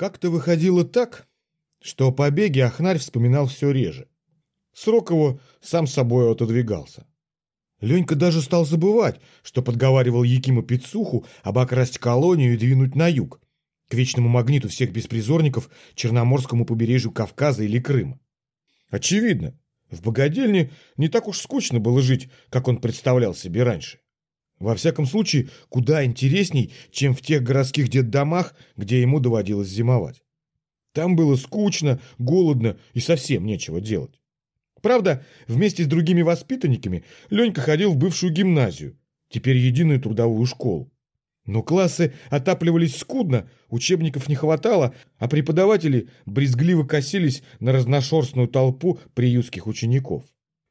Как-то выходило так, что о побеге Ахнарь вспоминал все реже. Срок его сам собой отодвигался. Ленька даже стал забывать, что подговаривал Якима Пицуху обокрасть колонию и двинуть на юг, к вечному магниту всех беспризорников Черноморскому побережью Кавказа или Крыма. Очевидно, в богадельне не так уж скучно было жить, как он представлял себе раньше. Во всяком случае, куда интересней, чем в тех городских детдомах, где ему доводилось зимовать. Там было скучно, голодно и совсем нечего делать. Правда, вместе с другими воспитанниками Ленька ходил в бывшую гимназию, теперь единую трудовую школу. Но классы отапливались скудно, учебников не хватало, а преподаватели брезгливо косились на разношерстную толпу приютских учеников.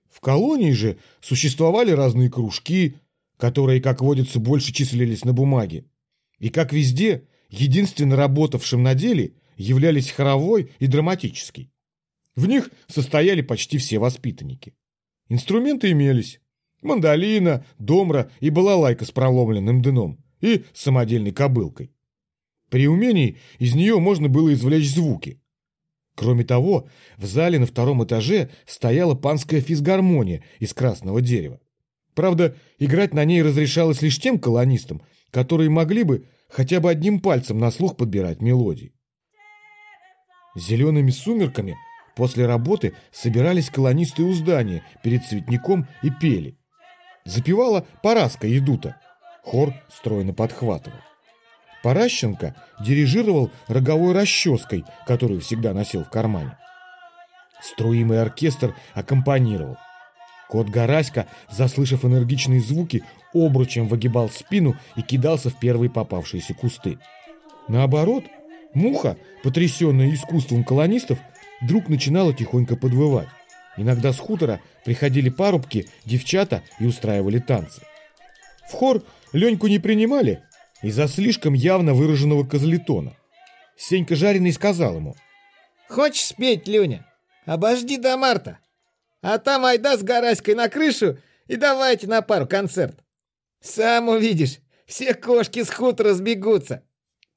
В колонии же существовали разные кружки, которые, как водится, больше числились на бумаге. И, как везде, единственно работавшим на деле являлись хоровой и драматический. В них состояли почти все воспитанники. Инструменты имелись. Мандолина, домра и балалайка с проломленным дном и самодельной кобылкой. При умении из нее можно было извлечь звуки. Кроме того, в зале на втором этаже стояла панская физгармония из красного дерева. Правда, играть на ней разрешалось лишь тем колонистам, которые могли бы хотя бы одним пальцем на слух подбирать мелодии. Зелеными сумерками – После работы собирались колонисты у здания перед цветником и пели. Запевала Параска Едута. Хор стройно подхватывал. Паращенко дирижировал роговой расческой, которую всегда носил в кармане. Струимый оркестр аккомпанировал. Кот Гараська, заслышав энергичные звуки, обручем выгибал спину и кидался в первые попавшиеся кусты. Наоборот, муха, потрясенная искусством колонистов, вдруг начинала тихонько подвывать. Иногда с хутора приходили парубки, девчата и устраивали танцы. В хор Леньку не принимали из-за слишком явно выраженного козлетона. Сенька Жареный сказал ему. «Хочешь спеть, Люня? Обожди до марта. А там айда с Гараськой на крышу и давайте на пару концерт. Сам увидишь, все кошки с хутора сбегутся.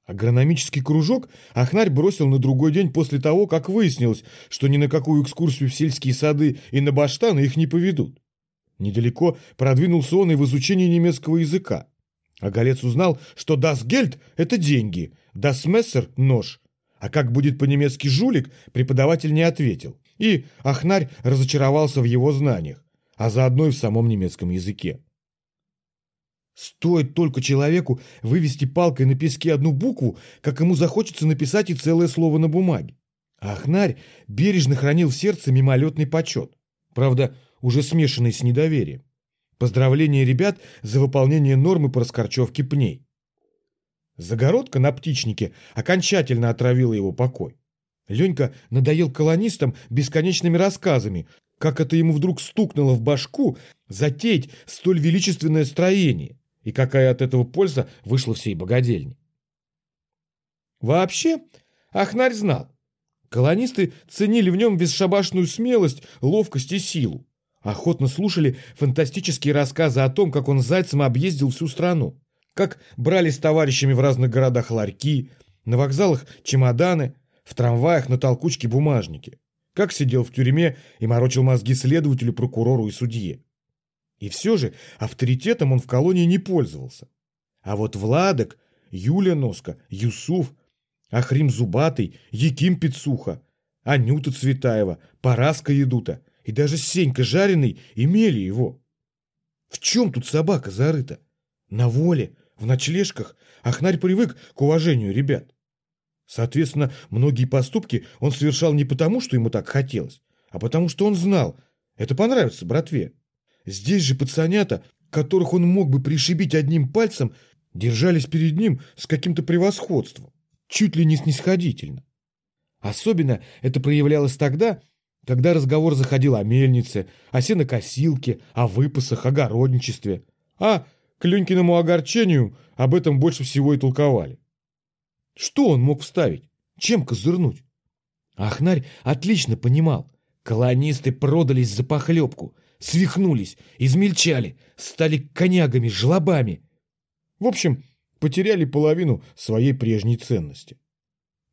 Агрономический кружок Ахнарь бросил на другой день после того, как выяснилось, что ни на какую экскурсию в сельские сады и на баштаны их не поведут. Недалеко продвинулся он и в изучении немецкого языка. А Голец узнал, что «das Geld» — это деньги, «das Messer» — нож. А как будет по-немецки «жулик» преподаватель не ответил. И Ахнарь разочаровался в его знаниях, а заодно и в самом немецком языке. Стоит только человеку вывести палкой на песке одну букву, как ему захочется написать и целое слово на бумаге. А Ахнарь бережно хранил в сердце мимолетный почет. Правда, уже смешанный с недоверием. Поздравления ребят за выполнение нормы по раскорчевке пней. Загородка на птичнике окончательно отравила его покой. Ленька надоел колонистам бесконечными рассказами, как это ему вдруг стукнуло в башку затеять столь величественное строение и какая от этого польза вышла всей богадельни. Вообще, Ахнарь знал. Колонисты ценили в нем бесшабашную смелость, ловкость и силу. Охотно слушали фантастические рассказы о том, как он зайцем объездил всю страну, как брали с товарищами в разных городах ларьки, на вокзалах чемоданы, в трамваях на толкучке бумажники, как сидел в тюрьме и морочил мозги следователю, прокурору и судье. И все же авторитетом он в колонии не пользовался. А вот Владок, Юля Носка, Юсуф, Ахрим Зубатый, Яким Пицуха, Анюта Цветаева, Параска Едута и даже Сенька Жареный имели его. В чем тут собака зарыта? На воле, в ночлежках Ахнарь привык к уважению ребят. Соответственно, многие поступки он совершал не потому, что ему так хотелось, а потому что он знал, это понравится братве. Здесь же пацанята, которых он мог бы пришибить одним пальцем, держались перед ним с каким-то превосходством, чуть ли не снисходительно. Особенно это проявлялось тогда, когда разговор заходил о мельнице, о сенокосилке, о выпасах, огородничестве. А к Ленькиному огорчению об этом больше всего и толковали. Что он мог вставить? Чем козырнуть? Ахнарь отлично понимал. Колонисты продались за похлебку, свихнулись, измельчали, стали конягами, жлобами. В общем, потеряли половину своей прежней ценности.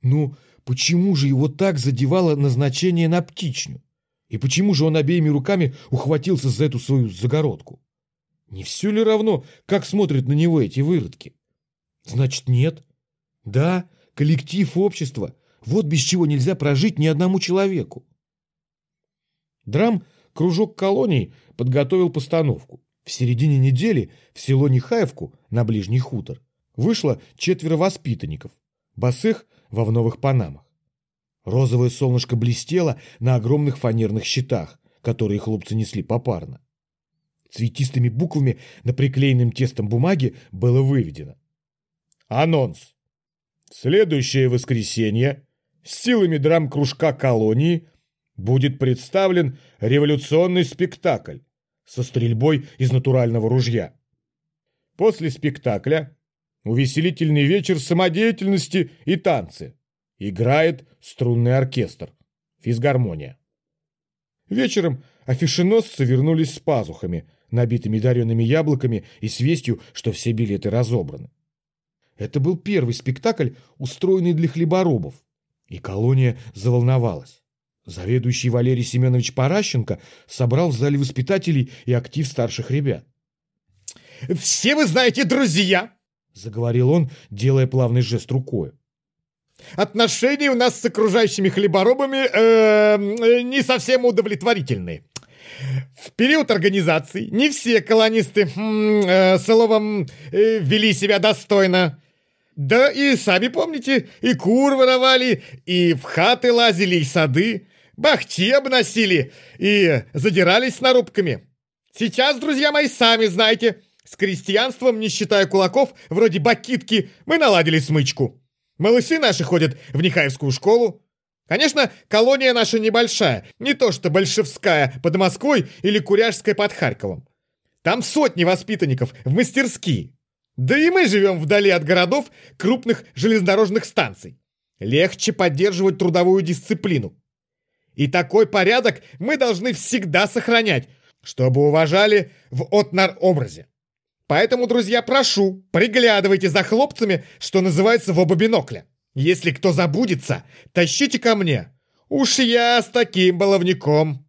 Ну, почему же его так задевало назначение на птичню? И почему же он обеими руками ухватился за эту свою загородку? Не все ли равно, как смотрят на него эти выродки? Значит, нет. Да, коллектив общества. Вот без чего нельзя прожить ни одному человеку. Драм кружок колоний подготовил постановку. В середине недели в село Нехаевку, на ближний хутор, вышло четверо воспитанников, босых во в новых панамах. Розовое солнышко блестело на огромных фанерных щитах, которые хлопцы несли попарно. Цветистыми буквами на приклеенном тестом бумаге было выведено. Анонс. Следующее воскресенье с силами драм-кружка колонии будет представлен революционный спектакль со стрельбой из натурального ружья. После спектакля увеселительный вечер самодеятельности и танцы. Играет струнный оркестр. Физгармония. Вечером афишеносцы вернулись с пазухами, набитыми даренными яблоками и с вестью, что все билеты разобраны. Это был первый спектакль, устроенный для хлеборобов, и колония заволновалась. Заведующий Валерий Семенович Паращенко собрал в зале воспитателей и актив старших ребят. «Все вы знаете, друзья!» — заговорил он, делая плавный жест рукой. «Отношения у нас с окружающими хлеборобами э, не совсем удовлетворительные. В период организации не все колонисты, э, словом, э, вели себя достойно. Да и сами помните, и кур воровали, и в хаты лазили, и сады бахти обносили и задирались нарубками. Сейчас, друзья мои, сами знаете, с крестьянством, не считая кулаков, вроде бакитки, мы наладили смычку. Малыши наши ходят в Нехаевскую школу. Конечно, колония наша небольшая, не то что большевская под Москвой или Куряжская под Харьковом. Там сотни воспитанников в мастерские. Да и мы живем вдали от городов крупных железнодорожных станций. Легче поддерживать трудовую дисциплину. И такой порядок мы должны всегда сохранять, чтобы уважали в отнар-образе. Поэтому, друзья, прошу, приглядывайте за хлопцами, что называется, в оба бинокля. Если кто забудется, тащите ко мне. Уж я с таким баловником.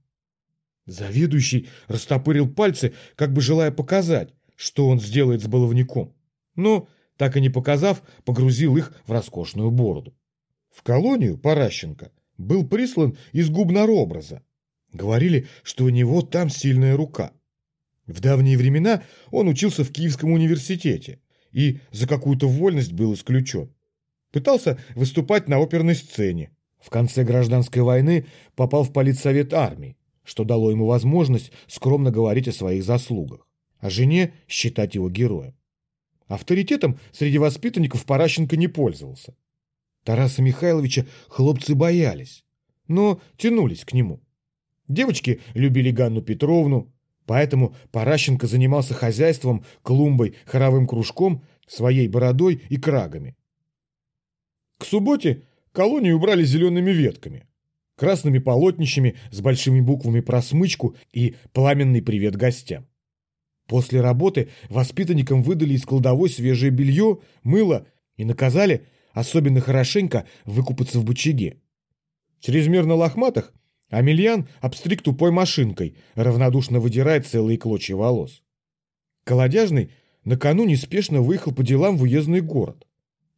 Заведующий растопырил пальцы, как бы желая показать, что он сделает с баловником. Но, так и не показав, погрузил их в роскошную бороду. В колонию Паращенко был прислан из губного образа. Говорили, что у него там сильная рука. В давние времена он учился в Киевском университете и за какую-то вольность был исключен. Пытался выступать на оперной сцене. В конце гражданской войны попал в политсовет армии, что дало ему возможность скромно говорить о своих заслугах, а жене считать его героем. Авторитетом среди воспитанников Паращенко не пользовался. Тараса Михайловича хлопцы боялись, но тянулись к нему. Девочки любили Ганну Петровну, поэтому Паращенко занимался хозяйством, клумбой, хоровым кружком, своей бородой и крагами. К субботе колонию убрали зелеными ветками, красными полотнищами с большими буквами про смычку и пламенный привет гостям. После работы воспитанникам выдали из кладовой свежее белье, мыло и наказали особенно хорошенько выкупаться в бычаге. Чрезмерно лохматых Амельян обстриг тупой машинкой, равнодушно выдирая целые клочья волос. Колодяжный накануне спешно выехал по делам в уездный город.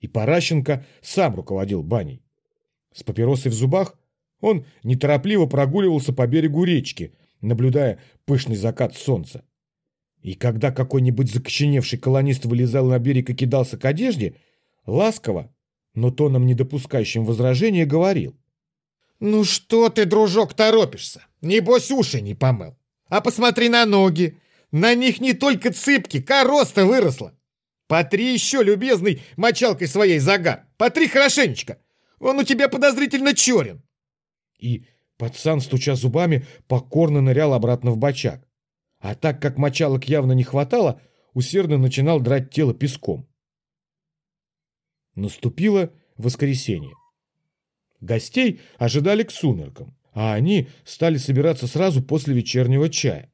И Паращенко сам руководил баней. С папиросой в зубах он неторопливо прогуливался по берегу речки, наблюдая пышный закат солнца. И когда какой-нибудь закоченевший колонист вылезал на берег и кидался к одежде, ласково, но тоном, не допускающим возражения, говорил. «Ну что ты, дружок, торопишься? Небось уши не помыл. А посмотри на ноги. На них не только цыпки, короста выросла. Потри еще, любезный, мочалкой своей загар. Потри хорошенечко. Он у тебя подозрительно черен». И пацан, стуча зубами, покорно нырял обратно в бачак. А так как мочалок явно не хватало, усердно начинал драть тело песком. Наступило воскресенье. Гостей ожидали к сумеркам, а они стали собираться сразу после вечернего чая.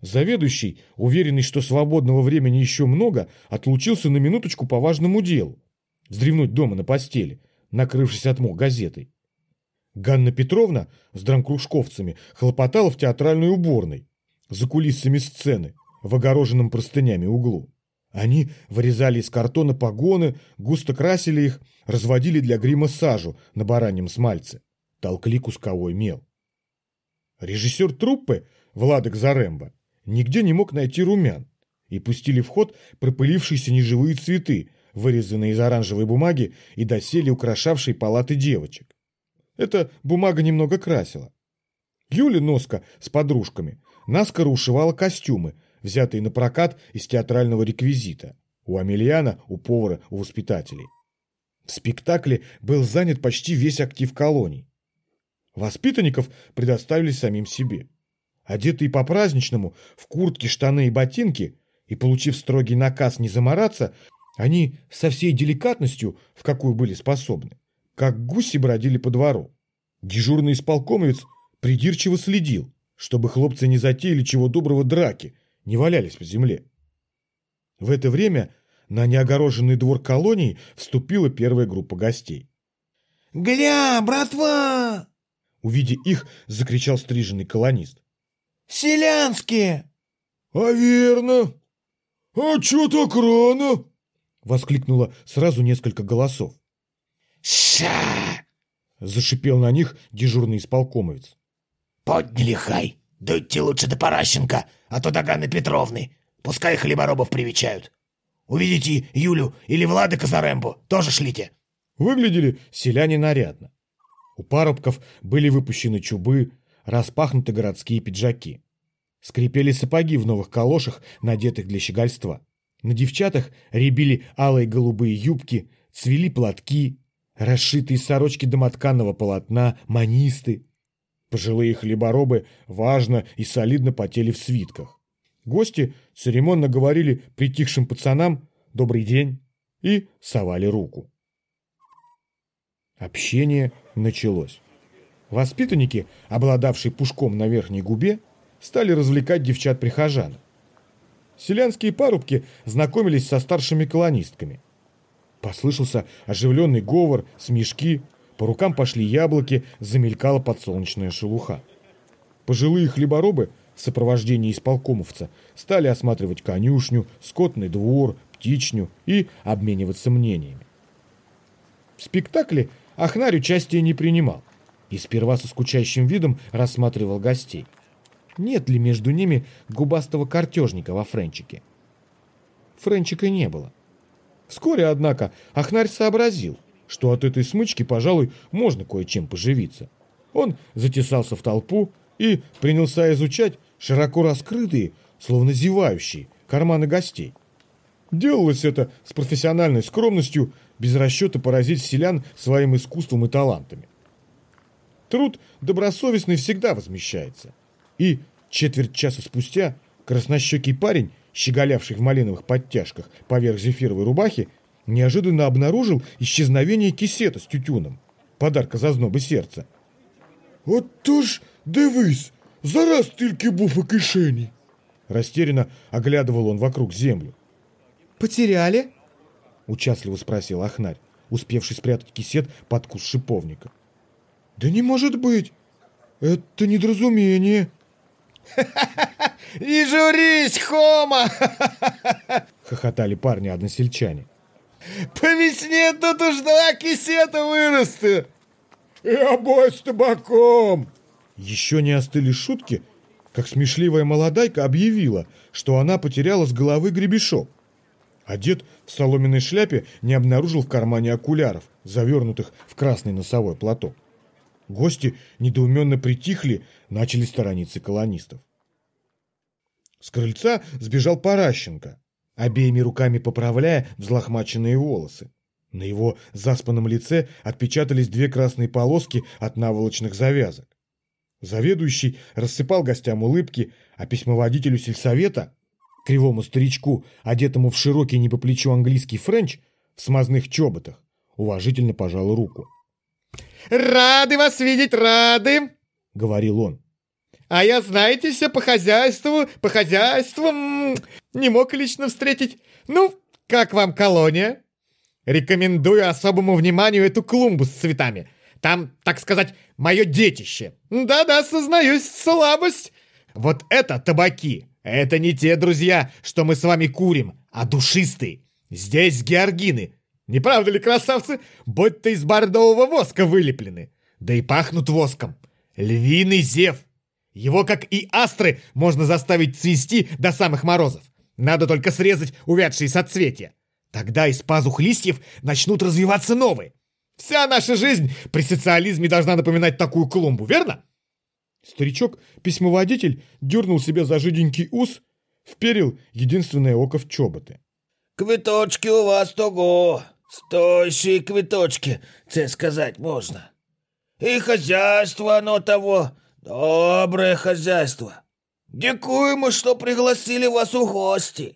Заведующий, уверенный, что свободного времени еще много, отлучился на минуточку по важному делу. Вздремнуть дома на постели. накрывшись от мох газетой. Ганна Петровна с драмкружковцами хлопотала в театральной уборной, за кулисами сцены, в огороженном простынями углу. Они вырезали из картона погоны, густо красили их, разводили для грима сажу на бараньем смальце, толкли кусковой мел. Режиссер труппы, Владок Заремба, нигде не мог найти румян, и пустили в ход пропылившиеся неживые цветы, вырезанные из оранжевой бумаги и доселе украшавшие палаты девочек. Эта бумага немного красила. Юля Носка с подружками наскоро ушивала костюмы, взятые на прокат из театрального реквизита. У Амельяна, у повара, у воспитателей. В спектакле был занят почти весь актив колоний. Воспитанников предоставили самим себе. Одетые по-праздничному, в куртки, штаны и ботинки, и получив строгий наказ не замораться, они со всей деликатностью, в какую были способны, как гуси бродили по двору. Дежурный исполкомовец придирчиво следил, чтобы хлопцы не затеяли чего доброго драки, не валялись по земле. В это время на неогороженный двор колонии вступила первая группа гостей. «Гля, братва!» Увидя их, закричал стриженный колонист. «Селянские!» «А верно! А чё так рано?» Воскликнуло сразу несколько голосов. «Ша!» Зашипел на них дежурный исполкомовец. «Подняли хай! Дуйте лучше до Паращенко, а то до Ганны Петровны. Пускай хлеборобов привечают. Увидите Юлю или Влада Казарембу, тоже шлите». Выглядели селяне нарядно. У парубков были выпущены чубы, распахнуты городские пиджаки. Скрипели сапоги в новых калошах, надетых для щегольства. На девчатах рябили алые голубые юбки, цвели платки, расшитые сорочки домотканного полотна, манисты. Пожилые хлеборобы важно и солидно потели в свитках. Гости церемонно говорили притихшим пацанам «добрый день» и совали руку. Общение началось. Воспитанники, обладавшие пушком на верхней губе, стали развлекать девчат-прихожан. Селянские парубки знакомились со старшими колонистками – Послышался оживленный говор, смешки, по рукам пошли яблоки, замелькала подсолнечная шелуха. Пожилые хлеборобы в сопровождении исполкомовца стали осматривать конюшню, скотный двор, птичню и обмениваться мнениями. В спектакле Ахнарь участия не принимал и сперва со скучающим видом рассматривал гостей. Нет ли между ними губастого картежника во френчике? Френчика не было. Вскоре, однако, Ахнарь сообразил, что от этой смычки, пожалуй, можно кое-чем поживиться. Он затесался в толпу и принялся изучать широко раскрытые, словно зевающие, карманы гостей. Делалось это с профессиональной скромностью, без расчета поразить селян своим искусством и талантами. Труд добросовестный всегда возмещается. И четверть часа спустя краснощекий парень щеголявший в малиновых подтяжках поверх зефировой рубахи, неожиданно обнаружил исчезновение кисета с тютюном, подарка за знобы сердца. «От то ж дивись, зараз тільки був у кишені!» Растерянно оглядывал он вокруг землю. «Потеряли?» – участливо спросил Ахнарь, успевший спрятать кисет под куст шиповника. «Да не может быть! Это недоразумение!» Не журись, Хома! Хохотали парни-односельчане. По весне тут уж два кисета вырастут. И обой с табаком. Еще не остыли шутки, как смешливая молодайка объявила, что она потеряла с головы гребешок. А дед в соломенной шляпе не обнаружил в кармане окуляров, завернутых в красный носовой платок. Гости недоуменно притихли, начали сторониться колонистов. С крыльца сбежал Паращенко, обеими руками поправляя взлохмаченные волосы. На его заспанном лице отпечатались две красные полоски от наволочных завязок. Заведующий рассыпал гостям улыбки, а письмоводителю сельсовета, кривому старичку, одетому в широкий не по плечу английский френч, в смазных чоботах, уважительно пожал руку. «Рады вас видеть, рады!» — говорил он. «А я, знаете, все по хозяйству, по хозяйству, не мог лично встретить. Ну, как вам колония?» Рекомендую особому вниманию эту клумбу с цветами. Там, так сказать, мое детище. Да-да, сознаюсь, слабость. Вот это табаки. Это не те друзья, что мы с вами курим, а душистые. Здесь георгины. Не правда ли, красавцы? Будь-то из бордового воска вылеплены. Да и пахнут воском. Львиный зев. Его, как и астры, можно заставить цвести до самых морозов. Надо только срезать увядшие соцветия. Тогда из пазух листьев начнут развиваться новые. Вся наша жизнь при социализме должна напоминать такую клумбу, верно? Старичок-письмоводитель дернул себя за жиденький ус, вперил единственное око в чоботы. «Квиточки у вас того, стоящие квиточки, це сказать можно. И хозяйство оно того, доброе хозяйство. Дякуємо, что пригласили вас у гости.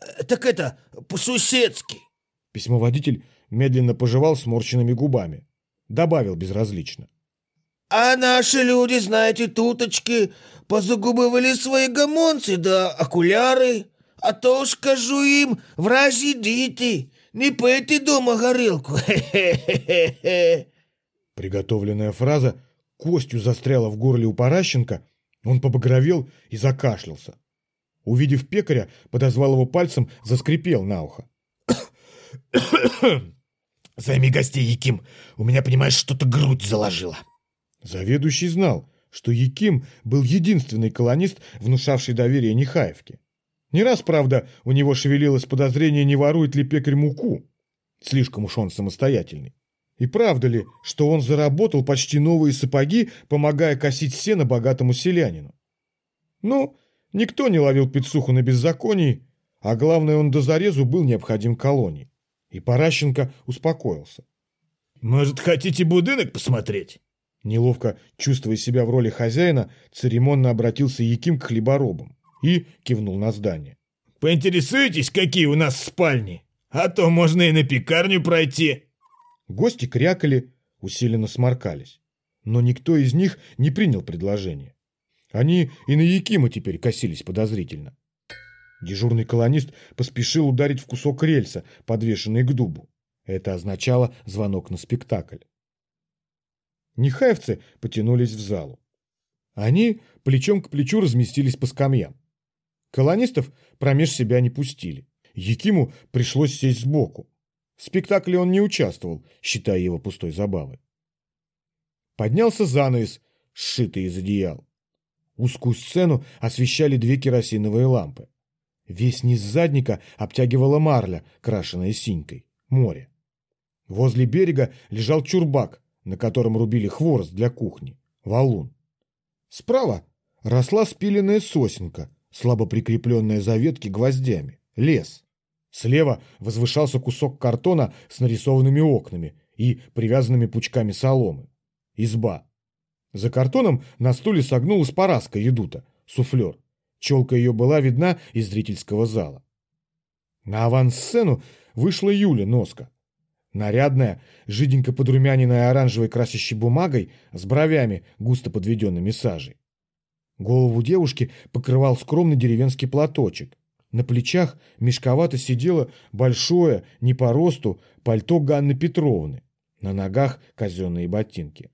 Э, так это, по-суседски». Письмоводитель медленно пожевал сморщенными губами. Добавил безразлично. А наши люди, знаете, туточки, позагубывали свои гамонцы да окуляры. А то уж скажу им, вражі діти, не пейте дома горелку. Хе-хе-хе-хе. Приготовленная фраза костью застряла в горле у Паращенко, он побагровел и закашлялся. Увидев пекаря, подозвал его пальцем, заскрипел на ухо. Займи гостей, Яким. У меня, понимаешь, что-то грудь заложила. Заведующий знал, что Яким был единственный колонист, внушавший доверие Нехаевке. Не раз, правда, у него шевелилось подозрение, не ворует ли пекарь муку. Слишком уж он самостоятельный. И правда ли, что он заработал почти новые сапоги, помогая косить сено богатому селянину? Ну, никто не ловил пиццуху на беззаконии, а главное, он до зарезу был необходим колонии. И Паращенко успокоился. «Может, хотите будинок посмотреть?» Неловко чувствуя себя в роли хозяина, церемонно обратился Яким к хлеборобам и кивнул на здание. «Поинтересуетесь, какие у нас спальни? А то можно и на пекарню пройти». Гости крякали, усиленно сморкались. Но никто из них не принял предложение. Они и на Якима теперь косились подозрительно. Дежурный колонист поспешил ударить в кусок рельса, подвешенный к дубу. Это означало звонок на спектакль. Нехаевцы потянулись в залу. Они плечом к плечу разместились по скамьям. Колонистов промеж себя не пустили. Якиму пришлось сесть сбоку. В спектакле он не участвовал, считая его пустой забавой. Поднялся занавес, сшитый из одеял. Узкую сцену освещали две керосиновые лампы. Весь низ задника обтягивала марля, крашеная синькой. Море. Возле берега лежал чурбак, на котором рубили хворост для кухни. Валун. Справа росла спиленная сосенка, слабо прикрепленная за ветки гвоздями. Лес. Слева возвышался кусок картона с нарисованными окнами и привязанными пучками соломы. Изба. За картоном на стуле согнулась параска едута, суфлер. Челка ее была видна из зрительского зала. На авансцену вышла Юля Носка. Нарядная, жиденько подрумяненная оранжевой красящей бумагой с бровями, густо подведенными сажей. Голову девушки покрывал скромный деревенский платочек. На плечах мешковато сидело большое, не по росту, пальто Ганны Петровны. На ногах казенные ботинки.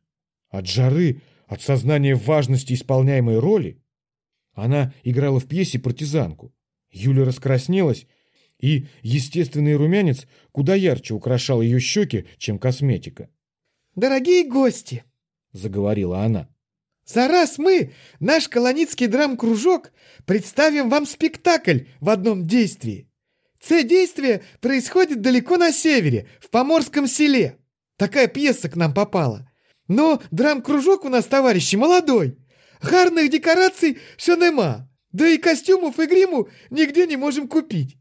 От жары, от сознания важности исполняемой роли, она играла в пьесе партизанку. Юля раскраснелась, и естественный румянец куда ярче украшал ее щеки, чем косметика. «Дорогие гости!» — заговорила она. «За раз мы, наш колоницкий драм-кружок, представим вам спектакль в одном действии. Це действие происходит далеко на севере, в Поморском селе. Такая пьеса к нам попала. Но драм-кружок у нас, товарищи, молодой. Гарных декораций все нема. Да и костюмов и гриму нигде не можем купить.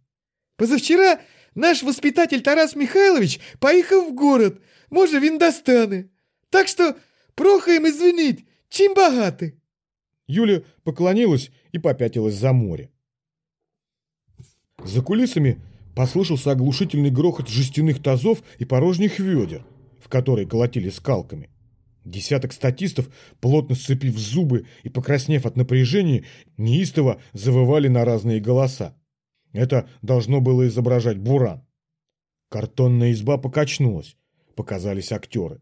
Позавчера наш воспитатель Тарас Михайлович поехал в город, може він достане. Так что прохаем извинить, чем богаты. Юля поклонилась и попятилась за море. За кулисами послышался оглушительный грохот жестяных тазов и порожних ведер, в которые колотили скалками. Десяток статистов, плотно сцепив зубы и покраснев от напряжения, неистово завывали на разные голоса. Это должно было изображать буран. Картонная изба покачнулась. Показались актеры.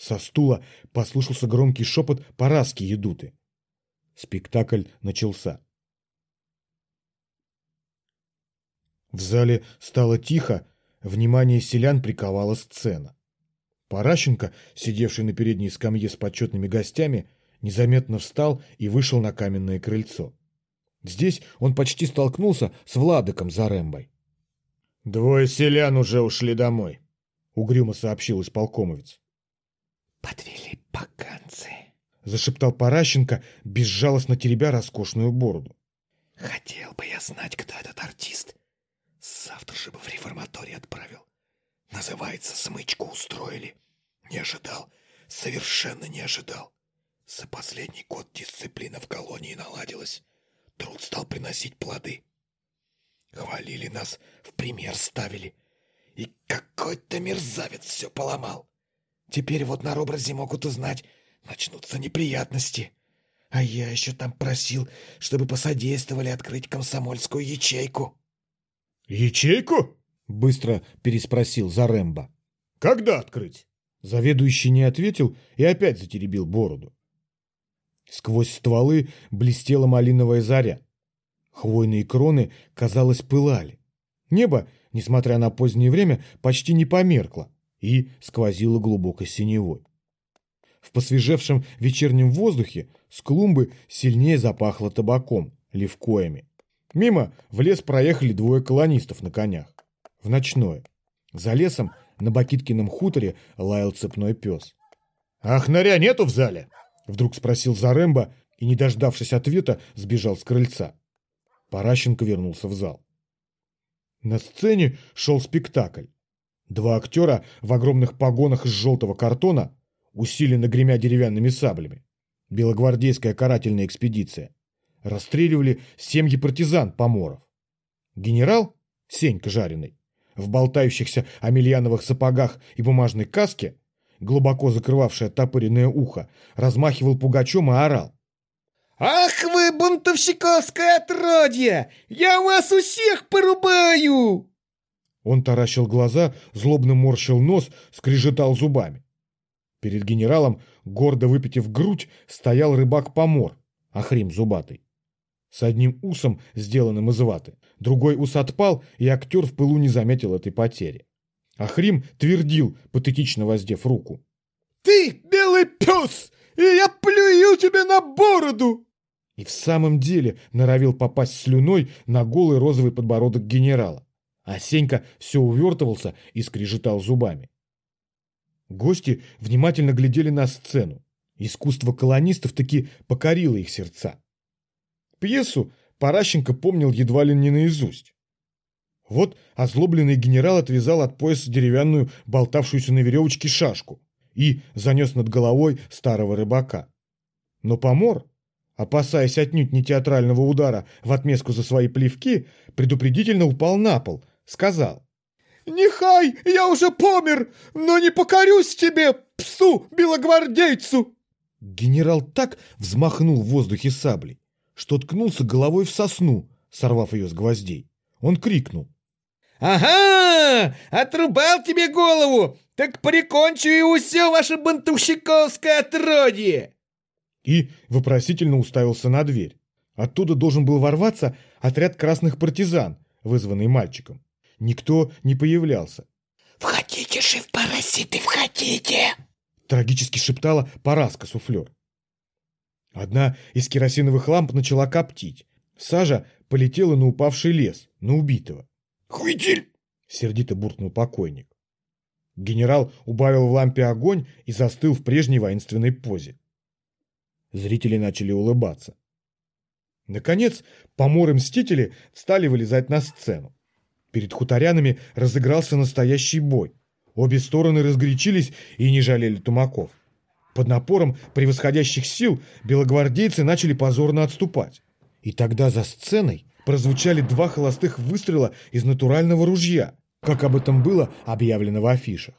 Со стула послушался громкий шепот Параски Едуты. Спектакль начался. В зале стало тихо, внимание селян приковала сцена. Паращенко, сидевший на передней скамье с почетными гостями, незаметно встал и вышел на каменное крыльцо. Здесь он почти столкнулся с Владыком Зарембой. «Двое селян уже ушли домой», — угрюмо сообщил исполкомовец. «Подвели поганцы», — зашептал Паращенко, безжалостно теребя роскошную бороду. «Хотел бы я знать, кто этот артист. Завтра же бы в реформаторий отправил. Называется, смычку устроили. Не ожидал, совершенно не ожидал. За последний год дисциплина в колонии наладилась. Труд стал приносить плоды. Хвалили нас, в пример ставили. И какой-то мерзавец все поломал. Теперь вот на образе могут узнать, начнутся неприятности. А я еще там просил, чтобы посодействовали открыть комсомольскую ячейку. «Ячейку?» — быстро переспросил Заремба. «Когда открыть?» Заведующий не ответил и опять затеребил бороду. Сквозь стволы блестела малиновая заря. Хвойные кроны, казалось, пылали. Небо, несмотря на позднее время, почти не померкло и сквозило глубокой синевой. В посвежевшем вечернем воздухе с клумбы сильнее запахло табаком, левкоями. Мимо в лес проехали двое колонистов на конях. В ночное. За лесом на Бакиткином хуторе лаял цепной пес. «Ахнаря нету в зале?» Вдруг спросил Заремба и, не дождавшись ответа, сбежал с крыльца. Паращенко вернулся в зал. На сцене шел спектакль. Два актера в огромных погонах из желтого картона, усиленно гремя деревянными саблями. Белогвардейская карательная экспедиция расстреливали семьи партизан-поморов. Генерал, Сенька Жареный, в болтающихся амельяновых сапогах и бумажной каске, глубоко закрывавший оттопыренное ухо, размахивал пугачом и орал. «Ах вы, бунтовщиковское отродье! Я вас у всех порубаю!» Он таращил глаза, злобно морщил нос, скрежетал зубами. Перед генералом, гордо выпитив грудь, стоял рыбак-помор, Ахрим зубатый с одним усом, сделанным из ваты. Другой ус отпал, и актер в пылу не заметил этой потери. Ахрим твердил, патетично воздев руку. «Ты белый пес, и я плюю тебе на бороду!» И в самом деле норовил попасть слюной на голый розовый подбородок генерала. А Сенька все увертывался и скрежетал зубами. Гости внимательно глядели на сцену. Искусство колонистов таки покорило их сердца. Пьесу Паращенко помнил едва ли не наизусть. Вот озлобленный генерал отвязал от пояса деревянную, болтавшуюся на веревочке шашку и занес над головой старого рыбака. Но помор, опасаясь отнюдь не театрального удара в отместку за свои плевки, предупредительно упал на пол, сказал. «Нехай, я уже помер, но не покорюсь тебе, псу белогвардейцу!» Генерал так взмахнул в воздухе саблей, что ткнулся головой в сосну, сорвав ее с гвоздей. Он крикнул. «Ага! Отрубал тебе голову! Так прикончу и все ваше бантовщиковское отродье!» И вопросительно уставился на дверь. Оттуда должен был ворваться отряд красных партизан, вызванный мальчиком. Никто не появлялся. «Входите же в паразиты, входите!» Трагически шептала Параска суфлер. Одна из керосиновых ламп начала коптить. Сажа полетела на упавший лес, на убитого. «Хвитель!» — сердито буркнул покойник. Генерал убавил в лампе огонь и застыл в прежней воинственной позе. Зрители начали улыбаться. Наконец, поморы-мстители стали вылезать на сцену. Перед хуторянами разыгрался настоящий бой. Обе стороны разгорячились и не жалели тумаков. Под напором превосходящих сил белогвардейцы начали позорно отступать. И тогда за сценой прозвучали два холостых выстрела из натурального ружья, как об этом было объявлено в афишах.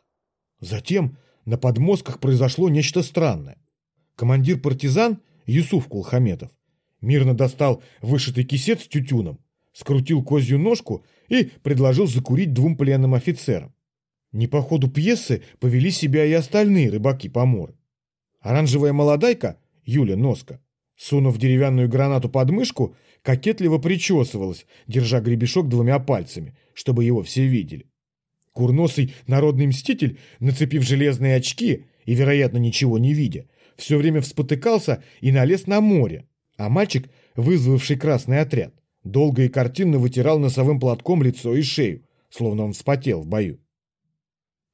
Затем на подмостках произошло нечто странное. Командир партизан Юсуф Кулхаметов мирно достал вышитый кисет с тютюном, скрутил козью ножку и предложил закурить двум пленным офицерам. Не по ходу пьесы повели себя и остальные рыбаки-поморы. Оранжевая молодайка, Юля Носка, сунув деревянную гранату под мышку, кокетливо причесывалась, держа гребешок двумя пальцами, чтобы его все видели. Курносый народный мститель, нацепив железные очки и, вероятно, ничего не видя, все время вспотыкался и налез на море, а мальчик, вызвавший красный отряд, долго и картинно вытирал носовым платком лицо и шею, словно он вспотел в бою.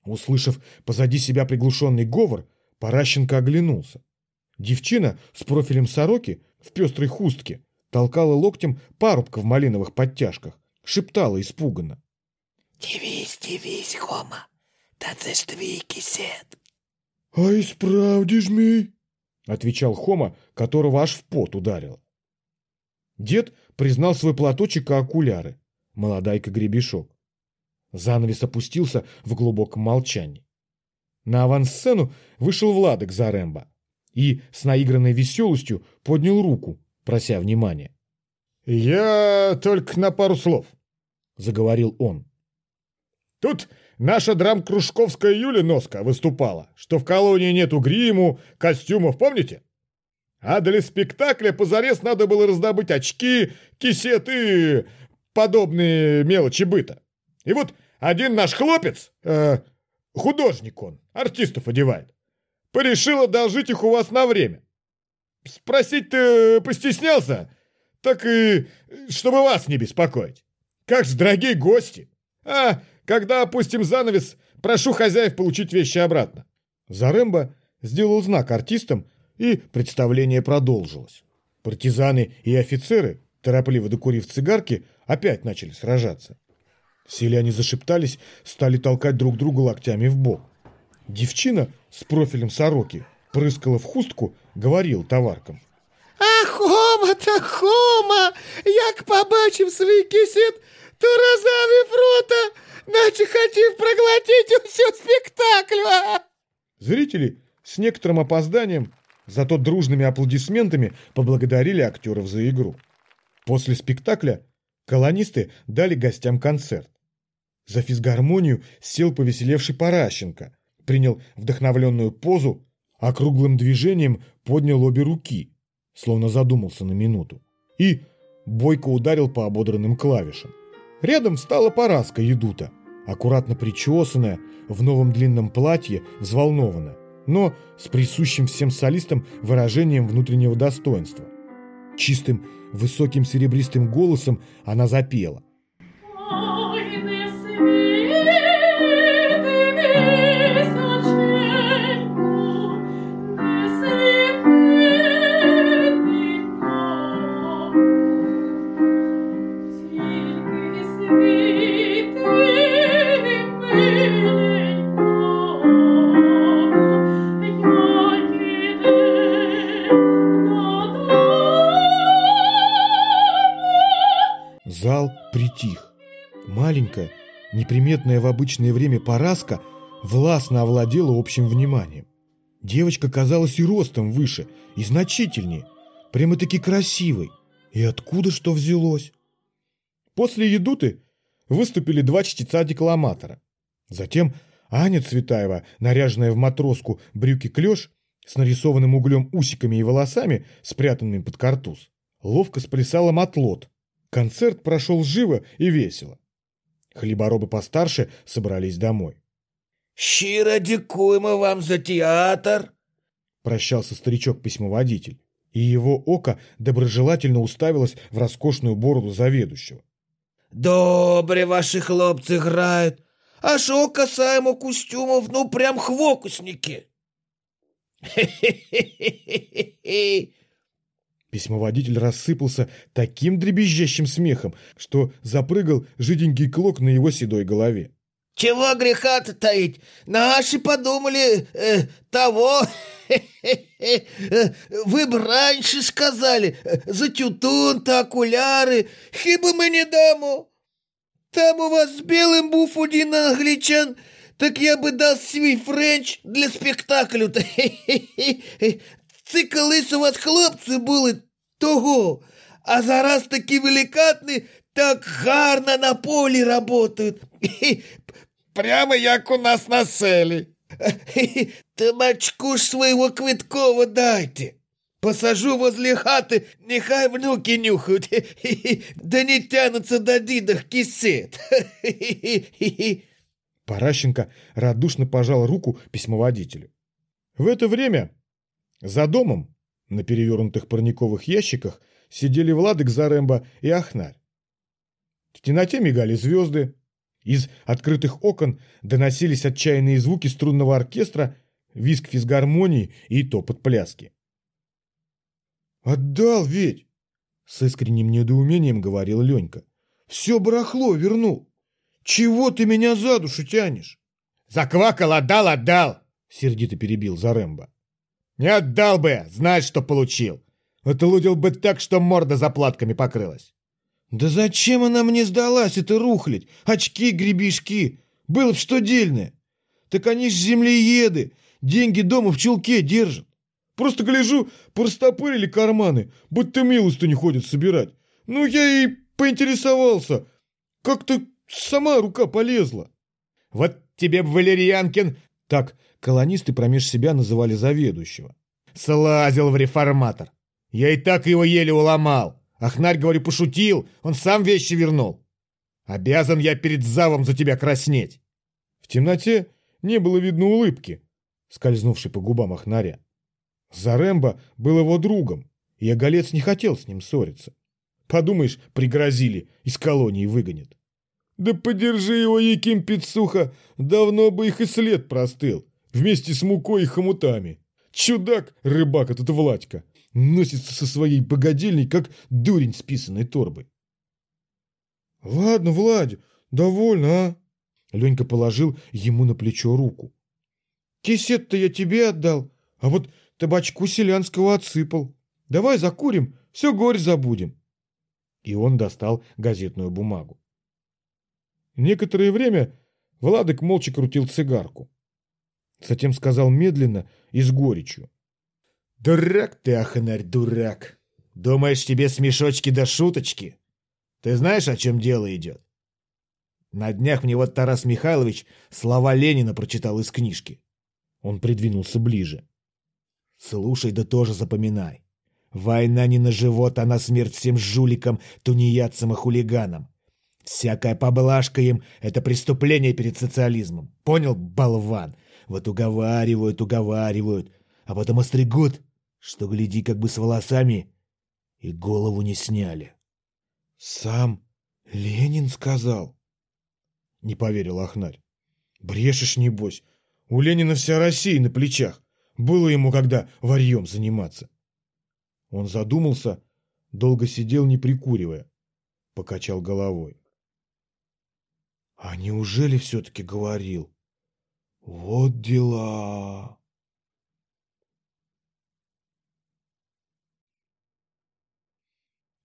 Услышав позади себя приглушенный говор, Паращенко оглянулся. Девчина с профилем сороки в пестрой хустке толкала локтем парубка в малиновых подтяжках, шептала испуганно. «Дивись, дивись, Хома, та це ж твій кисет». «А и справді ж мій», — отвечал Хома, которого аж в пот ударил. Дед признал свой платочек и окуляры, молодайка гребешок. Занавес опустился в глубоком молчании. На авансцену вышел Владок Заремба и с наигранной веселостью поднял руку, прося внимания. «Я только на пару слов», — заговорил он. «Тут наша драм-кружковская Юля Носка выступала, что в колонии нету гриму, костюмов, помните? А для спектакля позарез надо было раздобыть очки, кисеты и подобные мелочи быта. И вот один наш хлопец, э, художник он, артистов одевает, порешил одолжить их у вас на время. Спросить-то постеснялся, так и чтобы вас не беспокоить. Как же, дорогие гости! А, когда опустим занавес, прошу хозяев получить вещи обратно. Заремба сделал знак артистам, и представление продолжилось. Партизаны и офицеры, торопливо докурив цигарки, опять начали сражаться. Селяне зашептались, стали толкать друг друга локтями в бок. Девчина с профилем сороки прыскала в хустку, говорил товаркам. А Хома та Хома, як побачив свій кисет, то розавив рота, наче хотів проглотить усю спектаклю. Зрители с некоторым опозданием, зато дружными аплодисментами поблагодарили актеров за игру. После спектакля колонисты дали гостям концерт. За физгармонию сел повеселевший Паращенко, принял вдохновленную позу, округлым движением поднял обе руки, словно задумался на минуту, и бойко ударил по ободранным клавишам. Рядом встала Параска Едута, аккуратно причесанная, в новом длинном платье, взволнованная, но с присущим всем солистам выражением внутреннего достоинства. Чистым, высоким серебристым голосом она запела. Маленькая, неприметная в обычное время Параска властно овладела общим вниманием. Девочка казалась и ростом выше, и значительнее, прямо-таки красивой. И откуда что взялось? После Едуты выступили два чтеца-декламатора. Затем Аня Цветаева, наряженная в матроску брюки-клеш, с нарисованным углем усиками и волосами, спрятанными под картуз, ловко сплясала матлот. Концерт прошел живо и весело. Хлібороби постарше собрались домой. Щиро дякуємо вам за театр. Прощался старичок-письмоводитель, и его око доброжелательно уставилось в роскошную бороду заведующего. Добре ваші хлопці грають. А що касаємо костюмов, ну прям хвокусники. Хе-хе-хе-хе-хе. Письмоводитель рассыпался таким дребезжащим смехом, что запрыгал жиденький клок на его седой голове. Чего греха-то таить? Наши подумали э, того. Хе-хе-хе. Э, Вы б раньше сказали. э, За тютун-то окуляры. Хіба ми не дамо? Там у вас з білим був один англічан. Так я би дав свій френч для спектаклю. Та хе-хе-хе. Це колись у вас хлопці були того. А зараз такі великатні, так гарно на полі работают. Прямо як у нас на селі. Табачку ж своего Квиткова дайте. Посажу возле хаты, нехай внуки нюхают, да не тянутся до дидах кисет. Паращенко радушно пожал руку письмоводителю. В это время за домом на перевернутых парниковых ящиках сидели Владык Заремба и Ахнарь. В темноте мигали звезды, из открытых окон доносились отчаянные звуки струнного оркестра, визг физгармонии и топот пляски. «Отдал ведь!» — с искренним недоумением говорил Ленька. «Все барахло вернул! Чего ты меня за душу тянешь?» Заквакал, отдал, отдал. — сердито перебил Заремба. Не отдал бы, знаешь, что получил. Отлудил бы так, что морда заплатками покрылась. «Да зачем она мне сдалась, это рухлядь? Очки, гребешки! Было б что дельное! Так они ж землееды, деньги дома в чулке держат. Просто гляжу, простопырили карманы, будто милостыню ходят собирать. Ну, я и поинтересовался. Как-то сама рука полезла». Вот тебе Валерьянкин, Так колонисты промеж себя называли заведующего. слазил в реформатор. Я и так его еле уломал. Ахнарь, говорю, пошутил, он сам вещи вернул. Обязан я перед завом за тебя краснеть. В темноте не было видно улыбки, скользнувшей по губам Ахнаря. Заремба был его другом, и Оголец не хотел с ним ссориться. Подумаешь, пригрозили, из колонии выгонят. Да подержи его, Яким Пицуха, давно бы их и след простыл, вместе с мукой и хомутами. Чудак, рыбак этот Владька, носится со своей богадельней, как дурень с писаной торбой. Ладно, Владь, довольно, а? Ленька положил ему на плечо руку. Кисет-то я тебе отдал, а вот табачку селянского отсыпал. Давай закурим, все горе забудем. И он достал газетную бумагу. Некоторое время Владык молча крутил цигарку. Затем сказал медленно и с горечью. Дурак ты, Ахнарь, дурак. Думаешь, тебе смешочки да шуточки? Ты знаешь, о чем дело идет? На днях мне вот Тарас Михайлович слова Ленина прочитал из книжки. Он придвинулся ближе. Слушай, да тоже запоминай. Война не на живот, а на смерть всем жуликам, тунеядцам и хулиганам. Всякая поблажка им — это преступление перед социализмом. Понял, болван? Вот уговаривают, уговаривают, а потом остригут, что, гляди, как бы с волосами, и голову не сняли. Сам Ленин сказал. Не поверил Ахнарь. Брешешь, небось. У Ленина вся Россия на плечах. Было ему когда варьем заниматься. Он задумался, долго сидел, не прикуривая. Покачал головой. А неужели все-таки говорил? Вот дела.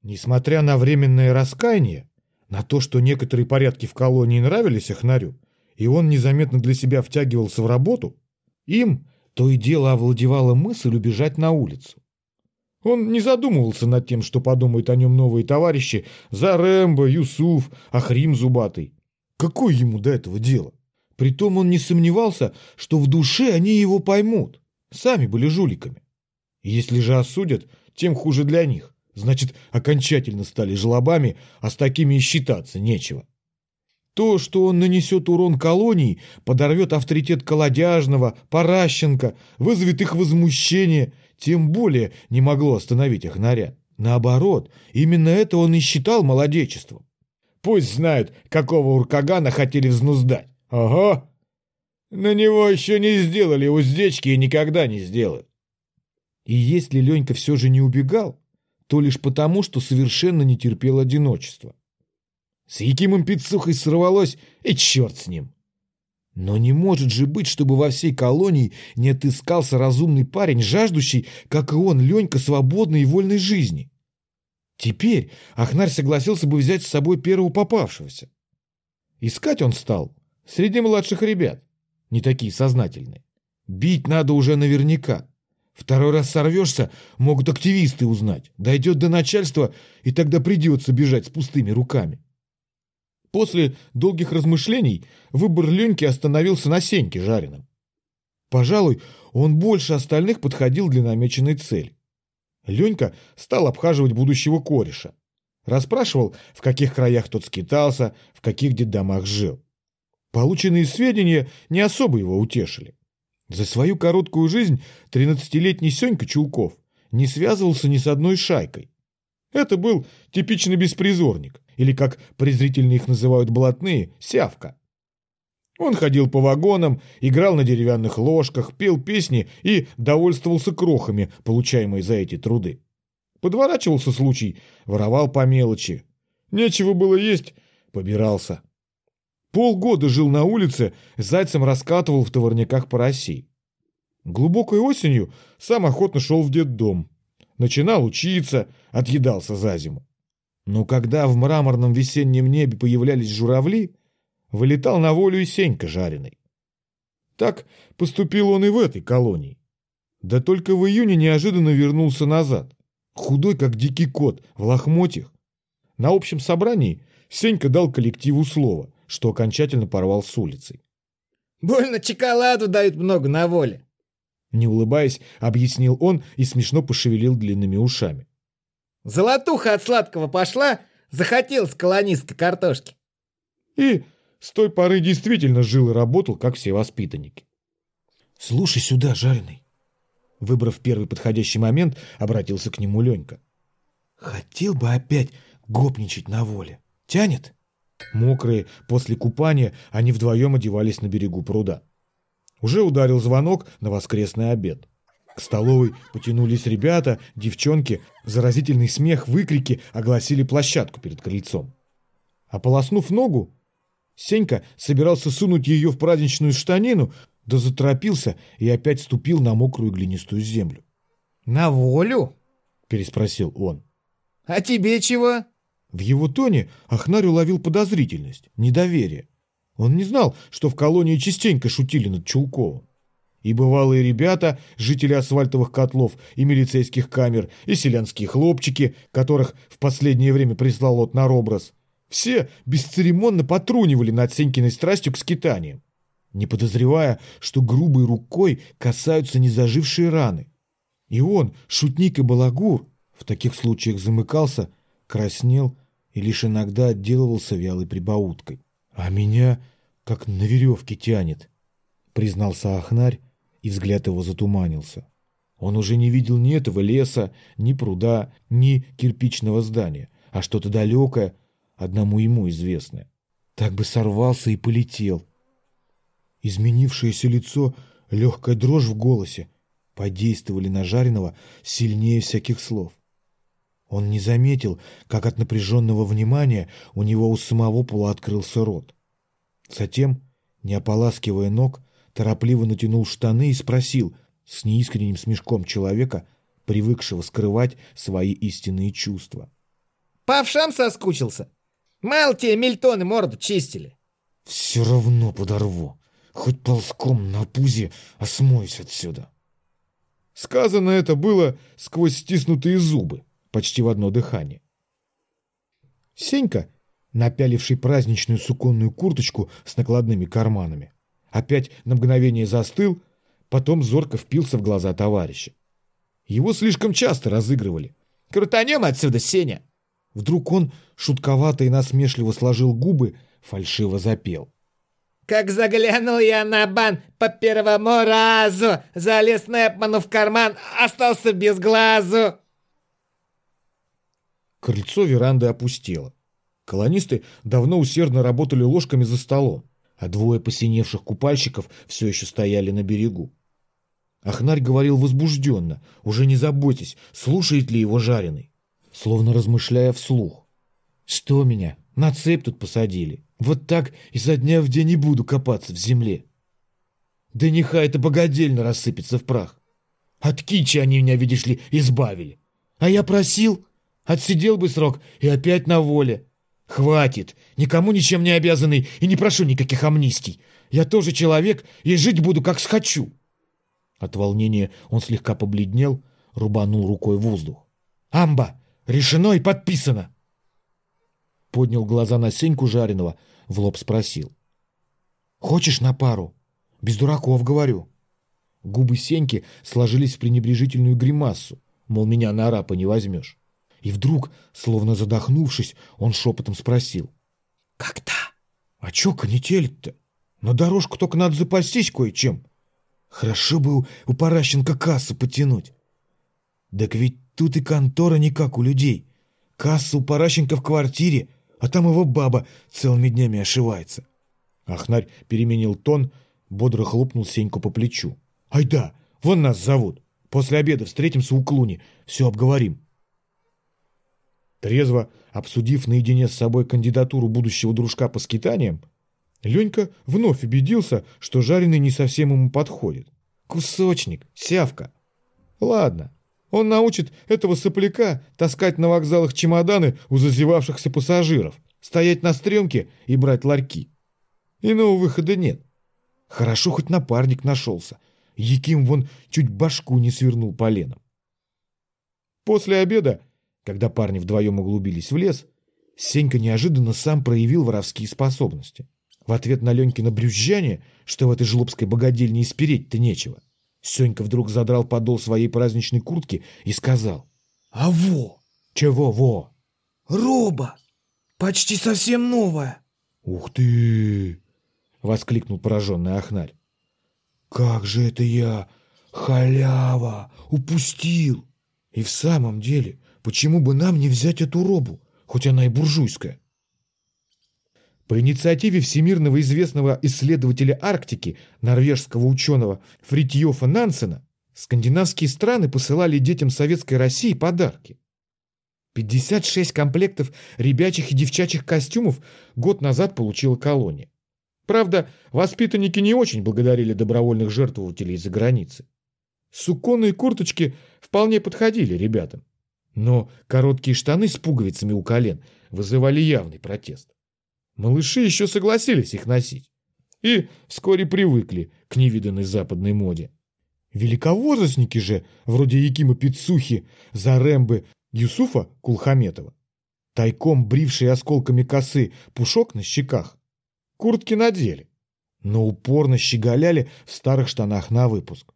Несмотря на временное раскаяние, на то, что некоторые порядки в колонии нравились Ахнарю, и он незаметно для себя втягивался в работу, им то и дело овладевала мысль убежать на улицу. Он не задумывался над тем, что подумают о нем новые товарищи Зарембо, Юсуф, Ахрим Зубатый. Какое ему до этого дело? Притом он не сомневался, что в душе они его поймут. Сами были жуликами. Если же осудят, тем хуже для них. Значит, окончательно стали жлобами, а с такими и считаться нечего. То, что он нанесет урон колонии, подорвет авторитет Колодяжного, Паращенко, вызовет их возмущение, тем более не могло остановить Ахнаря. Наоборот, именно это он и считал молодечеством. Пусть знают, какого уркагана хотели взнуздать. Ага. На него еще не сделали уздечки и никогда не сделают. И если Ленька все же не убегал, то лишь потому, что совершенно не терпел одиночества. С Якимом Пиццухой сорвалось, и черт с ним. Но не может же быть, чтобы во всей колонии не отыскался разумный парень, жаждущий, как и он, Ленька, свободной и вольной жизни. Теперь Ахнарь согласился бы взять с собой первого попавшегося. Искать он стал среди младших ребят, не такие сознательные. Бить надо уже наверняка. Второй раз сорвешься, могут активисты узнать. Дойдет до начальства, и тогда придется бежать с пустыми руками. После долгих размышлений выбор Леньки остановился на Сеньке жареном. Пожалуй, он больше остальных подходил для намеченной цели. Ленька стал обхаживать будущего кореша. Расспрашивал, в каких краях тот скитался, в каких детдомах жил. Полученные сведения не особо его утешили. За свою короткую жизнь 13-летний Сенька Чулков не связывался ни с одной шайкой. Это был типичный беспризорник, или, как презрительно их называют блатные, сявка. Он ходил по вагонам, играл на деревянных ложках, пел песни и довольствовался крохами, получаемые за эти труды. Подворачивался случай, воровал по мелочи. Нечего было есть, побирался. Полгода жил на улице, зайцем раскатывал в товарниках по России. Глубокой осенью сам охотно шел в детдом. Начинал учиться, отъедался за зиму. Но когда в мраморном весеннем небе появлялись журавли, вылетал на волю и Сенька жареный. Так поступил он и в этой колонии. Да только в июне неожиданно вернулся назад. Худой, как дикий кот, в лохмотьях. На общем собрании Сенька дал коллективу слово, что окончательно порвал с улицей. Больно чоколаду дают много на воле. Не улыбаясь, объяснил он и смешно пошевелил длинными ушами. Золотуха от сладкого пошла, захотелось колонистской картошки. И с той поры действительно жил и работал, как все воспитанники. «Слушай сюда, жареный!» Выбрав первый подходящий момент, обратился к нему Ленька. «Хотел бы опять гопничать на воле. Тянет?» Мокрые, после купания, они вдвоем одевались на берегу пруда. Уже ударил звонок на воскресный обед. К столовой потянулись ребята, девчонки, заразительный смех, выкрики огласили площадку перед крыльцом. Ополоснув ногу, Сенька собирался сунуть ее в праздничную штанину, да заторопился и опять ступил на мокрую глинистую землю. На волю? Переспросил он. А тебе чего? В его тоне Ахнарь уловил подозрительность, недоверие. Он не знал, что в колонии частенько шутили над Чулковым. И бывалые ребята, жители асфальтовых котлов и милицейских камер, и селянские хлопчики, которых в последнее время прислал от Нароброс, все бесцеремонно потрунивали над Сенькиной страстью к скитаниям, не подозревая, что грубой рукой касаются незажившие раны. И он, шутник и балагур, в таких случаях замыкался, краснел и лишь иногда отделывался вялой прибауткой. «А меня как на веревке тянет», — признался Ахнарь, и взгляд его затуманился. Он уже не видел ни этого леса, ни пруда, ни кирпичного здания, а что-то далекое, одному ему известное. Так бы сорвался и полетел. Изменившееся лицо, легкая дрожь в голосе подействовали на Жареного сильнее всяких слов. Он не заметил, как от напряженного внимания у него у самого полуоткрылся рот. Затем, не ополаскивая ног, торопливо натянул штаны и спросил с неискренним смешком человека, привыкшего скрывать свои истинные чувства. По овшам соскучился? Мало тебе мильтоны морду чистили. «Все равно подорву. Хоть ползком на пузе, а смоюсь отсюда». Сказано это было сквозь стиснутые зубы, почти в одно дыхание. Сенька, напяливший праздничную суконную курточку с накладными карманами, опять на мгновение застыл, потом зорко впился в глаза товарища. Его слишком часто разыгрывали. Крутанем отсюда, Сеня. Вдруг он шутковато и насмешливо сложил губы, фальшиво запел. Как заглянул я на бан по первому разу, залез Непману в карман, остался без глазу. Крыльцо веранды опустело. Колонисты давно усердно работали ложками за столом, а двое посиневших купальщиков все еще стояли на берегу. Ахнарь говорил возбужденно, уже не заботясь, слушает ли его жареный, словно размышляя вслух. «Что меня? На цепь тут посадили. Вот так и со дня в день не буду копаться в земле. Да нехай это богодельно рассыпется в прах. От кичи они меня, видишь ли, избавили. А я просил, отсидел бы срок и опять на воле. Хватит, никому ничем не обязанный и не прошу никаких амнистий. Я тоже человек и жить буду как схочу. От волнения он слегка побледнел, рубанул рукой в воздух. «Амба! Решено и подписано!» Поднял глаза на Сеньку Жареного, в лоб спросил. «Хочешь на пару? Без дураков, говорю». Губы Сеньки сложились в пренебрежительную гримассу, мол, меня на арапа не возьмешь. И вдруг, словно задохнувшись, он шепотом спросил. «Когда?» «А чё конетелить-то? На дорожку только надо запастись кое-чем. Хорошо бы у Паращенко кассу потянуть. Так ведь тут и контора не как у людей. Касса у Паращенко в квартире, а там его баба целыми днями ошивается». Ахнарь переменил тон, бодро хлопнул Сеньку по плечу. «Ай да, вон нас зовут. После обеда встретимся у Клуни, все обговорим». Трезво обсудив наедине с собой кандидатуру будущего дружка по скитаниям, Ленька вновь убедился, что жареный не совсем ему подходит. Кусочник, сявка. Ладно, он научит этого сопляка таскать на вокзалах чемоданы у зазевавшихся пассажиров, стоять на стремке и брать ларьки. Иного выхода нет. Хорошо хоть напарник нашелся. Яким вон чуть башку не свернул поленом. После обеда когда парни вдвоем углубились в лес, Сенька неожиданно сам проявил воровские способности. В ответ на Ленькино брюзжание, что в этой жлобской богадельне испереть-то нечего, Сенька вдруг задрал подол своей праздничной куртки и сказал. А во! «Чего во?» Роба! Почти совсем новая. «Ух ты!» — воскликнул пораженный Ахнарь. «Как же это я, халява, упустил!» И в самом деле, почему бы нам не взять эту робу, хоть она и буржуйская? По инициативе всемирного известного исследователя Арктики, норвежского ученого Фритьофа Нансена, скандинавские страны посылали детям Советской России подарки. 56 комплектов ребячих и девчачьих костюмов год назад получила колония. Правда, воспитанники не очень благодарили добровольных жертвователей из-за границы. Суконные курточки вполне подходили ребятам. Но короткие штаны с пуговицами у колен вызывали явный протест. Малыши еще согласились их носить. И вскоре привыкли к невиданной западной моде. Великовозрастники же, вроде Якима Пицухи, Зарембы, Юсуфа Кулхаметова, тайком брившие осколками косы пушок на щеках, куртки надели, но упорно щеголяли в старых штанах на выпуск.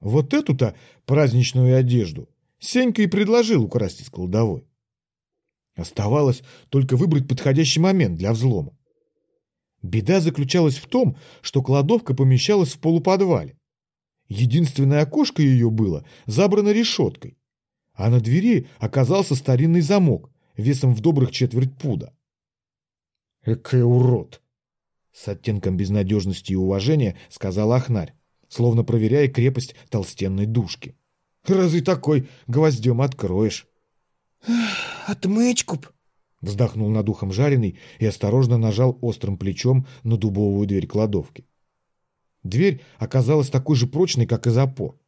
Вот эту-то праздничную одежду Сенька и предложил украсть из кладовой. Оставалось только выбрать подходящий момент для взлома. Беда заключалась в том, что кладовка помещалась в полуподвале. Единственное окошко ее было забрано решеткой, а на двери оказался старинный замок весом в добрых четверть пуда. «Экой урод!» С оттенком безнадежности и уважения сказал Ахнарь, словно проверяя крепость толстенной душки. Разве такой гвоздем откроешь? Отмычку б. Вздохнул над ухом жареный и осторожно нажал острым плечом на дубовую дверь кладовки. Дверь оказалась такой же прочной, как и запор.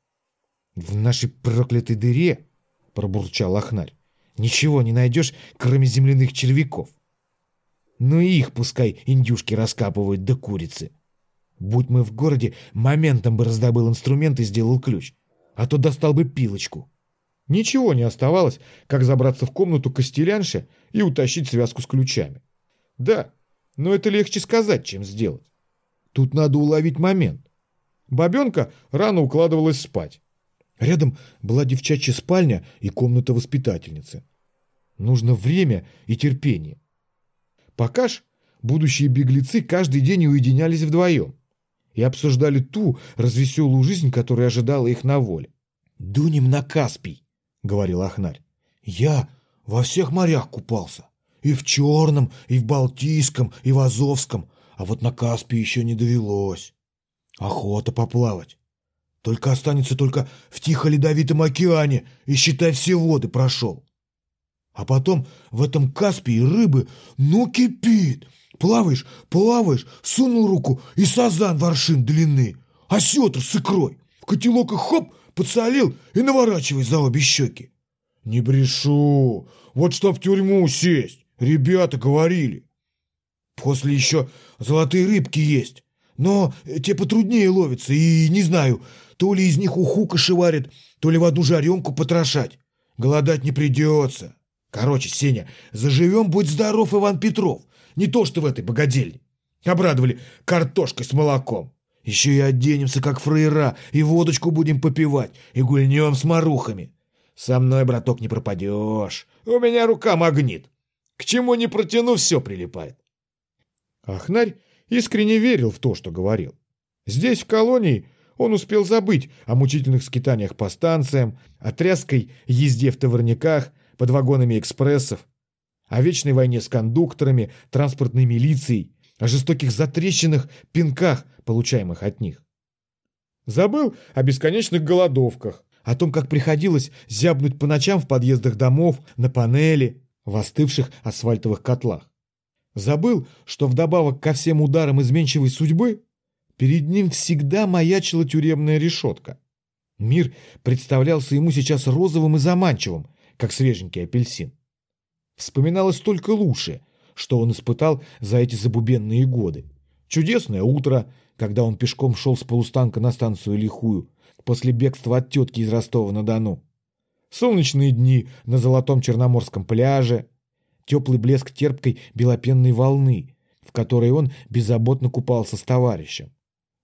«В нашей проклятой дыре, — пробурчал Ахнарь, — ничего не найдешь, кроме земляных червяков. Ну и их пускай индюшки раскапывают до да курицы. Будь мы в городе, моментом бы раздобыл инструмент и сделал ключ а то достал бы пилочку. Ничего не оставалось, как забраться в комнату костелянши и утащить связку с ключами. Да, но это легче сказать, чем сделать. Тут надо уловить момент. Бабенка рано укладывалась спать. Рядом была девчачья спальня и комната воспитательницы. Нужно время и терпение. Пока ж будущие беглецы каждый день уединялись вдвоем и обсуждали ту развеселую жизнь, которая ожидала их на воле. «Дунем на Каспий», — говорил Ахнарь. «Я во всех морях купался. И в Черном, и в Балтийском, и в Азовском. А вот на Каспий еще не довелось. Охота поплавать. Только останется только в Тихо-Ледовитом океане, и, считай, все воды прошел. А потом в этом Каспии рыбы, ну, кипит. Плаваешь, плаваешь, сунул руку, и сазан воршин длины, а сетр с икрой. В котелок и хоп, подсолил и наворачивай за обе щеки. Не брешу, вот что в тюрьму сесть, ребята говорили. После еще золотые рыбки есть, Но те потруднее ловятся, и не знаю, то ли из них уху кошеварит, то ли в одну жаренку потрошать. Голодать не придется. Короче, Сеня, заживем, будь здоров, Иван Петров. Не то, что в этой богадельне. Обрадовали картошкой с молоком. Еще и оденемся, как фраера, и водочку будем попивать, и гульнем с марухами. Со мной, браток, не пропадешь. У меня рука магнит. К чему не протяну, все прилипает. Ахнарь искренне верил в то, что говорил. Здесь, в колонии, он успел забыть о мучительных скитаниях по станциям, о тряской езде в товарниках, под вагонами экспрессов, о вечной войне с кондукторами, транспортной милицией, о жестоких затрещинах, пинках, получаемых от них. Забыл о бесконечных голодовках, о том, как приходилось зябнуть по ночам в подъездах домов, на панели, в остывших асфальтовых котлах. Забыл, что вдобавок ко всем ударам изменчивой судьбы перед ним всегда маячила тюремная решетка. Мир представлялся ему сейчас розовым и заманчивым, как свеженький апельсин. Вспоминалось только лучшее, что он испытал за эти забубенные годы. Чудесное утро, когда он пешком шел с полустанка на станцию Лихую, после бегства от тетки из Ростова-на-Дону. Солнечные дни на золотом Черноморском пляже, теплый блеск терпкой белопенной волны, в которой он беззаботно купался с товарищем.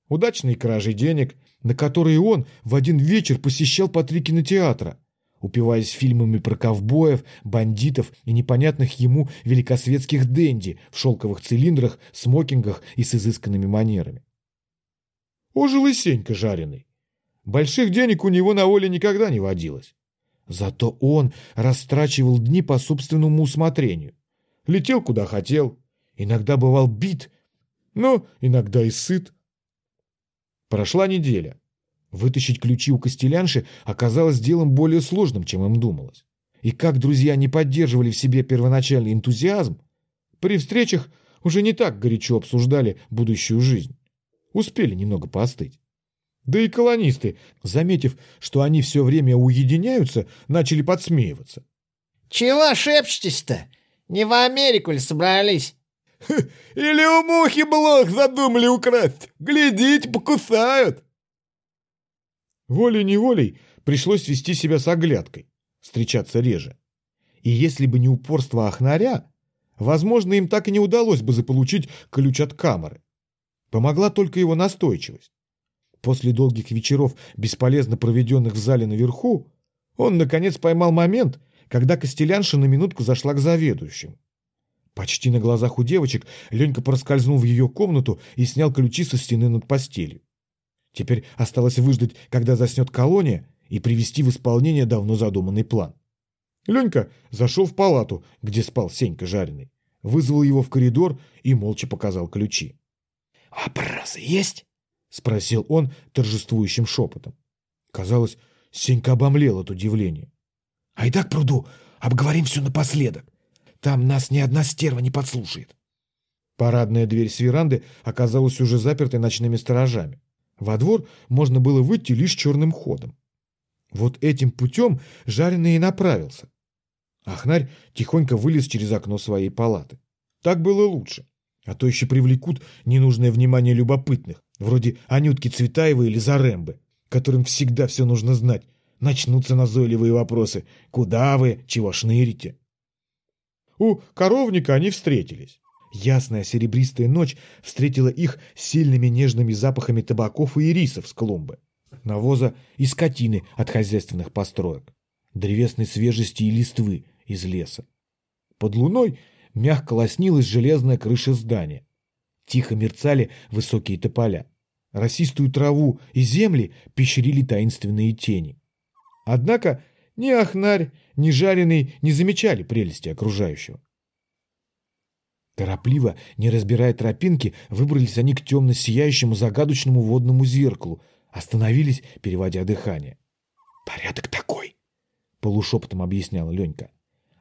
Удачные кражи денег, на которые он в один вечер посещал по три кинотеатра, упиваясь фильмами про ковбоев, бандитов и непонятных ему великосветских денди в шелковых цилиндрах, смокингах и с изысканными манерами. Ожил и Сенька жареный. Больших денег у него на воле никогда не водилось. Зато он растрачивал дни по собственному усмотрению. Летел куда хотел, иногда бывал бит, но иногда и сыт. Прошла неделя. Вытащить ключи у Костелянши оказалось делом более сложным, чем им думалось. И как друзья не поддерживали в себе первоначальный энтузиазм, при встречах уже не так горячо обсуждали будущую жизнь. Успели немного поостыть. Да и колонисты, заметив, что они все время уединяются, начали подсмеиваться. Чего шепчетесь-то? Не в Америку ли собрались? Или у мухи блох задумали украсть? Глядите, покусают. Волей-неволей пришлось вести себя с оглядкой, встречаться реже. И если бы не упорство Ахнаря, возможно, им так и не удалось бы заполучить ключ от камеры. Помогла только его настойчивость. После долгих вечеров, бесполезно проведенных в зале наверху, он, наконец, поймал момент, когда Костелянша на минутку зашла к заведующему. Почти на глазах у девочек Ленька проскользнул в ее комнату и снял ключи со стены над постелью. Теперь осталось выждать, когда заснет колония, и привести в исполнение давно задуманный план. Ленька зашел в палату, где спал Сенька жареный, вызвал его в коридор и молча показал ключи. Вопросы есть? — спросил он торжествующим шепотом. Казалось, Сенька обомлел от удивления. — Айда к пруду, обговорим все напоследок. Там нас ни одна стерва не подслушает. Парадная дверь с веранды оказалась уже запертой ночными сторожами. Во двор можно было выйти лишь черным ходом. Вот этим путем жареный и направился. Ахнарь тихонько вылез через окно своей палаты. Так было лучше. А то еще привлекут ненужное внимание любопытных, вроде Анютки Цветаевой или Зарембы, которым всегда все нужно знать. Начнутся назойливые вопросы. Куда вы? Чего шнырите? У коровника они встретились. Ясная серебристая ночь встретила их сильными нежными запахами табаков и ирисов с клумбы, навоза и скотины от хозяйственных построек, древесной свежести и листвы из леса. Под луной мягко лоснилась железная крыша здания. Тихо мерцали высокие тополя. Росистую траву и земли пещерили таинственные тени. Однако ни Ахнарь, ни Жареный не замечали прелести окружающего. Торопливо, не разбирая тропинки, выбрались они к темно-сияющему загадочному водному зеркалу, остановились, переводя дыхание. «Порядок такой», — полушепотом объясняла Ленька.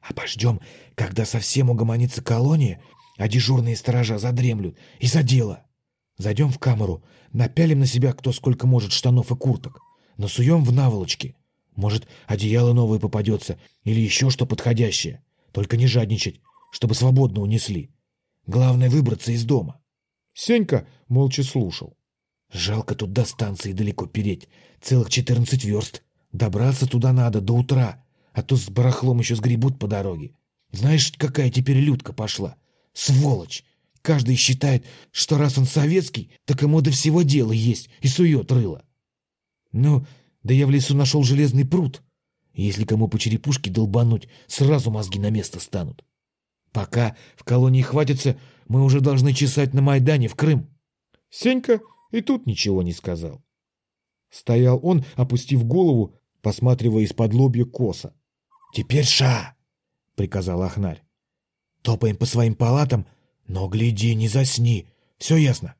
Обождем, когда совсем угомонится колония, а дежурные сторожа задремлют, и за дело. Зайдем в камеру, напялим на себя кто сколько может штанов и курток, насуем в наволочки. Может, одеяло новое попадется или еще что подходящее. Только не жадничать, чтобы свободно унесли. Главное выбраться из дома. Сенька молча слушал. Жалко тут до станции далеко переть. Целых 14 верст. Добраться туда надо до утра, а то с барахлом еще сгребут по дороге. Знаешь, какая теперь людка пошла? Сволочь! Каждый считает, что раз он советский, так ему до всего дела есть и сует рыло. Ну, да я в лесу нашел железный пруд. Если кому по черепушке долбануть, сразу мозги на место станут. Пока в колонии хватится, мы уже должны чесать на Майдане в Крым. Сенька и тут ничего не сказал. Стоял он, опустив голову, посматривая из-под лобья коса. «Теперь ша!» — приказал Ахнарь. «Топаем по своим палатам, но гляди, не засни. Все ясно?»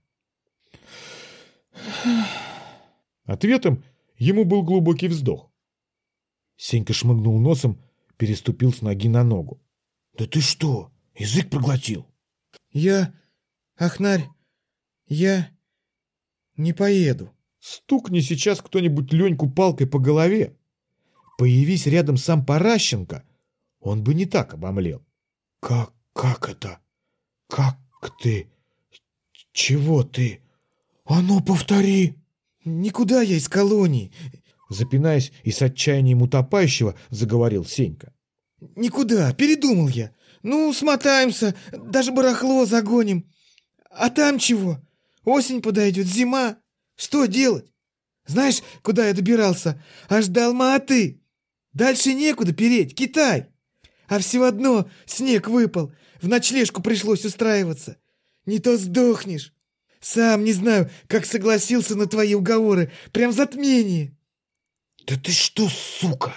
Ответом ему был глубокий вздох. Сенька шмыгнул носом, переступил с ноги на ногу. «Да ты что, язык проглотил?» Я, Ахнарь, я не поеду. Стукни сейчас кто-нибудь Леньку палкой по голове. Появись рядом сам Паращенко, он бы не так обомлел. «Как, как это? Как ты? Чего ты? А ну, повтори!» Никуда я из колонии. Запинаясь и с отчаянием утопающего, заговорил Сенька. Никуда, передумал я. Ну, смотаемся, даже барахло загоним. А там чего? Осень подойдет, зима. Что делать? Знаешь, куда я добирался? Аж до Алма-Аты. Дальше некуда переть, Китай. А все одно снег выпал. В ночлежку пришлось устраиваться. Не то сдохнешь. Сам не знаю, как согласился на твои уговоры. Прям затмение. «Да ты что, сука!»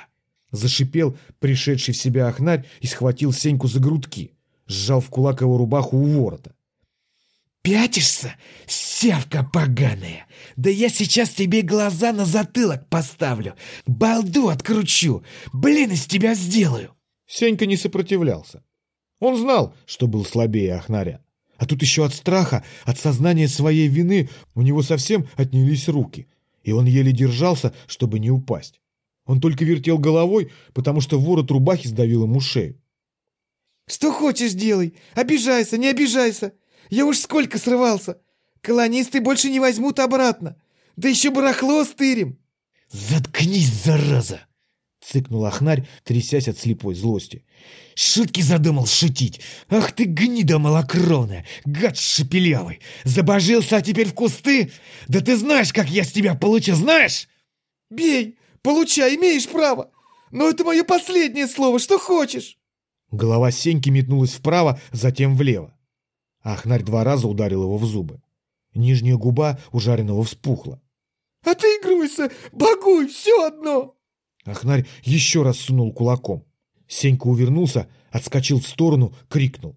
Зашипел пришедший в себя Ахнарь и схватил Сеньку за грудки, сжал в кулак его рубаху у ворота. «Пятишься, сявка поганая? Да я сейчас тебе глаза на затылок поставлю, балду откручу, блин из тебя сделаю!» Сенька не сопротивлялся. Он знал, что был слабее Ахнаря. А тут еще от страха, от сознания своей вины у него совсем отнялись руки, и он еле держался, чтобы не упасть. Он только вертел головой, потому что ворот рубахи сдавил ему шею. Что хочешь делай, обижайся, не обижайся. Я уж сколько срывался. Колонисты больше не возьмут обратно. Да еще барахло стырим. «Заткнись, зараза!» — цыкнул Ахнарь, трясясь от слепой злости. «Шутки задумал шутить! Ах ты гнида малокровная! Гад шепелявый! Забожился, а теперь в кусты? Да ты знаешь, как я с тебя получил, знаешь?» Бей, получай, имеешь право. Но это мое последнее слово, что хочешь. Голова Сеньки метнулась вправо, затем влево. Ахнарь два раза ударил его в зубы. Нижняя губа у жареного вспухла. Отыгрывайся, багуй, все одно. Ахнарь еще раз сунул кулаком. Сенька увернулся, отскочил в сторону, крикнул.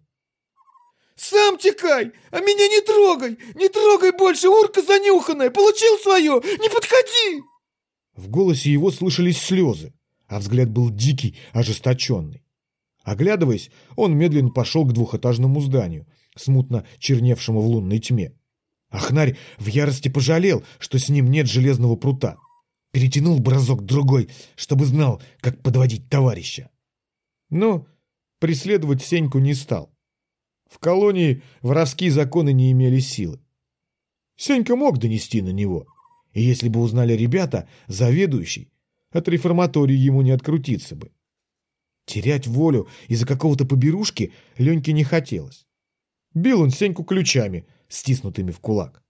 Сам текай, а меня не трогай, не трогай больше, урка занюханная, получил свое, не подходи. В голосе его слышались слезы, а взгляд был дикий, ожесточенный. Оглядываясь, он медленно пошел к двухэтажному зданию, смутно черневшему в лунной тьме. Ахнарь в ярости пожалел, что с ним нет железного прута. Перетянул бразок другой, чтобы знал, как подводить товарища. Но преследовать Сеньку не стал. В колонии воровские законы не имели силы. Сенька мог донести на него. И если бы узнали ребята, заведующий, от реформатории ему не открутиться бы. Терять волю из-за какого-то поберушки Леньке не хотелось. Бил он Сеньку ключами, стиснутыми в кулак.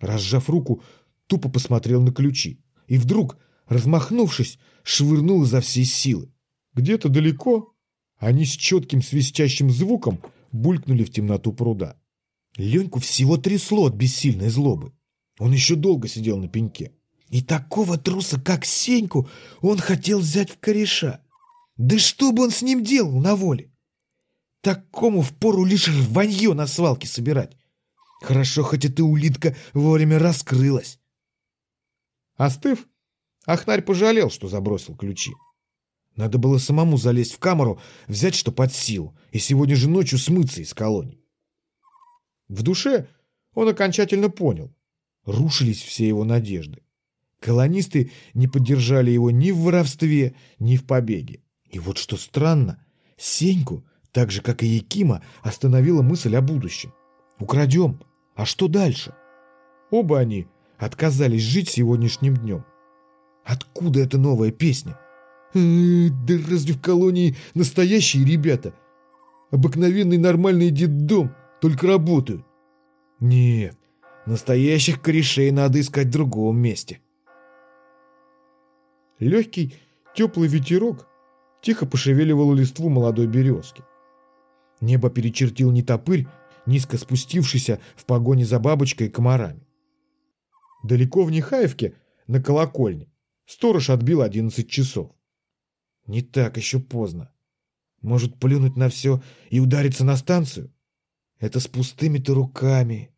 Разжав руку, тупо посмотрел на ключи. И вдруг, размахнувшись, швырнул изо всей силы. Где-то далеко они с четким свистящим звуком булькнули в темноту пруда. Леньку всего трясло от бессильной злобы. Он еще долго сидел на пеньке. И такого труса, как Сеньку, он хотел взять в кореша. Да что бы он с ним делал на воле? Такому впору лишь рванье на свалке собирать. Хорошо, хоть эта улитка вовремя раскрылась. Остыв, Ахнарь пожалел, что забросил ключи. Надо было самому залезть в камеру, взять что под силу, и сегодня же ночью смыться из колонии. В душе он окончательно понял. Рушились все его надежды. Колонисты не поддержали его ни в воровстве, ни в побеге. И вот что странно, Сеньку, так же, как и Якима, остановила мысль о будущем. Украдем, А что дальше? Оба они отказались жить сегодняшним днем. Откуда эта новая песня? Э, да разве в колонии настоящие ребята? Обыкновенный нормальный детдом, только работают. Нет, настоящих корешей надо искать в другом месте. Легкий, теплый ветерок тихо пошевеливал листву молодой березки. Небо перечертил не топырь, низко спустившийся в погоне за бабочкой и комарами. Далеко в Нехаевке, на колокольне, сторож отбил одиннадцать часов. Не так еще поздно. Может, плюнуть на все и удариться на станцию? Это с пустыми-то руками.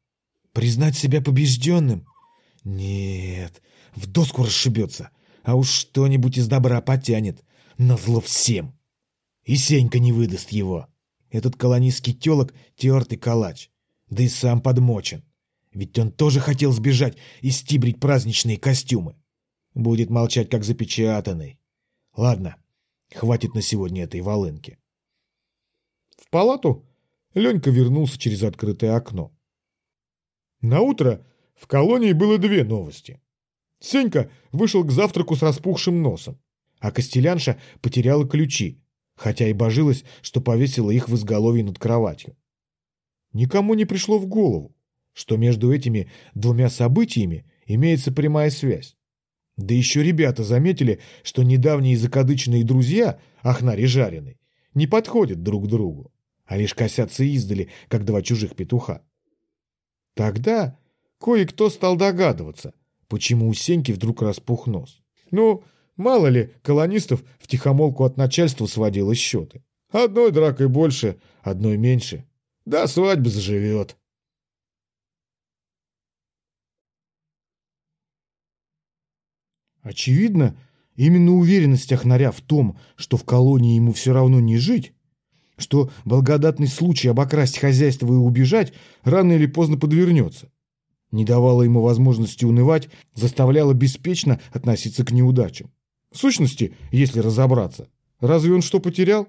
Признать себя побежденным? Нет, в доску расшибется, а уж что-нибудь из добра потянет, назло всем. И Сенька не выдаст его. Этот колонистский телок — тертый калач, да и сам подмочен. Ведь он тоже хотел сбежать и стибрить праздничные костюмы. Будет молчать, как запечатанный. Ладно, хватит на сегодня этой волынки. В палату Ленька вернулся через открытое окно. На утро в колонии было две новости. Сенька вышел к завтраку с распухшим носом, а Костелянша потеряла ключи, хотя и божилась, что повесила их в изголовье над кроватью. Никому не пришло в голову, что между этими двумя событиями имеется прямая связь. Да еще ребята заметили, что недавние закадычные друзья, Ахнарь и Жареный, не подходят друг другу, а лишь косятся издали, как два чужих петуха. Тогда кое-кто стал догадываться, почему у Сеньки вдруг распух нос. Ну, мало ли, колонистов в тихомолку от начальства сводило счеты. Одной дракой больше, одной меньше. Да свадьба заживет. Очевидно, именно уверенность Ахнаря в том, что в колонии ему все равно не жить, что благодатный случай обокрасть хозяйство и убежать рано или поздно подвернется. Не давала ему возможности унывать, заставляла беспечно относиться к неудачам. В сущности, если разобраться, разве он что потерял?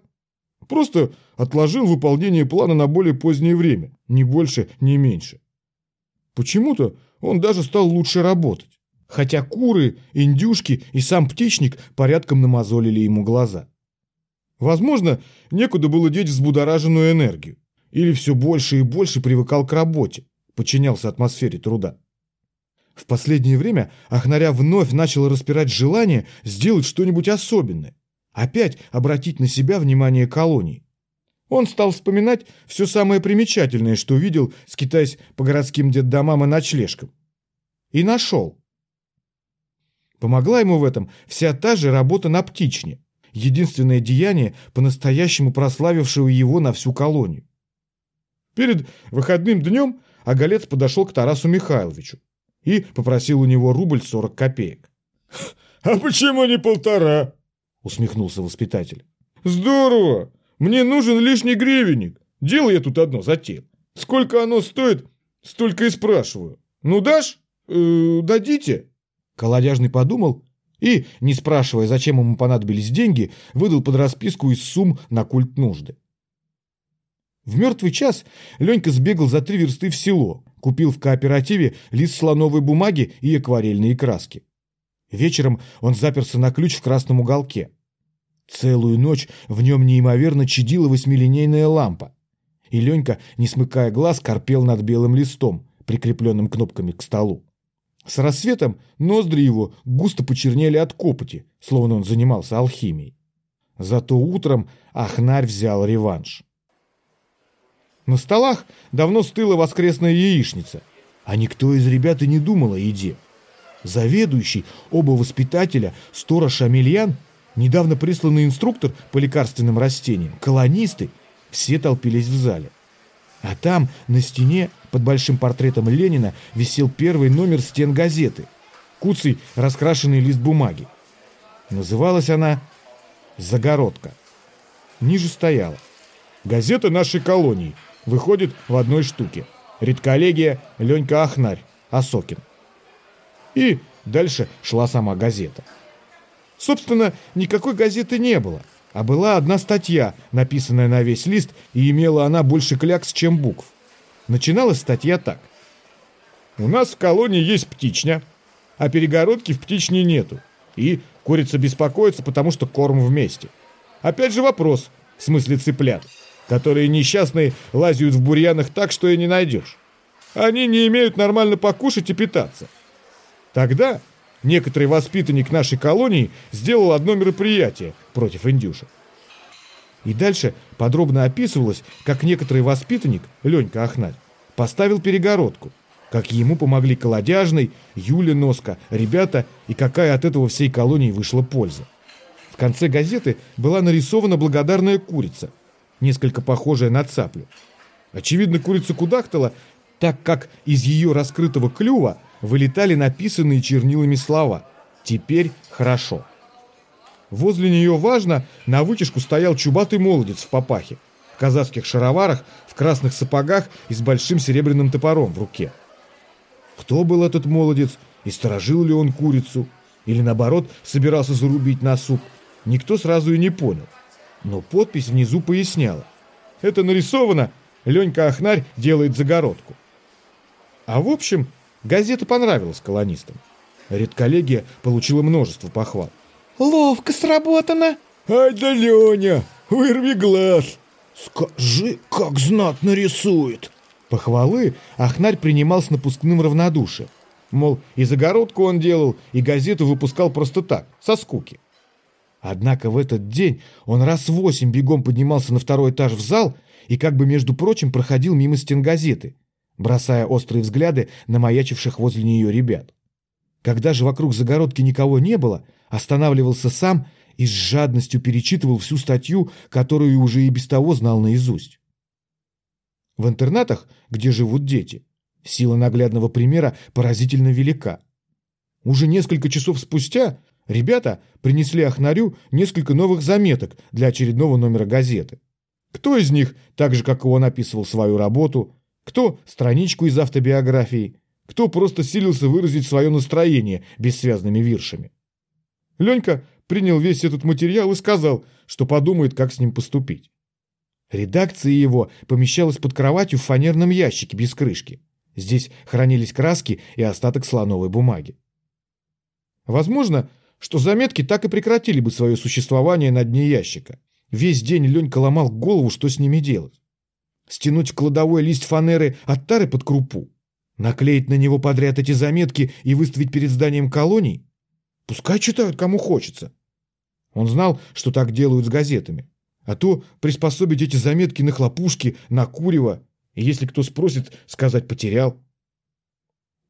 Просто отложил выполнение плана на более позднее время, ни больше, ни меньше. Почему-то он даже стал лучше работать, хотя куры, индюшки и сам птичник порядком намазолили ему глаза. Возможно, некуда было деть взбудораженную энергию. Или все больше и больше привыкал к работе, подчинялся атмосфере труда. В последнее время Ахнаря вновь начал распирать желание сделать что-нибудь особенное, опять обратить на себя внимание колонии. Он стал вспоминать все самое примечательное, что видел, скитаясь по городским детдомам и ночлежкам. И нашел. Помогла ему в этом вся та же работа на птичне единственное деяние, по-настоящему прославившего его на всю колонию. Перед выходным днем Оголец подошел к Тарасу Михайловичу и попросил у него рубль сорок копеек. «А почему не полтора?» — усмехнулся воспитатель. «Здорово! Мне нужен лишний гривенник. Дело я тут одно затеял. Сколько оно стоит, столько и спрашиваю. Ну дашь? Э, дадите?» Колодяжный подумал и, не спрашивая, зачем ему понадобились деньги, выдал под расписку из сумм на культ нужды. В мертвый час Ленька сбегал за три версты в село, купил в кооперативе лист слоновой бумаги и акварельные краски. Вечером он заперся на ключ в красном уголке. Целую ночь в нем неимоверно чадила восьмилинейная лампа. И Ленька, не смыкая глаз, корпел над белым листом, прикрепленным кнопками к столу. С рассветом ноздри его густо почернели от копоти, словно он занимался алхимией. Зато утром Ахнарь взял реванш. На столах давно стыла воскресная яичница, а никто из ребят и не думал о еде. Заведующий, оба воспитателя, сторож Амельян, недавно присланный инструктор по лекарственным растениям, колонисты, все толпились в зале. А там, на стене, под большим портретом Ленина, висел первый номер стен газеты. Куцый, раскрашенный лист бумаги. Называлась она «Загородка». Ниже стояла. «Газета нашей колонии. Выходит в одной штуке. Редколлегия Ленька Ахнарь, Осокин». И дальше шла сама газета. Собственно, никакой газеты не было. А была одна статья, написанная на весь лист, и имела она больше клякс, чем букв. Начиналась статья так. У нас в колонии есть птичня, а перегородки в птичне нету. И курица беспокоится, потому что корм вместе. Опять же вопрос, в смысле цыплят, которые несчастные лазят в бурьянах так, что и не найдешь. Они не имеют нормально покушать и питаться. Тогда некоторый воспитанник нашей колонии сделал одно мероприятие против индюшек. И дальше подробно описывалось, как некоторый воспитанник, Ленька Ахнарь, поставил перегородку, как ему помогли Колодяжный, Юля Носка, ребята и какая от этого всей колонии вышла польза. В конце газеты была нарисована благодарная курица, несколько похожая на цаплю. Очевидно, курица кудахтала, так как из ее раскрытого клюва вылетали написанные чернилами слова «Теперь хорошо». Возле нее важно на вытяжку стоял чубатый молодец в папахе, в казахских шароварах, в красных сапогах и с большим серебряным топором в руке. Кто был этот молодец и сторожил ли он курицу? Или наоборот, собирался зарубить на суп? Никто сразу и не понял. Но подпись внизу поясняла. Это нарисовано, Ленька Ахнарь делает загородку. А в общем, газета понравилась колонистам. Редколлегия получила множество похвал. Ловко сработано. Ай да Леня, вырви глаз. Скажи, как знатно рисует. Похвалы Ахнарь принимал с напускным равнодушием. Мол, и загородку он делал, и газету выпускал просто так, со скуки. Однако в этот день он раз восемь бегом поднимался на второй этаж в зал и как бы, между прочим, проходил мимо стен газеты, бросая острые взгляды на маячивших возле нее ребят. Когда же вокруг загородки никого не было, останавливался сам и с жадностью перечитывал всю статью, которую уже и без того знал наизусть. В интернатах, где живут дети, сила наглядного примера поразительно велика. Уже несколько часов спустя ребята принесли Ахнарю несколько новых заметок для очередного номера газеты. Кто из них, так же, как и он описывал свою работу, кто страничку из автобиографии, кто просто силился выразить свое настроение бессвязными виршами. Ленька принял весь этот материал и сказал, что подумает, как с ним поступить. Редакция его помещалась под кроватью в фанерном ящике без крышки. Здесь хранились краски и остаток слоновой бумаги. Возможно, что заметки так и прекратили бы свое существование на дне ящика. Весь день Ленька ломал голову, что с ними делать. Стянуть в кладовой лист фанеры от тары под крупу? Наклеить на него подряд эти заметки и выставить перед зданием колоний? Пускай читают, кому хочется. Он знал, что так делают с газетами. А то приспособить эти заметки на хлопушки, на курево, и если кто спросит, сказать потерял.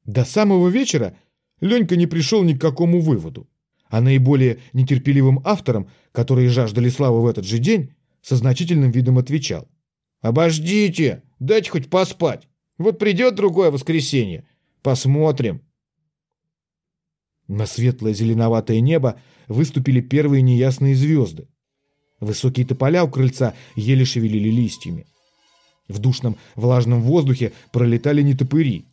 До самого вечера Ленька не пришел ни к какому выводу, а наиболее нетерпеливым авторам, которые жаждали славы в этот же день, со значительным видом отвечал. «Обождите, дайте хоть поспать. Вот придет другое воскресенье. Посмотрим». На светлое зеленоватое небо выступили первые неясные звезды. Высокие тополя у крыльца еле шевелили листьями. В душном влажном воздухе пролетали нетопыри.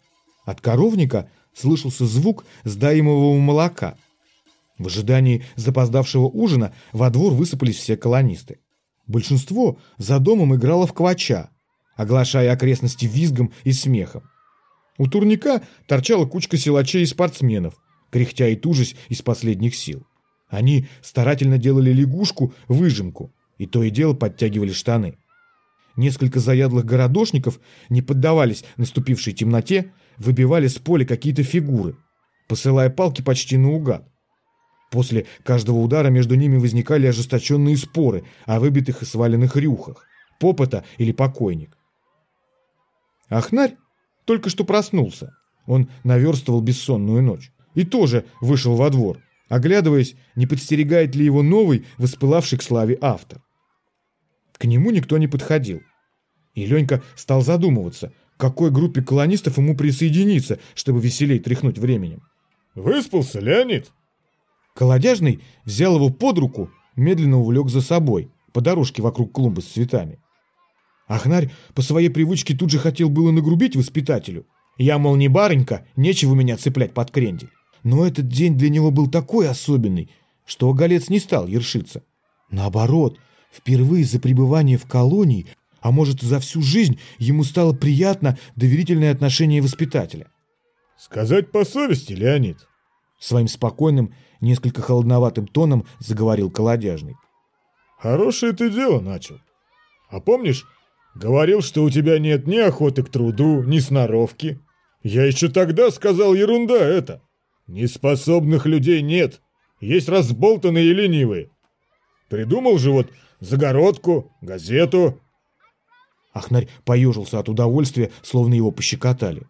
От коровника слышался звук сдаемого молока. В ожидании запоздавшего ужина во двор высыпались все колонисты. Большинство за домом играло в квача, оглашая окрестности визгом и смехом. У турника торчала кучка силачей и спортсменов, кряхтя и тужась из последних сил. Они старательно делали лягушку, выжимку, и то и дело подтягивали штаны. Несколько заядлых городошников не поддавались наступившей темноте, выбивали с поля какие-то фигуры, посылая палки почти наугад. После каждого удара между ними возникали ожесточенные споры о выбитых и сваленных рюхах, попыта или покойник. Ахнарь только что проснулся. Он наверстывал бессонную ночь. И тоже вышел во двор, оглядываясь, не подстерегает ли его новый, воспылавший к славе автор. К нему никто не подходил. И Ленька стал задумываться, к какой группе колонистов ему присоединиться, чтобы веселей тряхнуть временем. Выспался, Леонид? Колодяжный взял его под руку, медленно увлек за собой, по дорожке вокруг клумбы с цветами. Ахнарь по своей привычке тут же хотел было нагрубить воспитателю. Я, мол, не барынька, нечего меня цеплять под крендель. Но этот день для него был такой особенный, что оголец не стал ершиться. Наоборот, впервые за пребывание в колонии, а может за всю жизнь, ему стало приятно доверительное отношение воспитателя. Сказать по совести, Леонид. Своим спокойным, несколько холодноватым тоном заговорил колодяжный. Хорошее ты дело начал. А помнишь, говорил, что у тебя нет ни охоты к труду, ни сноровки? Я еще тогда сказал ерунда это. Неспособных людей нет. Есть разболтанные и ленивые. Придумал же вот загородку, газету. Ахнарь поежился от удовольствия, словно его пощекотали.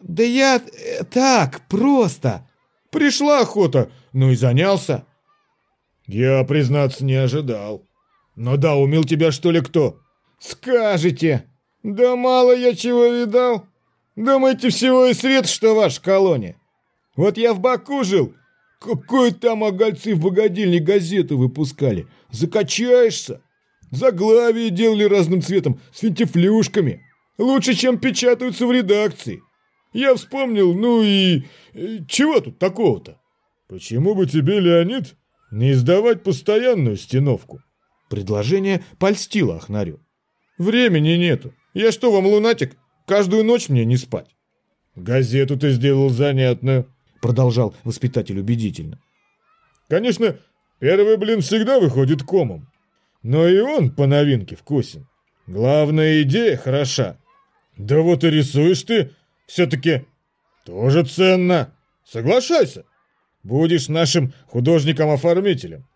Да я... э, так, просто. Пришла охота, ну и занялся. Я, признаться, не ожидал. Но да, умел тебя что ли кто? Скажете. Да мало я чего видал. Думаете, всего и сред, что ваша колония. Вот я в Баку жил. Какой там огольцы в богадельне газету выпускали. Закачаешься. Заглавие делали разным цветом, с финтифлюшками. Лучше, чем печатаются в редакции. Я вспомнил, ну и... э, Чего тут такого-то? Почему бы тебе, Леонид, не издавать постоянную стеновку? Предложение польстило Ахнарю. Времени нету. Я что, вам лунатик? Каждую ночь мне не спать. Газету ты сделал занятную, Продолжал воспитатель убедительно. Конечно, первый блин всегда выходит комом. Но и он по новинке вкусен. Главная идея хороша. Да вот и рисуешь ты все-таки тоже ценно. Соглашайся. Будешь нашим художником-оформителем.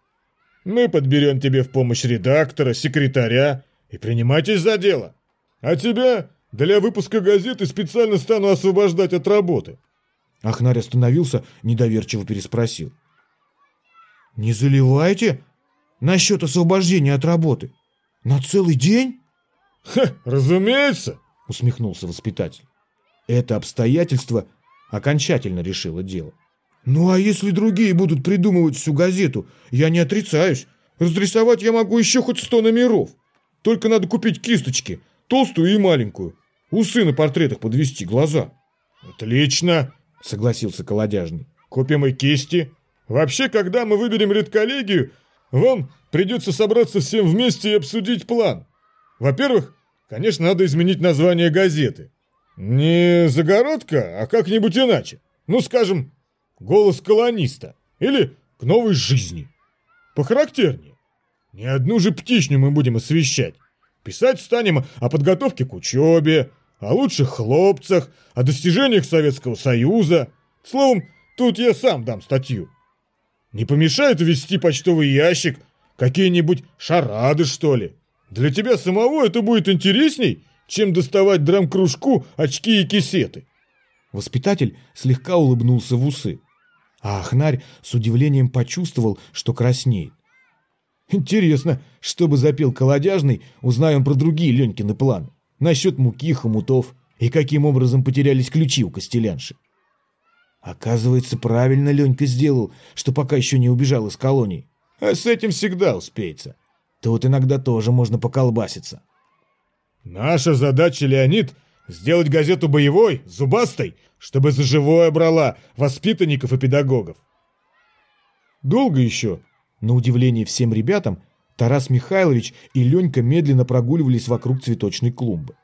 Мы подберем тебе в помощь редактора, секретаря и принимайтесь за дело. А тебя для выпуска газеты специально стану освобождать от работы. Ахнарь остановился, недоверчиво переспросил. «Не заливайте насчет освобождения от работы? На целый день?» Ха, разумеется. усмехнулся воспитатель. Это обстоятельство окончательно решило дело. Ну а если другие будут придумывать всю газету, я не отрицаюсь. Разрисовать я могу еще хоть сто номеров. Только надо купить кисточки, толстую и маленькую. Усы на портретах подвести, глаза. Отлично, согласился колодяжный. Купим и кисти. Вообще, когда мы выберем редколлегию, вам придется собраться всем вместе и обсудить план. Во-первых, конечно, надо изменить название газеты. Не «Загородка», а как-нибудь иначе. Ну, скажем, «Голос колониста» или «К новой жизни». Похарактернее. Не одну же птичню мы будем освещать. Писать станем о подготовке к учебе, о лучших хлопцах, о достижениях Советского Союза. Словом, тут я сам дам статью. Не помешает ввести почтовый ящик, какие-нибудь шарады, что ли. Для тебя самого это будет интересней, чем доставать драм-кружку, очки и кисеты. Воспитатель слегка улыбнулся в усы. А Ахнарь с удивлением почувствовал, что краснеет. Интересно, что бы запел колодяжный, узнаем про другие Ленькины планы. Насчет муки, хомутов и каким образом потерялись ключи у костелянши. Оказывается, правильно Ленька сделал, что пока еще не убежал из колонии. А с этим всегда успеется. Тут иногда тоже можно поколбаситься. Наша задача, Леонид, сделать газету боевой, зубастой, чтобы за живое брала воспитанников и педагогов. Долго еще, на удивление всем ребятам, Тарас Михайлович и Ленька медленно прогуливались вокруг цветочной клумбы.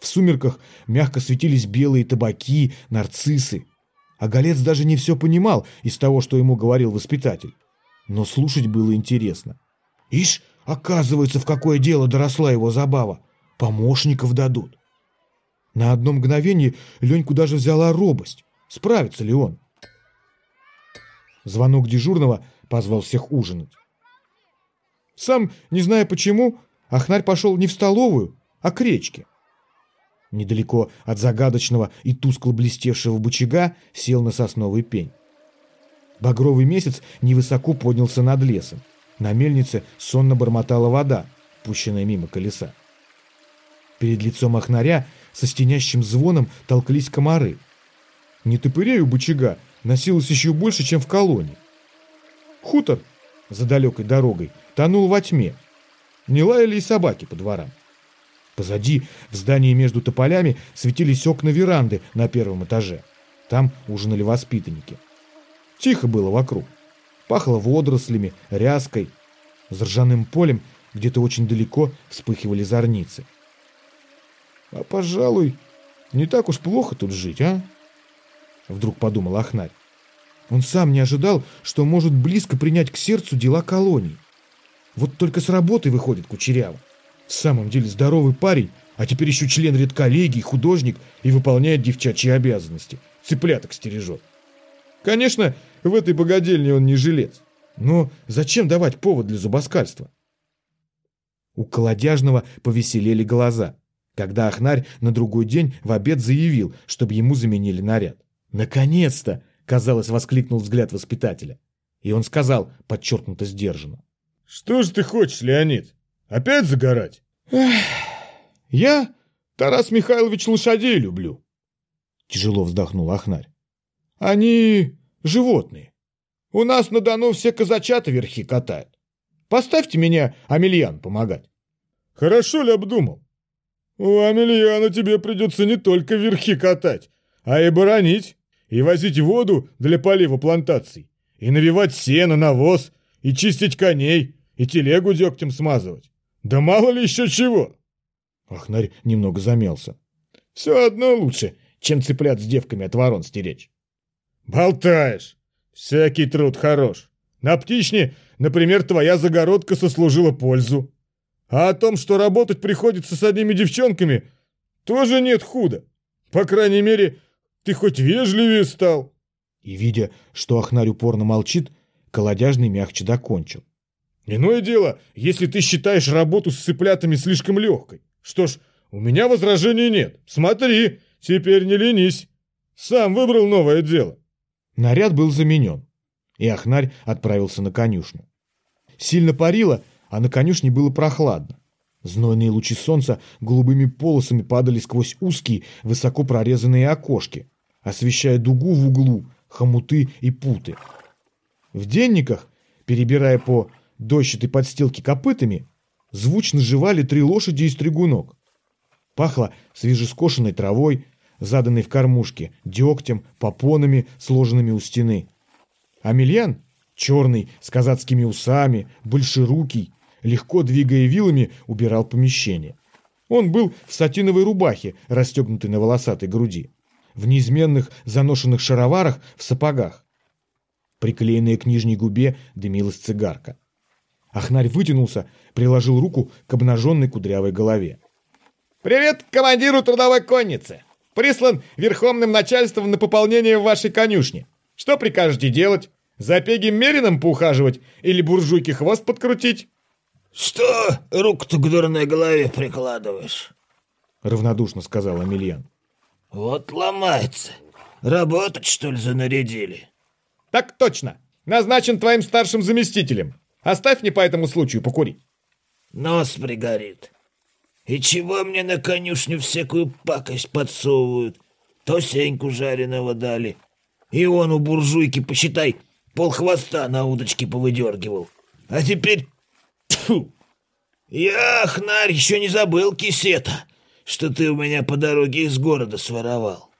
В сумерках мягко светились белые табаки, нарциссы. А Голец даже не все понимал из того, что ему говорил воспитатель. Но слушать было интересно. Ишь, оказывается, в какое дело доросла его забава. Помощников дадут. На одно мгновение Леньку даже взяла робость. Справится ли он? Звонок дежурного позвал всех ужинать. Сам, не зная почему, Ахнарь пошел не в столовую, а к речке. Недалеко от загадочного и тускло блестевшего бычага сел на сосновый пень. Багровый месяц невысоко поднялся над лесом. На мельнице сонно бормотала вода, пущенная мимо колеса. Перед лицом Ахнаря со стенящим звоном толклись комары. Нетопырей у бычага носилось еще больше, чем в колонии. Хутор за далекой дорогой тонул во тьме. Не лаяли и собаки по дворам. Позади, в здании между тополями, светились окна веранды на первом этаже. Там ужинали воспитанники. Тихо было вокруг. Пахло водорослями, ряской. За ржаным полем где-то очень далеко вспыхивали зорницы. А, пожалуй, не так уж плохо тут жить, а? вдруг подумал Ахнарь. Он сам не ожидал, что может близко принять к сердцу дела колонии. Вот только с работы выходит кучеряво. В самом деле здоровый парень, а теперь еще член редколлегии, художник и выполняет девчачьи обязанности. Цыпляток стережет. Конечно, в этой богадельне он не жилец. Но зачем давать повод для зубоскальства? У колодяжного повеселели глаза, когда Ахнарь на другой день в обед заявил, чтобы ему заменили наряд. «Наконец-то!» — казалось, воскликнул взгляд воспитателя. И он сказал, подчеркнуто сдержанно. Что ж ты хочешь, Леонид? Опять загорать? «Я, Тарас Михайлович, лошадей люблю», — тяжело вздохнул Ахнарь. «Они животные. У нас на Дону все казачата верхи катают. Поставьте меня, Амельян, помогать». Хорошо ли обдумал? У Амельяна тебе придется не только верхи катать, а и боронить, и возить воду для полива плантаций, и навивать сено, навоз, и чистить коней, и телегу дегтем смазывать. Да мало ли еще чего. Ахнарь немного замялся. «Все одно лучше, чем цыплят с девками от ворон стеречь». Болтаешь. Всякий труд хорош. На птичне, например, твоя загородка сослужила пользу. А о том, что работать приходится с одними девчонками, тоже нет худа. По крайней мере, ты хоть вежливее стал. И, видя, что Ахнарь упорно молчит, колодяжный мягче докончил. Иное дело, если ты считаешь работу с цыплятами слишком легкой. Что ж, у меня возражений нет. Смотри, теперь не ленись. Сам выбрал новое дело. Наряд был заменен, и Ахнарь отправился на конюшню. Сильно парило, а на конюшне было прохладно. Знойные лучи солнца голубыми полосами падали сквозь узкие, высоко прорезанные окошки, освещая дугу в углу, хомуты и путы. В денниках, перебирая по дощатой подстилке копытами, звучно жевали три лошади и стригунок. Пахло свежескошенной травой, заданной в кормушке, дегтем, попонами, сложенными у стены. Амельян, черный, с казацкими усами, большерукий, легко двигая вилами, убирал помещение. Он был в сатиновой рубахе, расстегнутой на волосатой груди, в неизменных заношенных шароварах, в сапогах. Приклеенная к нижней губе дымилась цигарка. Ахнарь вытянулся, приложил руку к обнаженной кудрявой голове. «Привет командиру трудовой конницы! Прислан верховным начальством на пополнение в вашей конюшне. Что прикажете делать? За Пегим Мерином поухаживать или буржуйке хвост подкрутить?» Что руку-то к дурной голове прикладываешь? Равнодушно сказал Амельян. Вот ломается. Работать, что ли, занарядили? «Так точно! Назначен твоим старшим заместителем. Оставь мне по этому случаю покурить». Нос пригорит. И чего мне на конюшню всякую пакость подсовывают? То сеньку жареного дали. И он у буржуйки, посчитай, полхвоста на удочке повыдергивал. А теперь... Тьфу! Я, хнарь, еще не забыл кисета, что ты у меня по дороге из города своровал.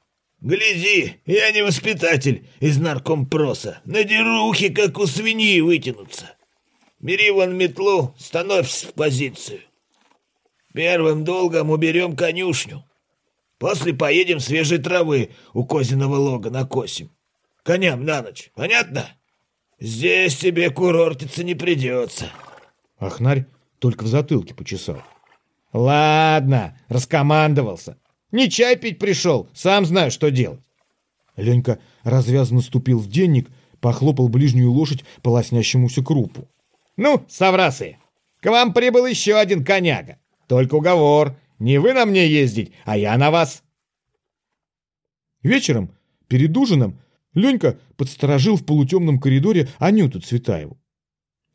Гляди, я не воспитатель из наркомпроса. Надеру ухи, как у свиньи, вытянутся. Бери вон метлу, становься в позицию. Первым долгом уберем конюшню. После поедем свежей травы у козиного лога накосим. Коням на ночь, понятно? Здесь тебе курортиться не придется. Ахнарь только в затылке почесал. «Ладно, раскомандовался. Не чай пить пришел, сам знаю, что делать». Ленька развязанно ступил в денник, похлопал ближнюю лошадь по лоснящемуся крупу. «Ну, соврасы, к вам прибыл еще один коняга. Только уговор, не вы на мне ездить, а я на вас». Вечером, перед ужином, Ленька подсторожил в полутемном коридоре Анюту Цветаеву.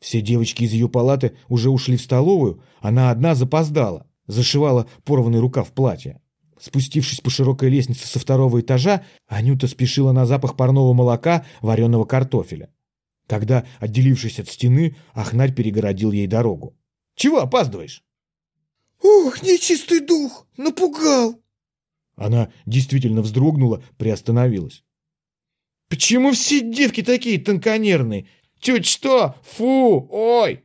Все девочки из ее палаты уже ушли в столовую, она одна запоздала, зашивала порванный рукав платья. Спустившись по широкой лестнице со второго этажа, Анюта спешила на запах парного молока, вареного картофеля. Когда, отделившись от стены, Ахнарь перегородил ей дорогу. «Чего опаздываешь?» «Ох, нечистый дух! Напугал!» Она действительно вздрогнула, приостановилась. «Почему все девки такие тонконервные? Чуть что? Фу! Ой!»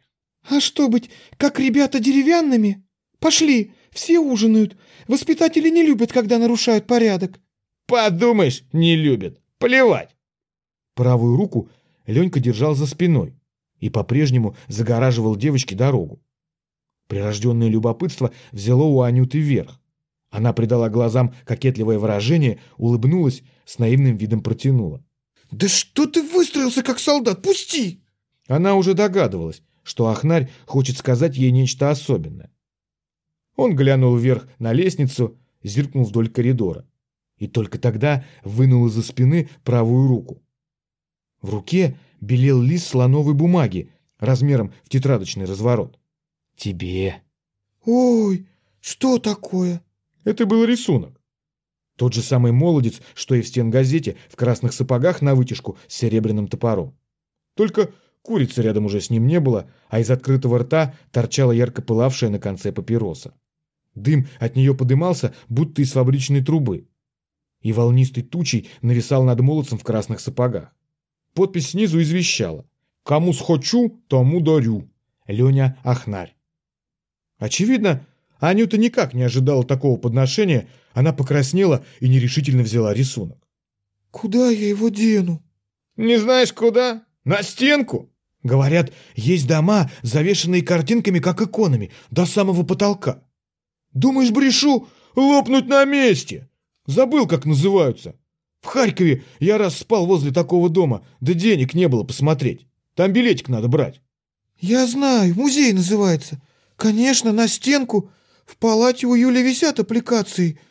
«А что быть, как ребята деревянными? Пошли, все ужинают. Воспитатели не любят, когда нарушают порядок». «Подумаешь, не любят. Плевать. Правую руку Ленька держал за спиной и по-прежнему загораживал девочке дорогу. Прирожденное любопытство взяло у Анюты вверх. Она придала глазам кокетливое выражение, улыбнулась, с наивным видом протянула. «Да что ты выстроился, как солдат? Пусти!» Она уже догадывалась, что Ахнарь хочет сказать ей нечто особенное. Он глянул вверх на лестницу, зыркнул вдоль коридора. И только тогда вынул из-за спины правую руку. В руке белел лист слоновой бумаги размером в тетрадочный разворот. «Тебе». «Ой, что такое?» Это был рисунок. Тот же самый молодец, что и в стенгазете, в красных сапогах на вытяжку с серебряным топором. Только курицы рядом уже с ним не было, а из открытого рта торчала ярко пылавшая на конце папироса. Дым от нее подымался, будто из фабричной трубы. И волнистой тучей нависал над молодцем в красных сапогах. Подпись снизу извещала. «Кому схочу, тому дарю. Леня Ахнарь». Очевидно, Анюта никак не ожидала такого подношения, она покраснела и нерешительно взяла рисунок. «Куда я его дену?» Не знаешь куда? На стенку. Говорят, есть дома, завешенные картинками, как иконами, до самого потолка. Думаешь, брешу? Лопнуть на месте. Забыл, как называются. В Харькове я раз спал возле такого дома, да денег не было посмотреть. Там билетик надо брать. «Я знаю, музей называется. Конечно, на стенку. В палате у Юли висят аппликации,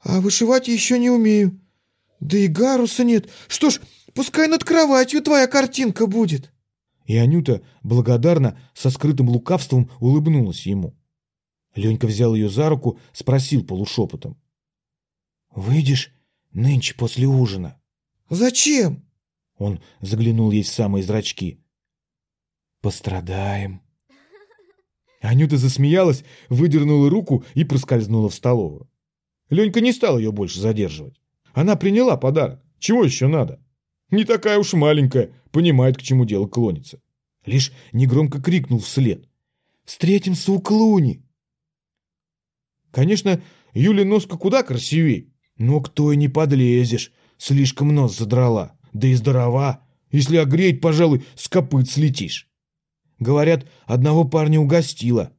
а вышивать еще не умею. Да и гаруса нет. Что ж, пускай над кроватью твоя картинка будет». И Анюта благодарно, со скрытым лукавством улыбнулась ему. Ленька взял ее за руку, спросил полушепотом. «Выйдешь нынче после ужина?» «Зачем?» Он заглянул ей в самые зрачки. «Пострадаем». Анюта засмеялась, выдернула руку и проскользнула в столовую. Ленька не стал ее больше задерживать. Она приняла подарок. Чего еще надо? Не такая уж маленькая, понимает, к чему дело клонится. Лишь негромко крикнул вслед. «Встретимся у Клуни!» Конечно, Юля носка куда красивей, но кто и не подлезешь, слишком нос задрала, да и здорова. Если огреть, пожалуй, с копыт слетишь. Говорят, одного парня угостила.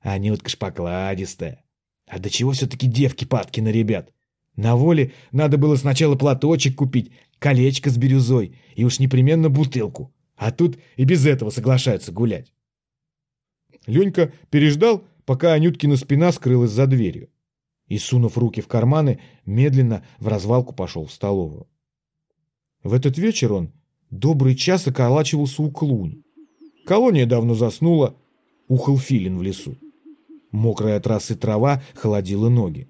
А Нютка ж покладистая. А до чего все-таки девки падки на ребят? На воле надо было сначала платочек купить, колечко с бирюзой и уж непременно бутылку. А тут и без этого соглашаются гулять. Ленька переждал, пока Анюткина спина скрылась за дверью. И, сунув руки в карманы, медленно в развалку пошел в столовую. В этот вечер он добрый час околачивался у клуни. Колония давно заснула, ухал филин в лесу. Мокрая от росы трава холодила ноги.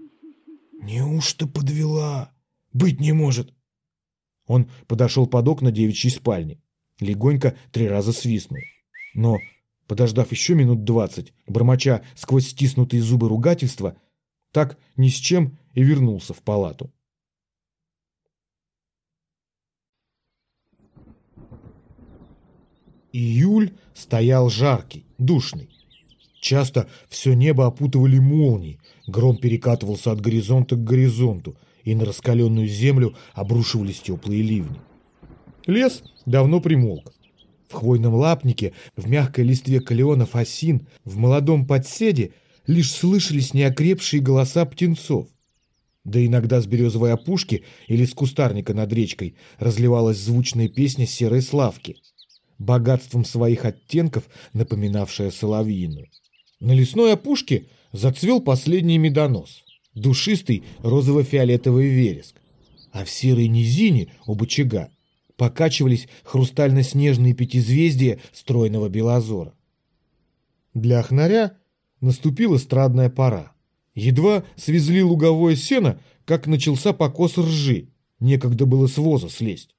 «Неужто подвела? Быть не может!» Он подошел под окна девичьей спальни. Легонько три раза свистнул. Но, подождав еще минут двадцать, бормоча сквозь стиснутые зубы ругательства, так ни с чем и вернулся в палату. Июль стоял жаркий, душный. Часто все небо опутывали молнии, гром перекатывался от горизонта к горизонту, и на раскаленную землю обрушивались теплые ливни. Лес давно примолк. В хвойном лапнике, в мягкой листве калеонов осин, в молодом подседе лишь слышались неокрепшие голоса птенцов. Да иногда с березовой опушки или с кустарника над речкой разливалась звучная песня серой славки, богатством своих оттенков напоминавшая соловьиную. На лесной опушке зацвел последний медонос, душистый розово-фиолетовый вереск, а в серой низине у бычага покачивались хрустально-снежные пятизвездия стройного белозора. Для охнаря наступила страдная пора. Едва свезли луговое сено, как начался покос ржи, некогда было с воза слезть.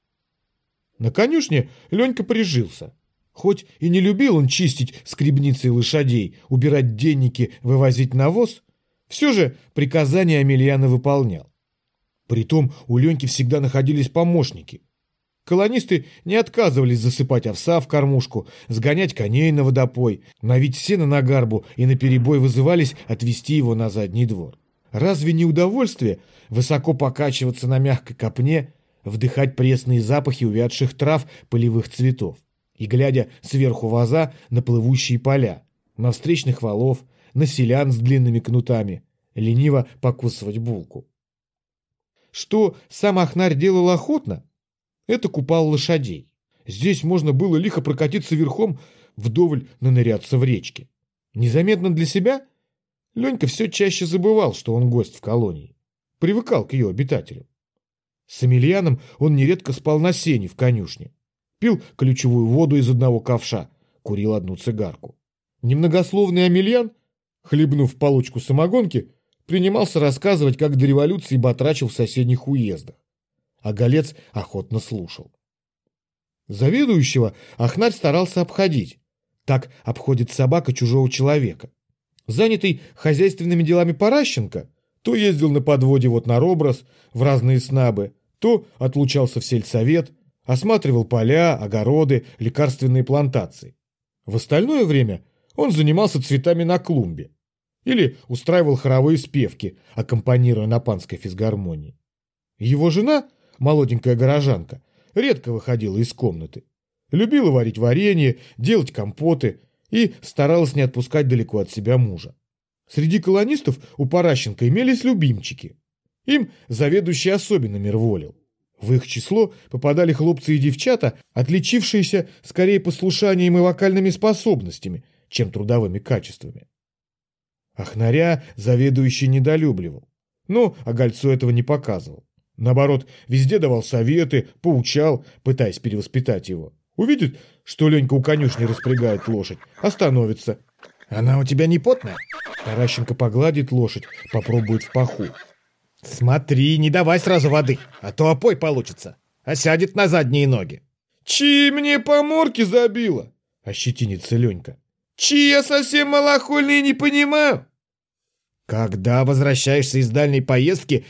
На конюшне Ленька прижился. Хоть и не любил он чистить скребницы лошадей, убирать денники, вывозить навоз, все же приказания Амельяна выполнял. Притом у Леньки всегда находились помощники. Колонисты не отказывались засыпать овса в кормушку, сгонять коней на водопой, навить сено на гарбу и наперебой вызывались отвезти его на задний двор. Разве не удовольствие высоко покачиваться на мягкой копне, вдыхать пресные запахи увядших трав полевых цветов и, глядя сверху ваза на плывущие поля, на встречных валов, на селян с длинными кнутами, лениво покусывать булку. Что сам Ахнарь делал охотно, это купал лошадей. Здесь можно было лихо прокатиться верхом, вдоволь наныряться в речке. Незаметно для себя Ленька все чаще забывал, что он гость в колонии. Привыкал к ее обитателям. С Емельяном он нередко спал на сене в конюшне. Пил ключевую воду из одного ковша, курил одну цигарку. Немногословный Амельян, хлебнув получку самогонки, принимался рассказывать, как до революции батрачил в соседних уездах. А Голец охотно слушал. Заведующего Ахнарь старался обходить. Так обходит собака чужого человека. Занятый хозяйственными делами Паращенко, то ездил на подводе вот на Роброс в разные снабы, то отлучался в сельсовет, осматривал поля, огороды, лекарственные плантации. В остальное время он занимался цветами на клумбе или устраивал хоровые спевки, аккомпанируя на панской физгармонии. Его жена, молоденькая горожанка, редко выходила из комнаты. Любила варить варенье, делать компоты и старалась не отпускать далеко от себя мужа. Среди колонистов у Паращенко имелись любимчики. Им заведующий особенно мир волил. В их число попадали хлопцы и девчата, отличившиеся скорее послушанием и вокальными способностями, чем трудовыми качествами. Ахнаря заведующий недолюбливал, но Огольцу этого не показывал. Наоборот, везде давал советы, поучал, пытаясь перевоспитать его. Увидит, что Ленька у конюшни распрягает лошадь, остановится. «Она у тебя не потная?» Таращенко погладит лошадь, попробует в паху. Смотри, не давай сразу воды, а то опой получится. А сядет на задние ноги. Чи мне по морке забила? Ощетинится Ленька. Чи я совсем малохольный не понимаю? Когда возвращаешься из дальней поездки,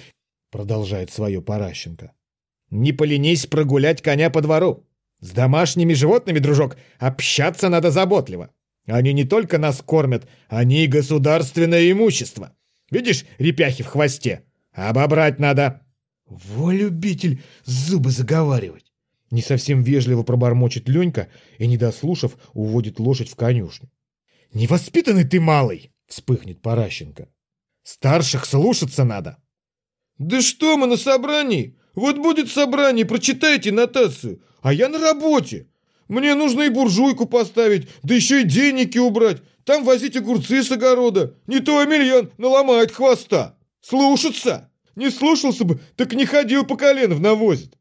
продолжает свое Паращенко, не поленись прогулять коня по двору. С домашними животными, дружок, общаться надо заботливо. Они не только нас кормят, они и государственное имущество. Видишь репяхи в хвосте? Обобрать надо. Во, любитель зубы заговаривать. Не совсем вежливо пробормочет Ленька и, не дослушав, уводит лошадь в конюшню. «Невоспитанный ты малый!» — вспыхнет Паращенко. «Старших слушаться надо!» «Да что мы на собрании? Вот будет собрание, прочитайте нотацию, а я на работе. Мне нужно и буржуйку поставить, да еще и денники убрать, там возить огурцы с огорода. Не то Амельян наломает хвоста. Слушаться! Не слушался бы, так не ходил по колено в навозит.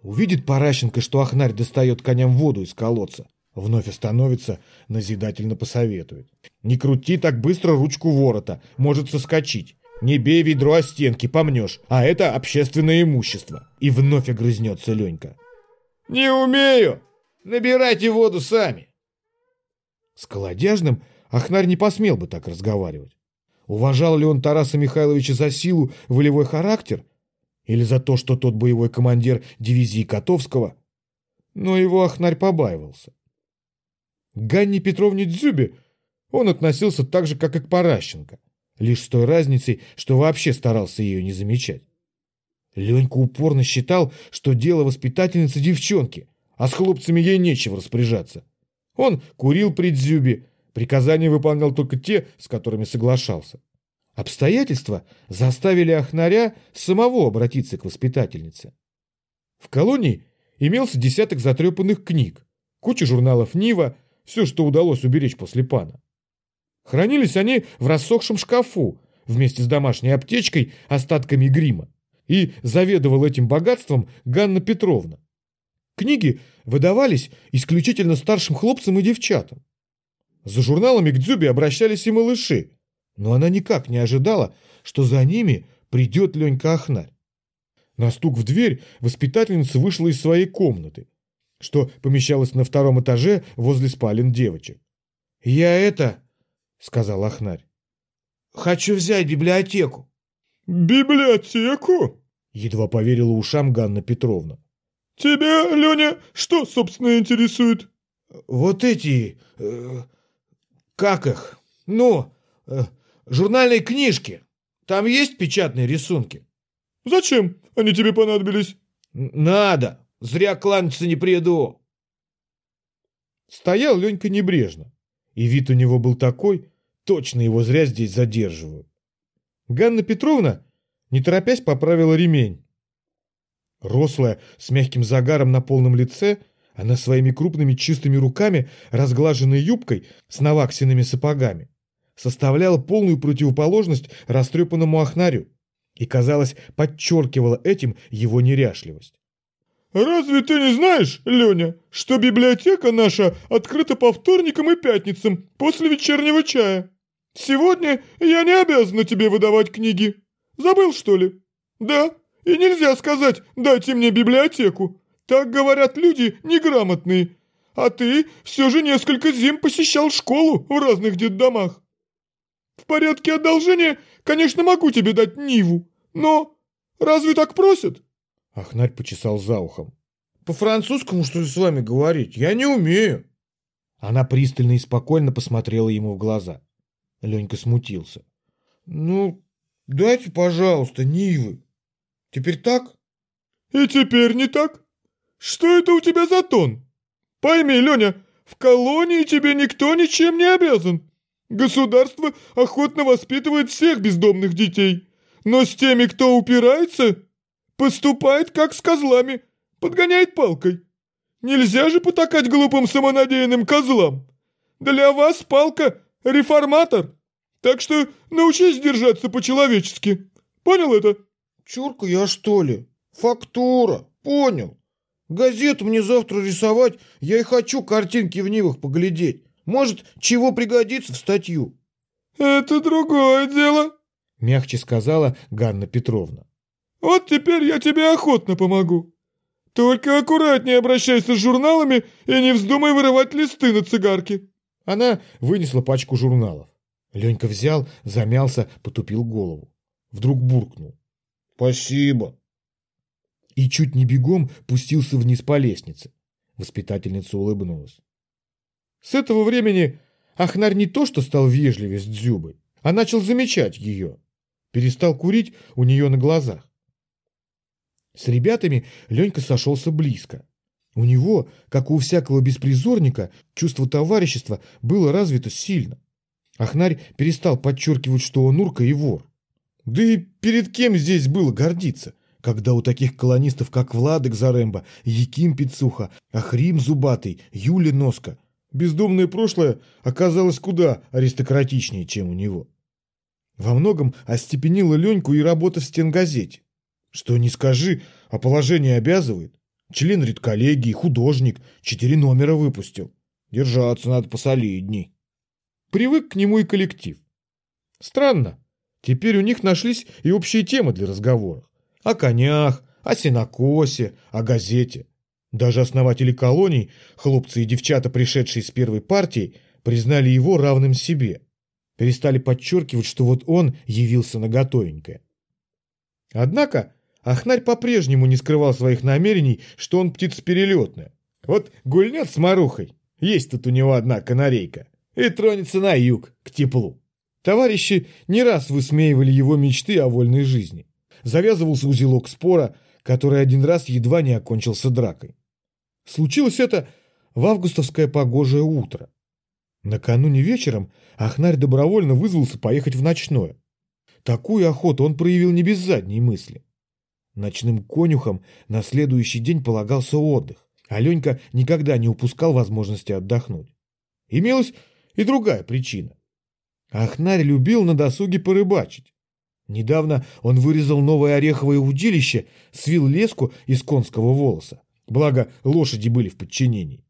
Увидит Паращенко, что Ахнарь достает коням воду из колодца. Вновь остановится, назидательно посоветует. Не крути так быстро ручку ворота, может соскочить. Не бей ведро о стенки, помнешь, а это общественное имущество. И вновь огрызнется Ленька. Не умею! Набирайте воду сами. С колодяжным Ахнарь не посмел бы так разговаривать. Уважал ли он Тараса Михайловича за силу, волевой характер? Или за то, что тот боевой командир дивизии Котовского? Но его Ахнарь побаивался. К Ганне Петровне Дзюбе он относился так же, как и к Паращенко, лишь с той разницей, что вообще старался ее не замечать. Ленька упорно считал, что дело воспитательницы девчонки, а с хлопцами ей нечего распоряжаться. Он курил при Дзюбе, приказания выполнял только те, с которыми соглашался. Обстоятельства заставили Ахнаря самого обратиться к воспитательнице. В колонии имелся десяток затрепанных книг, куча журналов «Нива», все, что удалось уберечь после пана. Хранились они в рассохшем шкафу вместе с домашней аптечкой, остатками грима. И заведовал этим богатством Ганна Петровна. Книги выдавались исключительно старшим хлопцам и девчатам. За журналами к Дзюбе обращались и малыши, но она никак не ожидала, что за ними придет Ленька Ахнарь. На стук в дверь воспитательница вышла из своей комнаты, что помещалось на втором этаже возле спален девочек. «Я это...» — сказал Ахнарь. «Хочу взять библиотеку». «Библиотеку?» — едва поверила ушам Ганна Петровна. «Тебя, Леня, что, собственно, интересует?» «Вот эти... Э, как их? Ну, э, журнальные книжки. Там есть печатные рисунки?» Зачем они тебе понадобились? Надо. Зря кланяться не приду. Стоял Ленька небрежно, и вид у него был такой, точно его зря здесь задерживают. Ганна Петровна, не торопясь, поправила ремень. Рослая, с мягким загаром на полном лице, она своими крупными чистыми руками, разглаженной юбкой с наваксенными сапогами, составляла полную противоположность растрепанному Ахнарю и, казалось, подчеркивала этим его неряшливость. Разве ты не знаешь, Леня, что библиотека наша открыта по вторникам и пятницам после вечернего чая? Сегодня я не обязана тебе выдавать книги. Забыл, что ли? Да, и нельзя сказать «дайте мне библиотеку». Так говорят люди неграмотные. А ты все же несколько зим посещал школу в разных детдомах. В порядке одолжения, конечно, могу тебе дать Ниву, но разве так просят? Ахнарь почесал за ухом. «По-французскому, что ли, с вами говорить? Я не умею!» Она пристально и спокойно посмотрела ему в глаза. Ленька смутился. «Ну, дайте, пожалуйста, Нивы. Теперь так?» «И теперь не так? Что это у тебя за тон? Пойми, Леня, в колонии тебе никто ничем не обязан. Государство охотно воспитывает всех бездомных детей, но с теми, кто упирается, Поступает как с козлами, подгоняет палкой. Нельзя же потакать глупым самонадеянным козлам. Для вас палка – реформатор. Так что научись держаться по-человечески. Понял это? Чурка я что ли? Фактура. Понял. Газету мне завтра рисовать, я и хочу картинки в Нивах поглядеть. Может, чего пригодится в статью. Это другое дело, мягче сказала Ганна Петровна. Вот теперь я тебе охотно помогу. Только аккуратнее обращайся с журналами и не вздумай вырывать листы на цигарке. Она вынесла пачку журналов. Ленька взял, замялся, потупил голову. Вдруг буркнул. «Спасибо». И чуть не бегом пустился вниз по лестнице. Воспитательница улыбнулась. С этого времени Ахнарь не то что стал вежливее с Дзюбой, а начал замечать ее. Перестал курить у нее на глазах. С ребятами Ленька сошелся близко. У него, как у всякого беспризорника, чувство товарищества было развито сильно. Ахнарь перестал подчеркивать, что он урка и вор. Да и перед кем здесь было гордиться, когда у таких колонистов, как Владык Заремба, Яким Пицуха, Ахрим Зубатый, Юля Носка, бездомное прошлое оказалось куда аристократичнее, чем у него. Во многом остепенила Леньку и работа в стенгазете. Что не скажи, а положение обязывает. Член редколлегии, художник, четыре номера выпустил. Держаться надо посолидней. Привык к нему и коллектив. Странно. Теперь у них нашлись и общие темы для разговоров. О конях, о сенокосе, о газете. Даже основатели колоний, хлопцы и девчата, пришедшие с первой партии, признали его равным себе. Перестали подчеркивать, что вот он явился на готовенькое. Однако Ахнарь по-прежнему не скрывал своих намерений, что он птица перелетная. Вот гульнет с Марухой, есть тут у него одна канарейка, и тронется на юг, к теплу. Товарищи не раз высмеивали его мечты о вольной жизни. Завязывался узелок спора, который один раз едва не окончился дракой. Случилось это в августовское погожее утро. Накануне вечером Ахнарь добровольно вызвался поехать в ночное. Такую охоту он проявил не без задней мысли. Ночным конюхам на следующий день полагался отдых. Аленька никогда не упускал возможности отдохнуть. Имелась и другая причина. Ахнарь любил на досуге порыбачить. Недавно он вырезал новое ореховое удилище, свил леску из конского волоса. Благо, лошади были в подчинении.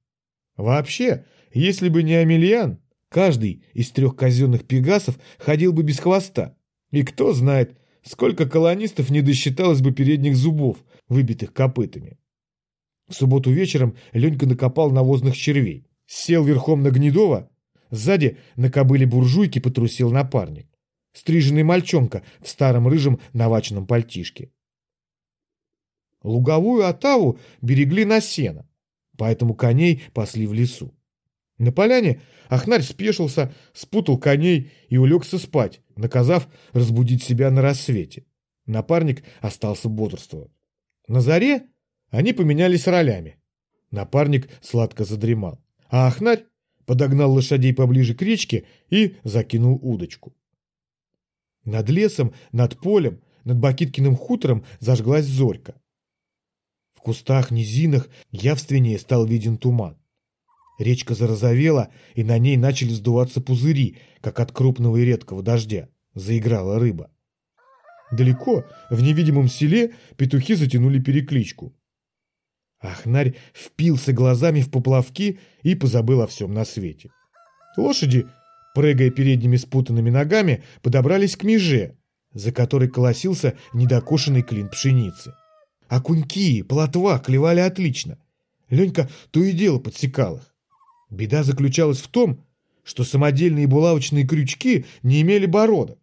Вообще, если бы не Амельян, каждый из трех казенных пегасов ходил бы без хвоста. И кто знает, сколько колонистов не досчиталось бы передних зубов, выбитых копытами. В субботу вечером Ленька накопал навозных червей, сел верхом на Гнедова, сзади на кобыле буржуйки потрусил напарник, стриженный мальчонка в старом рыжем наваченном пальтишке. Луговую отаву берегли на сено, поэтому коней пасли в лесу. На поляне Ахнарь спешился, спутал коней и улегся спать, наказав разбудить себя на рассвете. Напарник остался бодрствовать. На заре они поменялись ролями. Напарник сладко задремал, а Ахнарь подогнал лошадей поближе к речке и закинул удочку. Над лесом, над полем, над Бакиткиным хутором зажглась зорька. В кустах, низинах явственнее стал виден туман. Речка зарозовела, и на ней начали сдуваться пузыри, как от крупного и редкого дождя. Заиграла рыба. Далеко, в невидимом селе, петухи затянули перекличку. Ахнарь впился глазами в поплавки и позабыл о всем на свете. Лошади, прыгая передними спутанными ногами, подобрались к меже, за которой колосился недокошенный клин пшеницы. А куньки, плотва клевали отлично. Ленька то и дело подсекал их. Беда заключалась в том, что самодельные булавочные крючки не имели бородок,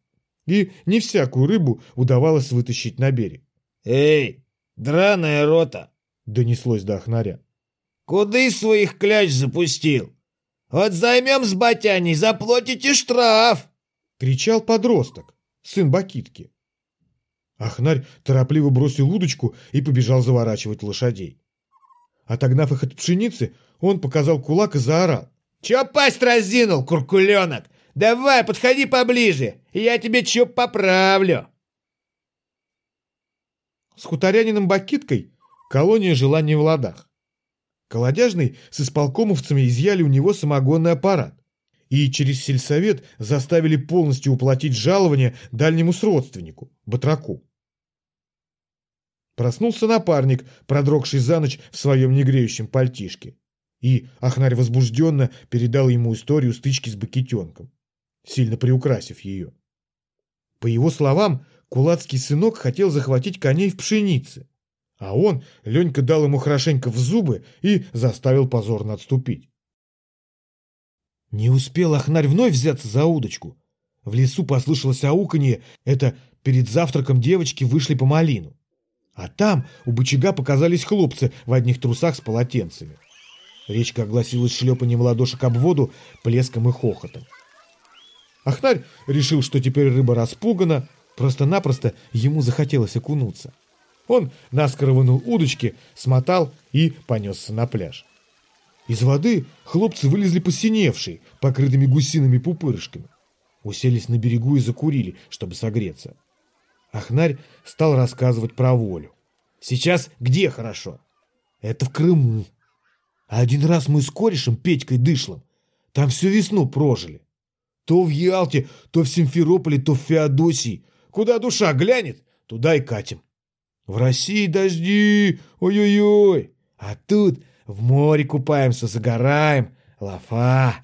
и не всякую рыбу удавалось вытащить на берег. «Эй, драная рота, Донеслось до Ахнаря. куды своих кляч запустил? Вот займем с батяней, заплатите штраф!» Кричал подросток, сын Бакитки. Ахнарь торопливо бросил удочку и побежал заворачивать лошадей. Отогнав их от пшеницы, он показал кулак и заорал. «Чё пасть разинул, куркуленок? Давай, подходи поближе, я тебе чё поправлю!» С хуторянином Бакиткой колония жила не в ладах. Колодяжный с исполкомовцами изъяли у него самогонный аппарат и через сельсовет заставили полностью уплатить жалование дальнему сродственнику, батраку. Проснулся напарник, продрогший за ночь в своем негреющем пальтишке. И Ахнарь возбужденно передал ему историю стычки с бакетенком, сильно приукрасив ее. По его словам, кулацкий сынок хотел захватить коней в пшенице, а он, Ленька дал ему хорошенько в зубы и заставил позорно отступить. Не успел Ахнарь вновь взяться за удочку. В лесу послышалось ауканье, это перед завтраком девочки вышли по малину. А там у бычага показались хлопцы в одних трусах с полотенцами. Речка огласилась шлепанием ладошек об воду, плеском и хохотом. Ахнарь решил, что теперь рыба распугана, просто-напросто ему захотелось окунуться. Он наскоро вынул удочки, смотал и понесся на пляж. Из воды хлопцы вылезли посиневшие, покрытыми гусиными пупырышками. Уселись на берегу и закурили, чтобы согреться. Ахнарь стал рассказывать про волю. Сейчас где хорошо? Это в Крыму. А один раз мы с корешем Петькой Дышлом там всю весну прожили. То в Ялте, то в Симферополе, то в Феодосии. Куда душа глянет, туда и катим. В России дожди, ой-ой-ой. А тут в море купаемся, загораем, лафа.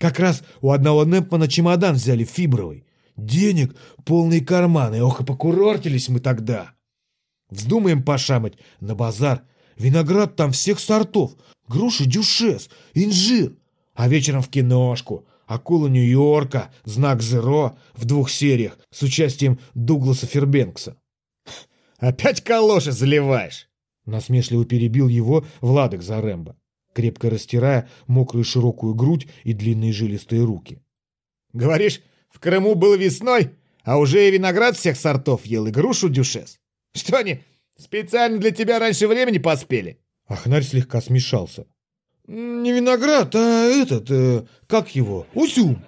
Как раз у одного Непмана чемодан взяли фибровый. Денег полные карманы, ох и покурортились мы тогда. Вздумаем пошамать на базар. Виноград там всех сортов. Груши дюшес, инжир. А вечером в киношку. Акула Нью-Йорка, знак Зеро в двух сериях с участием Дугласа Фербенкса. «Опять калоши заливаешь?» Насмешливо перебил его Владок Заремба, крепко растирая мокрую широкую грудь и длинные жилистые руки. «Говоришь, в Крыму был весной, а уже и виноград всех сортов ел, и грушу дюшес. Что они, специально для тебя раньше времени поспели?» Ахнарь слегка смешался. «Не виноград, а этот, э, как его, усюм!»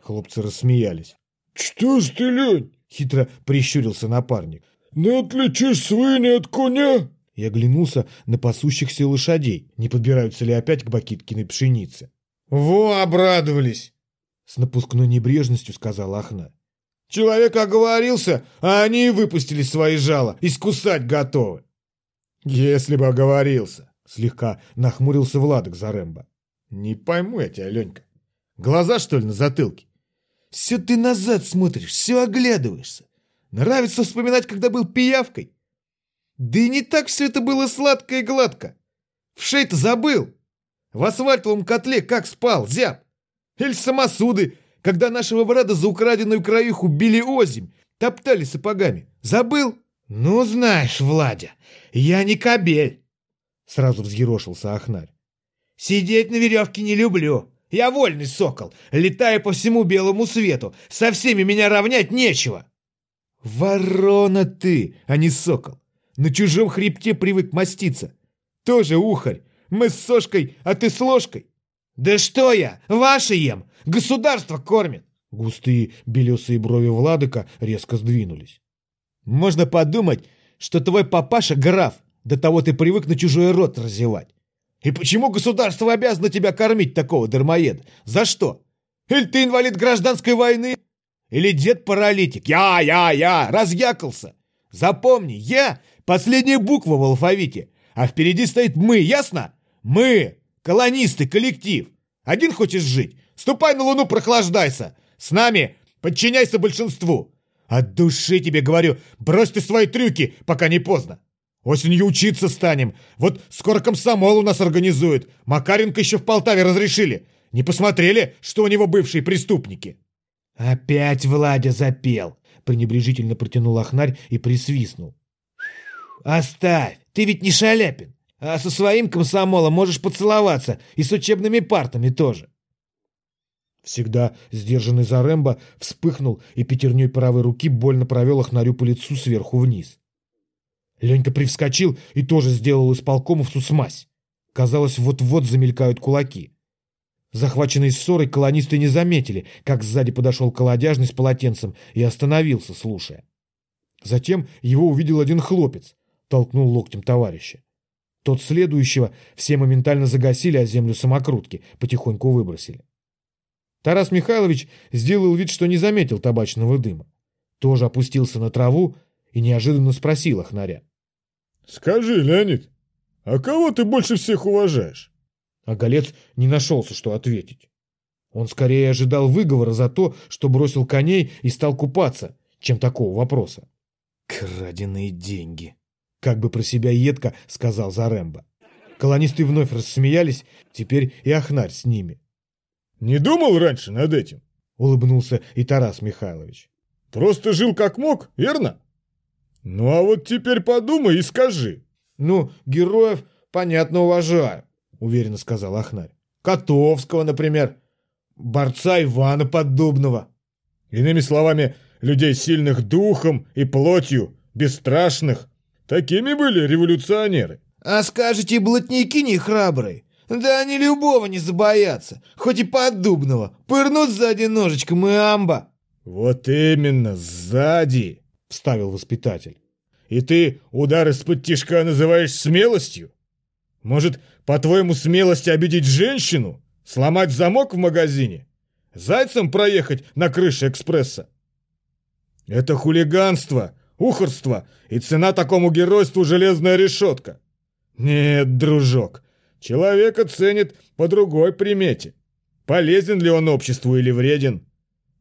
Хлопцы рассмеялись. «Что ж ты, Лень, Хитро прищурился напарник. Не отличишь свиньи от коня?» и оглянулся на пасущихся лошадей, не подбираются ли опять к Бакиткиной пшенице. «Во, обрадовались!» С напускной небрежностью сказал Ахна. «Человек оговорился, а они выпустили свои жала, искусать готовы!» «Если бы оговорился!» Слегка нахмурился Владок Заремба. «Не пойму я тебя, Ленька. Глаза, что ли, на затылке? Все ты назад смотришь, все оглядываешься. Нравится вспоминать, когда был пиявкой? Да и не так все это было сладко и гладко. В шей-то забыл. В асфальтовом котле как спал, зяб. Или самосуды, когда нашего брата за украденную краюху били озимь, топтали сапогами. Забыл? Ну, знаешь, Владя, я не кобель. Сразу взъерошился Ахнарь. Сидеть на веревке не люблю. Я вольный сокол, летаю по всему белому свету. Со всеми меня равнять нечего. Ворона ты, а не сокол. На чужом хребте привык маститься. Тоже ухарь. Мы с сошкой, а ты с ложкой. Да что я, ваши ем, государство кормит. Густые белесые брови Владыка резко сдвинулись. Можно подумать, что твой папаша граф, до того ты привык на чужой рот разевать. И почему государство обязано тебя кормить такого дармоеда? За что? Или ты инвалид гражданской войны? Или дед-паралитик? Я, я, я, разъякался. Запомни, я — последняя буква в алфавите, а впереди стоит «мы», ясно? Мы, колонисты, коллектив. Один хочешь жить? Ступай на Луну, прохлаждайся. С нами подчиняйся большинству. От души тебе говорю, брось ты свои трюки, пока не поздно. Осенью учиться станем. Вот скоро комсомол у нас организуют. Макаренко еще в Полтаве разрешили. Не посмотрели, что у него бывшие преступники?» «Опять Владя запел!» — пренебрежительно протянул Ахнарь и присвистнул. «Оставь! Ты ведь не Шаляпин! А со своим комсомолом можешь поцеловаться и с учебными партами тоже!» Всегда сдержанный Заремба вспыхнул и пятерней правой руки больно провел Ахнарю по лицу сверху вниз. Ленька привскочил и тоже сделал исполкомовцу смазь. Казалось, вот-вот замелькают кулаки. Захваченные ссорой колонисты не заметили, как сзади подошел колодяжный с полотенцем и остановился, слушая. Затем его увидел один хлопец, толкнул локтем товарища. Тот следующего все моментально загасили, а землю самокрутки потихоньку выбросили. Тарас Михайлович сделал вид, что не заметил табачного дыма. Тоже опустился на траву и неожиданно спросил Ахнаря. Скажи, Леонид, а кого ты больше всех уважаешь? А Голец не нашелся, что ответить. Он скорее ожидал выговора за то, что бросил коней и стал купаться, чем такого вопроса. «Краденые деньги», — как бы про себя едко сказал Заремба. Колонисты вновь рассмеялись, теперь и Ахнарь с ними. «Не думал раньше над этим?» — улыбнулся и Тарас Михайлович. «Просто жил как мог, верно?» «Ну а вот теперь подумай и скажи». «Ну, героев, понятно, уважаю», — уверенно сказал Ахнарь. «Котовского, например, борца Ивана Поддубного». Иными словами, людей сильных духом и плотью, бесстрашных. Такими были революционеры. «А скажете, блатники не храбрые? Да они любого не забоятся, хоть и Поддубного. Пырнут сзади ножичком и амба». «Вот именно, сзади!» вставил воспитатель. «И ты удар из-под тишка называешь смелостью? Может, по-твоему, смелость обидеть женщину? Сломать замок в магазине? Зайцем проехать на крыше экспресса? Это хулиганство, ухорство, и цена такому геройству железная решетка. Нет, дружок, человека ценит по другой примете. Полезен ли он обществу или вреден?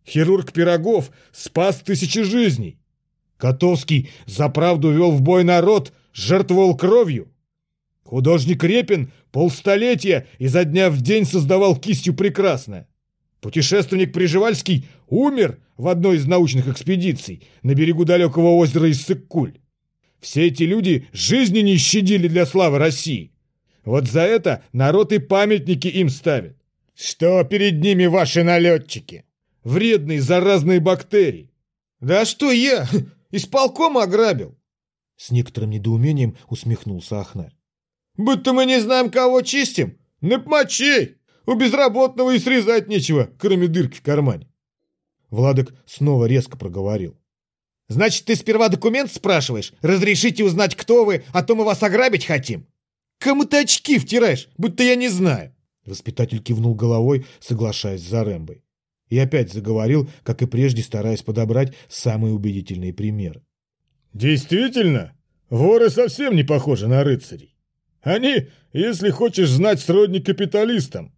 Хирург Пирогов спас тысячи жизней. Котовский за правду вел в бой народ, жертвовал кровью. Художник Репин полстолетия изо дня в день создавал кистью прекрасное. Путешественник Приживальский умер в одной из научных экспедиций на берегу далекого озера Иссык-Куль. Все эти люди жизни не щадили для славы России. Вот за это народ и памятники им ставит. Что перед ними ваши налетчики? Вредные заразные бактерии. Да что я? Исполком ограбил!» С некоторым недоумением усмехнулся Ахнарь. «Будто мы не знаем, кого чистим! Напмочей! У безработного и срезать нечего, кроме дырки в кармане!» Владок снова резко проговорил. «Значит, ты сперва документ спрашиваешь? Разрешите узнать, кто вы, а то мы вас ограбить хотим? Кому ты очки втираешь, будто я не знаю?» Воспитатель кивнул головой, соглашаясь с Зарембой и опять заговорил, как и прежде, стараясь подобрать самые убедительные примеры. «Действительно, воры совсем не похожи на рыцарей. Они, если хочешь знать, сродни капиталистам,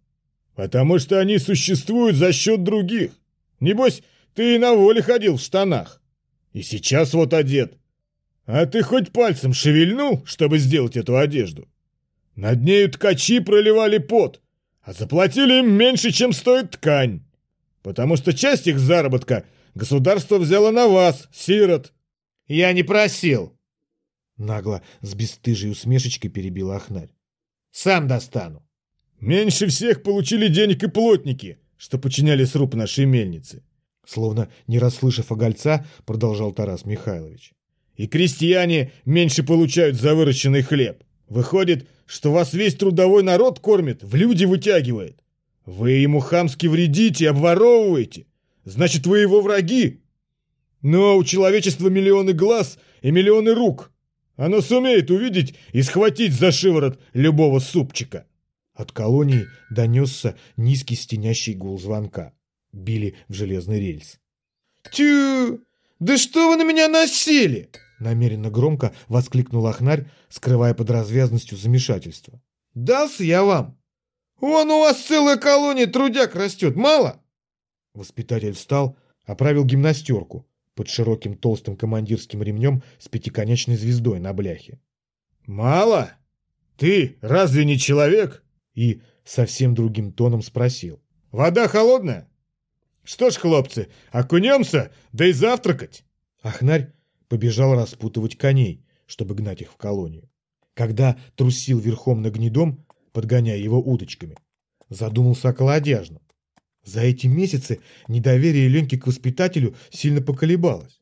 потому что они существуют за счет других. Небось, ты и на воле ходил в штанах, и сейчас вот одет. А ты хоть пальцем шевельнул, чтобы сделать эту одежду? Над нею ткачи проливали пот, а заплатили им меньше, чем стоит ткань потому что часть их заработка государство взяло на вас, сирот. Я не просил. Нагло, с бесстыжей усмешечкой перебил Ахнарь. Сам достану. Меньше всех получили денег и плотники, что починяли сруб нашей мельницы. Словно не расслышав огольца, продолжал Тарас Михайлович. И крестьяне меньше получают за выращенный хлеб. Выходит, что вас весь трудовой народ кормит, в люди вытягивает. Вы ему хамски вредите, обворовываете. Значит, вы его враги. Но у человечества миллионы глаз и миллионы рук. Оно сумеет увидеть и схватить за шиворот любого супчика. От колонии донесся низкий стенящий гул звонка. Били в железный рельс. Тю! Да что вы на меня насели? Намеренно громко воскликнул Ахнарь, скрывая под развязностью замешательство. Дался я вам. Вон у вас целая колония трудяк растет, мало? Воспитатель встал, оправил гимнастерку под широким толстым командирским ремнем с пятиконечной звездой на бляхе. «Мало? Ты разве не человек?» И совсем другим тоном спросил. «Вода холодная? Что ж, хлопцы, окунемся, да и завтракать!» Ахнарь побежал распутывать коней, чтобы гнать их в колонию. Когда трусил верхом на гнедом, подгоняя его удочками, задумался о колодяжном. За эти месяцы недоверие Леньки к воспитателю сильно поколебалось.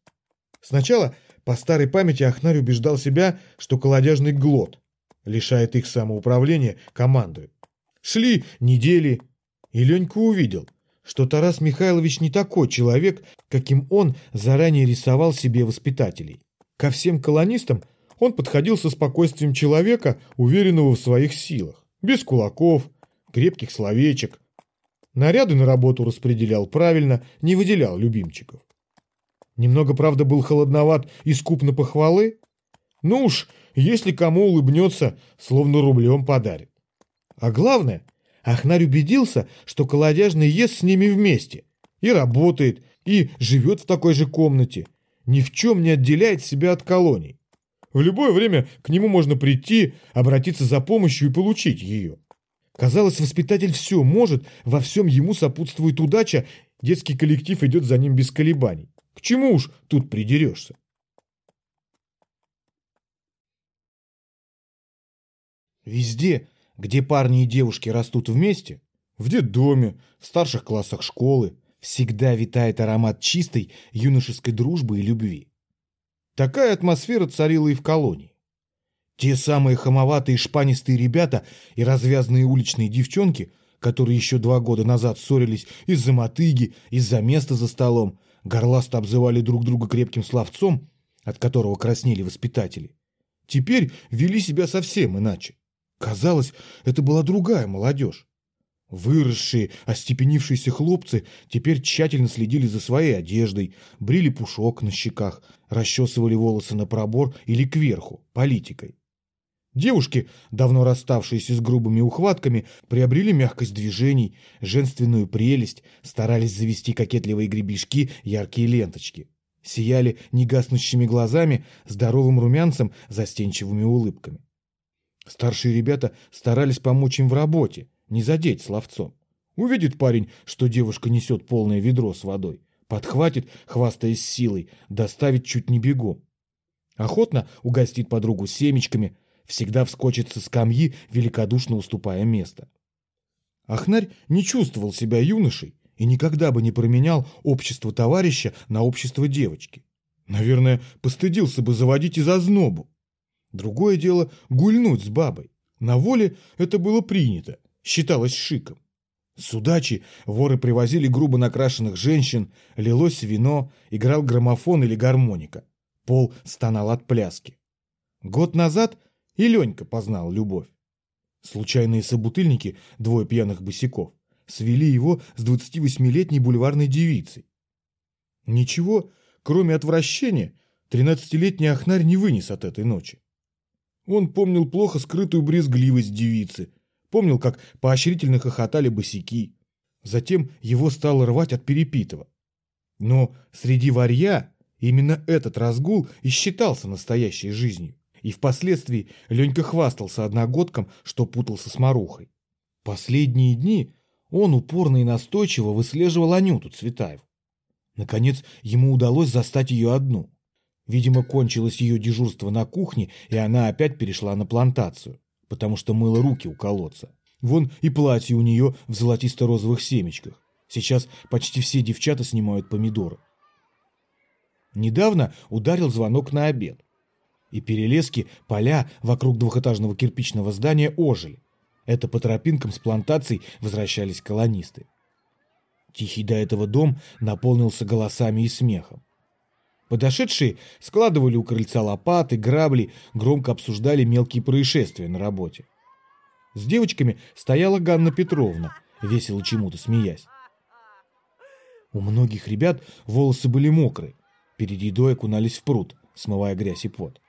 Сначала по старой памяти Ахнарь убеждал себя, что колодяжный глот, лишает их самоуправления, командует. Шли недели, и Ленька увидел, что Тарас Михайлович не такой человек, каким он заранее рисовал себе воспитателей. Ко всем колонистам он подходил со спокойствием человека, уверенного в своих силах, без кулаков, крепких словечек, Наряды на работу распределял правильно, не выделял любимчиков. Немного, правда, был холодноват и скуп на похвалы. Ну уж, если кому улыбнется, словно рублем подарит. А главное, Ахнарь убедился, что колодяжный ест с ними вместе. И работает, и живет в такой же комнате. Ни в чем не отделяет себя от колоний. В любое время к нему можно прийти, обратиться за помощью и получить ее. Казалось, воспитатель все может, во всем ему сопутствует удача, детский коллектив идет за ним без колебаний. К чему уж тут придерешься? Везде, где парни и девушки растут вместе, в детдоме, в старших классах школы, всегда витает аромат чистой юношеской дружбы и любви. Такая атмосфера царила и в колонии. Те самые хамоватые шпанистые ребята и развязные уличные девчонки, которые еще два года назад ссорились из-за мотыги, из-за места за столом, горласто обзывали друг друга крепким словцом, от которого краснели воспитатели, теперь вели себя совсем иначе. Казалось, это была другая молодежь. Выросшие, остепенившиеся хлопцы теперь тщательно следили за своей одеждой, брили пушок на щеках, расчесывали волосы на пробор или кверху, политикой. Девушки, давно расставшиеся с грубыми ухватками, приобрели мягкость движений, женственную прелесть, старались завести кокетливые гребешки, яркие ленточки. Сияли негаснущими глазами, здоровым румянцем, застенчивыми улыбками. Старшие ребята старались помочь им в работе, не задеть словцом. Увидит парень, что девушка несет полное ведро с водой, подхватит, хвастаясь силой, доставит чуть не бегом. Охотно угостит подругу семечками, всегда вскочит со скамьи, великодушно уступая место. Ахнарь не чувствовал себя юношей и никогда бы не променял общество товарища на общество девочки. Наверное, постыдился бы заводить из ознобу. Другое дело гульнуть с бабой. На воле это было принято, считалось шиком. С удачи воры привозили грубо накрашенных женщин, лилось вино, играл граммофон или гармоника. Пол стонал от пляски. Год назад и Ленька познал любовь. Случайные собутыльники, двое пьяных босиков, свели его с 28-летней бульварной девицей. Ничего, кроме отвращения, 13-летний Ахнарь не вынес от этой ночи. Он помнил плохо скрытую брезгливость девицы, помнил, как поощрительно хохотали босики. Затем его стало рвать от перепитого. Но среди варья именно этот разгул и считался настоящей жизнью. И впоследствии Ленька хвастался одногодкам, что путался с Марухой. Последние дни он упорно и настойчиво выслеживал Анюту Цветаеву. Наконец, ему удалось застать ее одну. Видимо, кончилось ее дежурство на кухне, и она опять перешла на плантацию, потому что мыла руки у колодца. Вон и платье у нее в золотисто-розовых семечках. Сейчас почти все девчата снимают помидоры. Недавно ударил звонок на обед. И перелески, поля вокруг двухэтажного кирпичного здания ожили. Это по тропинкам с плантаций возвращались колонисты. Тихий до этого дом наполнился голосами и смехом. Подошедшие складывали у крыльца лопаты, грабли, громко обсуждали мелкие происшествия на работе. С девочками стояла Ганна Петровна, весело чему-то смеясь. У многих ребят волосы были мокрые, перед едой окунались в пруд, смывая грязь и пот.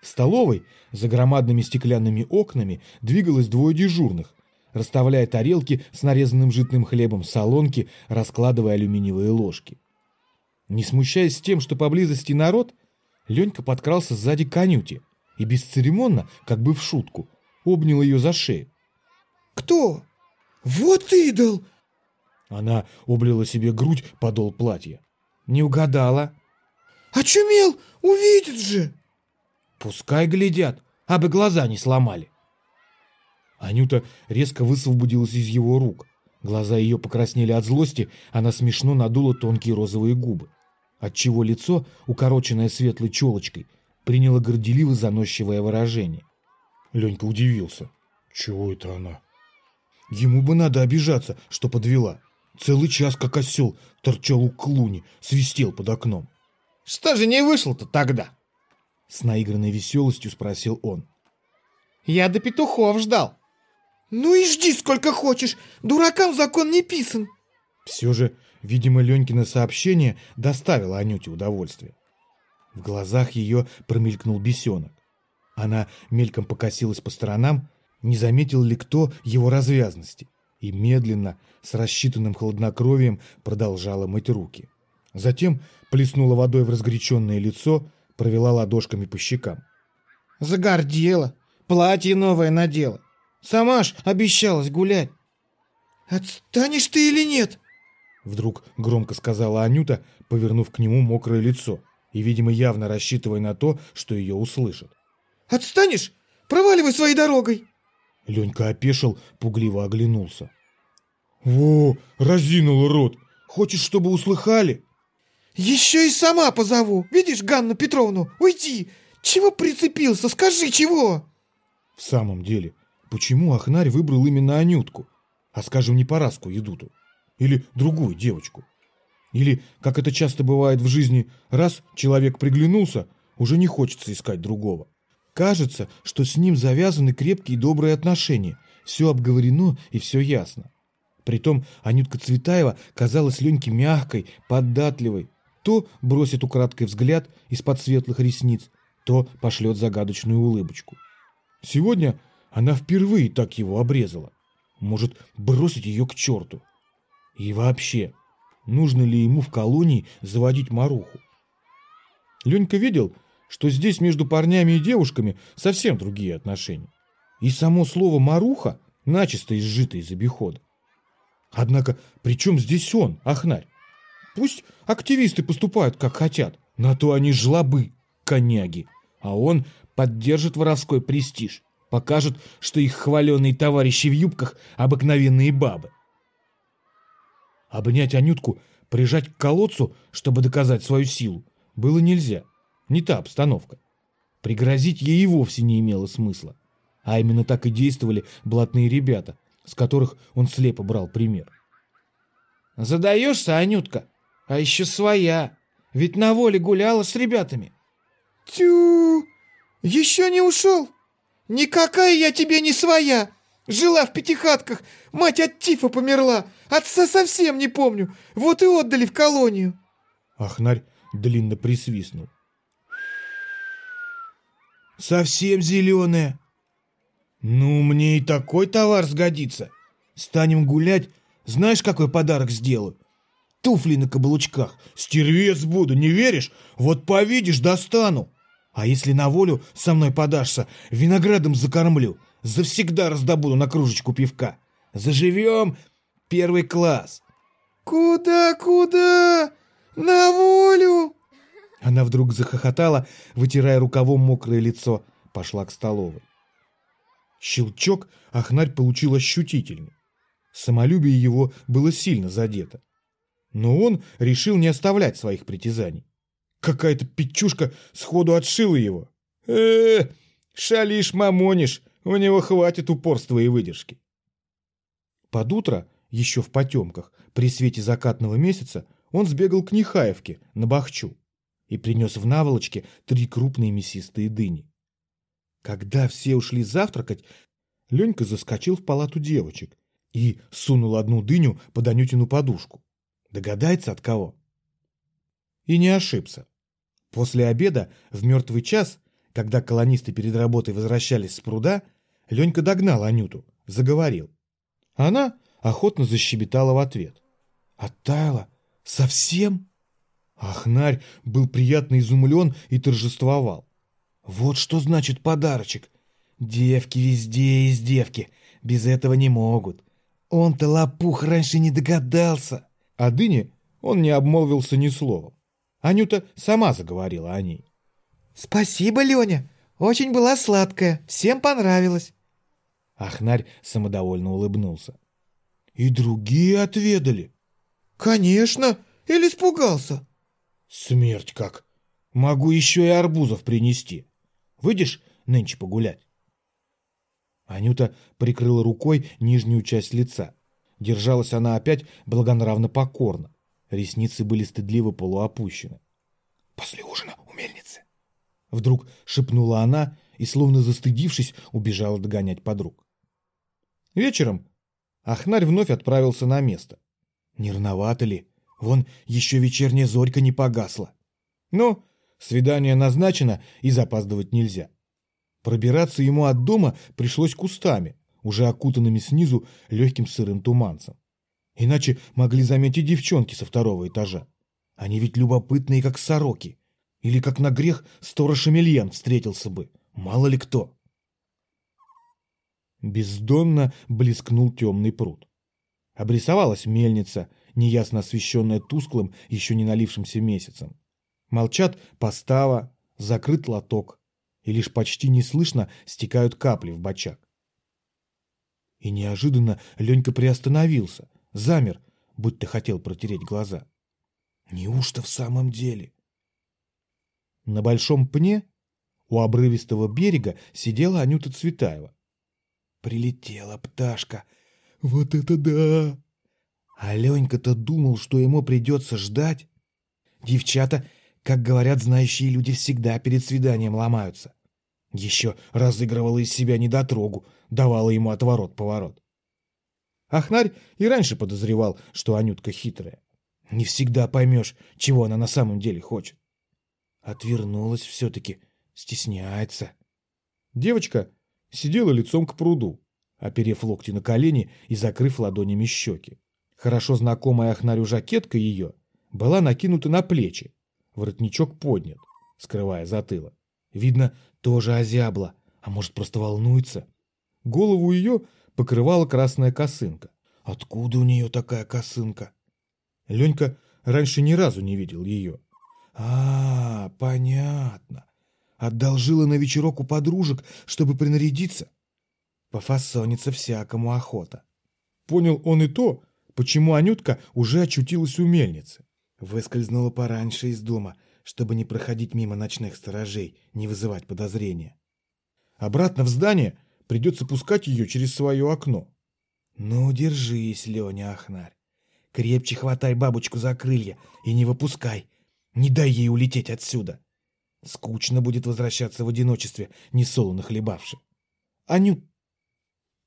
В столовой за громадными стеклянными окнами двигалось двое дежурных, расставляя тарелки с нарезанным житным хлебом, солонки, раскладывая алюминиевые ложки. Не смущаясь тем, что поблизости народ, Ленька подкрался сзади к Анюте и бесцеремонно, как бы в шутку, обнял ее за шею. «Кто? Вот идол!» Она облила себе грудь подол платья. Не угадала. «Очумел! Увидит же!» Пускай глядят, а бы глаза не сломали. Анюта резко высвободилась из его рук. Глаза ее покраснели от злости, она смешно надула тонкие розовые губы, отчего лицо, укороченное светлой челочкой, приняло горделиво заносчивое выражение. Ленька удивился. Чего это она? Ему бы надо обижаться, что подвела. Целый час, как осел, торчал у клуни, свистел под окном. Что же не вышло-то тогда? С наигранной веселостью спросил он. Я до петухов ждал. «Ну и жди сколько хочешь! Дуракам закон не писан!» Все же, видимо, Ленькино сообщение доставило Анюте удовольствие. В глазах ее промелькнул бесенок. Она мельком покосилась по сторонам, не заметил ли кто его развязности, и медленно, с рассчитанным хладнокровием, продолжала мыть руки. Затем плеснула водой в разгоряченное лицо, провела ладошками по щекам. Загордела. Платье новое надела. Сама ж обещалась гулять. «Отстанешь ты или нет?» Вдруг громко сказала Анюта, повернув к нему мокрое лицо и, видимо, явно рассчитывая на то, что ее услышат. «Отстанешь? Проваливай своей дорогой!» Ленька опешил, пугливо оглянулся. Во, разинул рот. Хочешь, чтобы услыхали? «Еще и сама позову! Видишь Ганну Петровну? Уйди! Чего прицепился? Скажи, чего?» В самом деле, почему Ахнарь выбрал именно Анютку, а, скажем, не Параску Едуту? Или другую девочку? Или, как это часто бывает в жизни, раз человек приглянулся, уже не хочется искать другого. Кажется, что с ним завязаны крепкие и добрые отношения, все обговорено и все ясно. Притом Анютка Цветаева казалась Леньке мягкой, податливой. То бросит украдкой взгляд из-под светлых ресниц, то пошлет загадочную улыбочку. Сегодня она впервые так его обрезала. Может, бросить ее к черту. И вообще, нужно ли ему в колонии заводить Маруху? Ленька видел, что здесь между парнями и девушками совсем другие отношения. И само слово «маруха» начисто изжито из обихода. Однако, при чем здесь он, Ахнарь? Пусть активисты поступают, как хотят, на то они жлобы, коняги, а он поддержит воровской престиж, покажет, что их хваленые товарищи в юбках – обыкновенные бабы. Обнять Анютку, прижать к колодцу, чтобы доказать свою силу, было нельзя. Не та обстановка. Пригрозить ей и вовсе не имело смысла. А именно так и действовали блатные ребята, с которых он слепо брал пример. Задаешься, Анютка? А еще своя. Ведь на воле гуляла с ребятами. «Тю! Еще не ушел? Никакая я тебе не своя! Жила в пятихатках, мать от тифа померла, отца совсем не помню, вот и отдали в колонию!» Ахнарь длинно присвистнул. «Совсем зеленая!» «Ну, мне и такой товар сгодится. Станем гулять, знаешь, какой подарок сделаю? Туфли на каблучках. Стервец буду, не веришь? Вот повидишь, достану. А если на волю со мной подашься, виноградом закормлю. Завсегда раздобуду на кружечку пивка. Заживем первый класс. «Куда, куда? На волю!» Она вдруг захохотала, вытирая рукавом мокрое лицо, пошла к столовой. Щелчок Ахнарь получил ощутительный. Самолюбие его было сильно задето. Но он решил не оставлять своих притязаний. Какая-то печушка сходу отшила его. э шалишь, мамонишь, у него хватит упорства и выдержки. Под утро, еще в потемках, при свете закатного месяца, он сбегал к Нехаевке на Бахчу и принес в наволочке три крупные мясистые дыни. Когда все ушли завтракать, Ленька заскочил в палату девочек и сунул одну дыню под Анютину подушку. Догадается от кого? И не ошибся. После обеда, в мертвый час, когда колонисты перед работой возвращались с пруда, Ленька догнал Анюту, заговорил. Она охотно защебетала в ответ. Оттаяла? Совсем? Ахнарь был приятно изумлен и торжествовал. Вот что значит подарочек. Девки везде из девки. Без этого не могут. Он-то лопух раньше не догадался. О дыне он не обмолвился ни словом. Анюта сама заговорила о ней. «Спасибо, Леня. Очень была сладкая. Всем понравилось». Ахнарь самодовольно улыбнулся. «И другие отведали?» «Конечно. Или испугался?» «Смерть как! Могу еще и арбузов принести. Выйдешь нынче погулять?» Анюта прикрыла рукой нижнюю часть лица. Держалась она опять благонравно покорно. Ресницы были стыдливо полуопущены. «После ужина у мельницы!» Вдруг шепнула она и, словно застыдившись, убежала догонять подруг. Вечером Ахнарь вновь отправился на место. Не рановато ли? Вон еще вечерняя зорька не погасла. Но свидание назначено, и запаздывать нельзя. Пробираться ему от дома пришлось кустами, уже окутанными снизу легким сырым туманцем. Иначе могли заметить девчонки со второго этажа. Они ведь любопытные, как сороки. Или, как на грех, сторож Эмильян встретился бы. Мало ли кто. Бездонно блескнул темный пруд. Обрисовалась мельница, неясно освещенная тусклым, еще не налившимся месяцем. Молчат постава, закрыт лоток, и лишь почти неслышно стекают капли в бочак. И неожиданно Ленька приостановился, замер, будто хотел протереть глаза. Неужто в самом деле? На большом пне у обрывистого берега сидела Анюта Цветаева. Прилетела пташка. Вот это да! А Ленька-то думал, что ему придется ждать. Девчата, как говорят знающие люди, всегда перед свиданием ломаются. Еще разыгрывала из себя недотрогу, давала ему отворот-поворот. Ахнарь и раньше подозревал, что Анютка хитрая. Не всегда поймешь, чего она на самом деле хочет. Отвернулась все-таки, стесняется. Девочка сидела лицом к пруду, оперев локти на колени и закрыв ладонями щеки. Хорошо знакомая Ахнарю жакетка ее была накинута на плечи, воротничок поднят, скрывая затылок. Видно, тоже озябла, а может, просто волнуется. Голову ее покрывала красная косынка. Откуда у нее такая косынка? Ленька раньше ни разу не видел ее. А, понятно. Одолжила на вечерок у подружек, чтобы принарядиться. Пофасониться всякому охота. Понял он и то, почему Анютка уже очутилась у мельницы. Выскользнула пораньше из дома, чтобы не проходить мимо ночных сторожей, не вызывать подозрения. Обратно в здание придется пускать ее через свое окно. Ну, держись, Леня Ахнарь. Крепче хватай бабочку за крылья и не выпускай. Не дай ей улететь отсюда. Скучно будет возвращаться в одиночестве, не солоно хлебавши. Аню...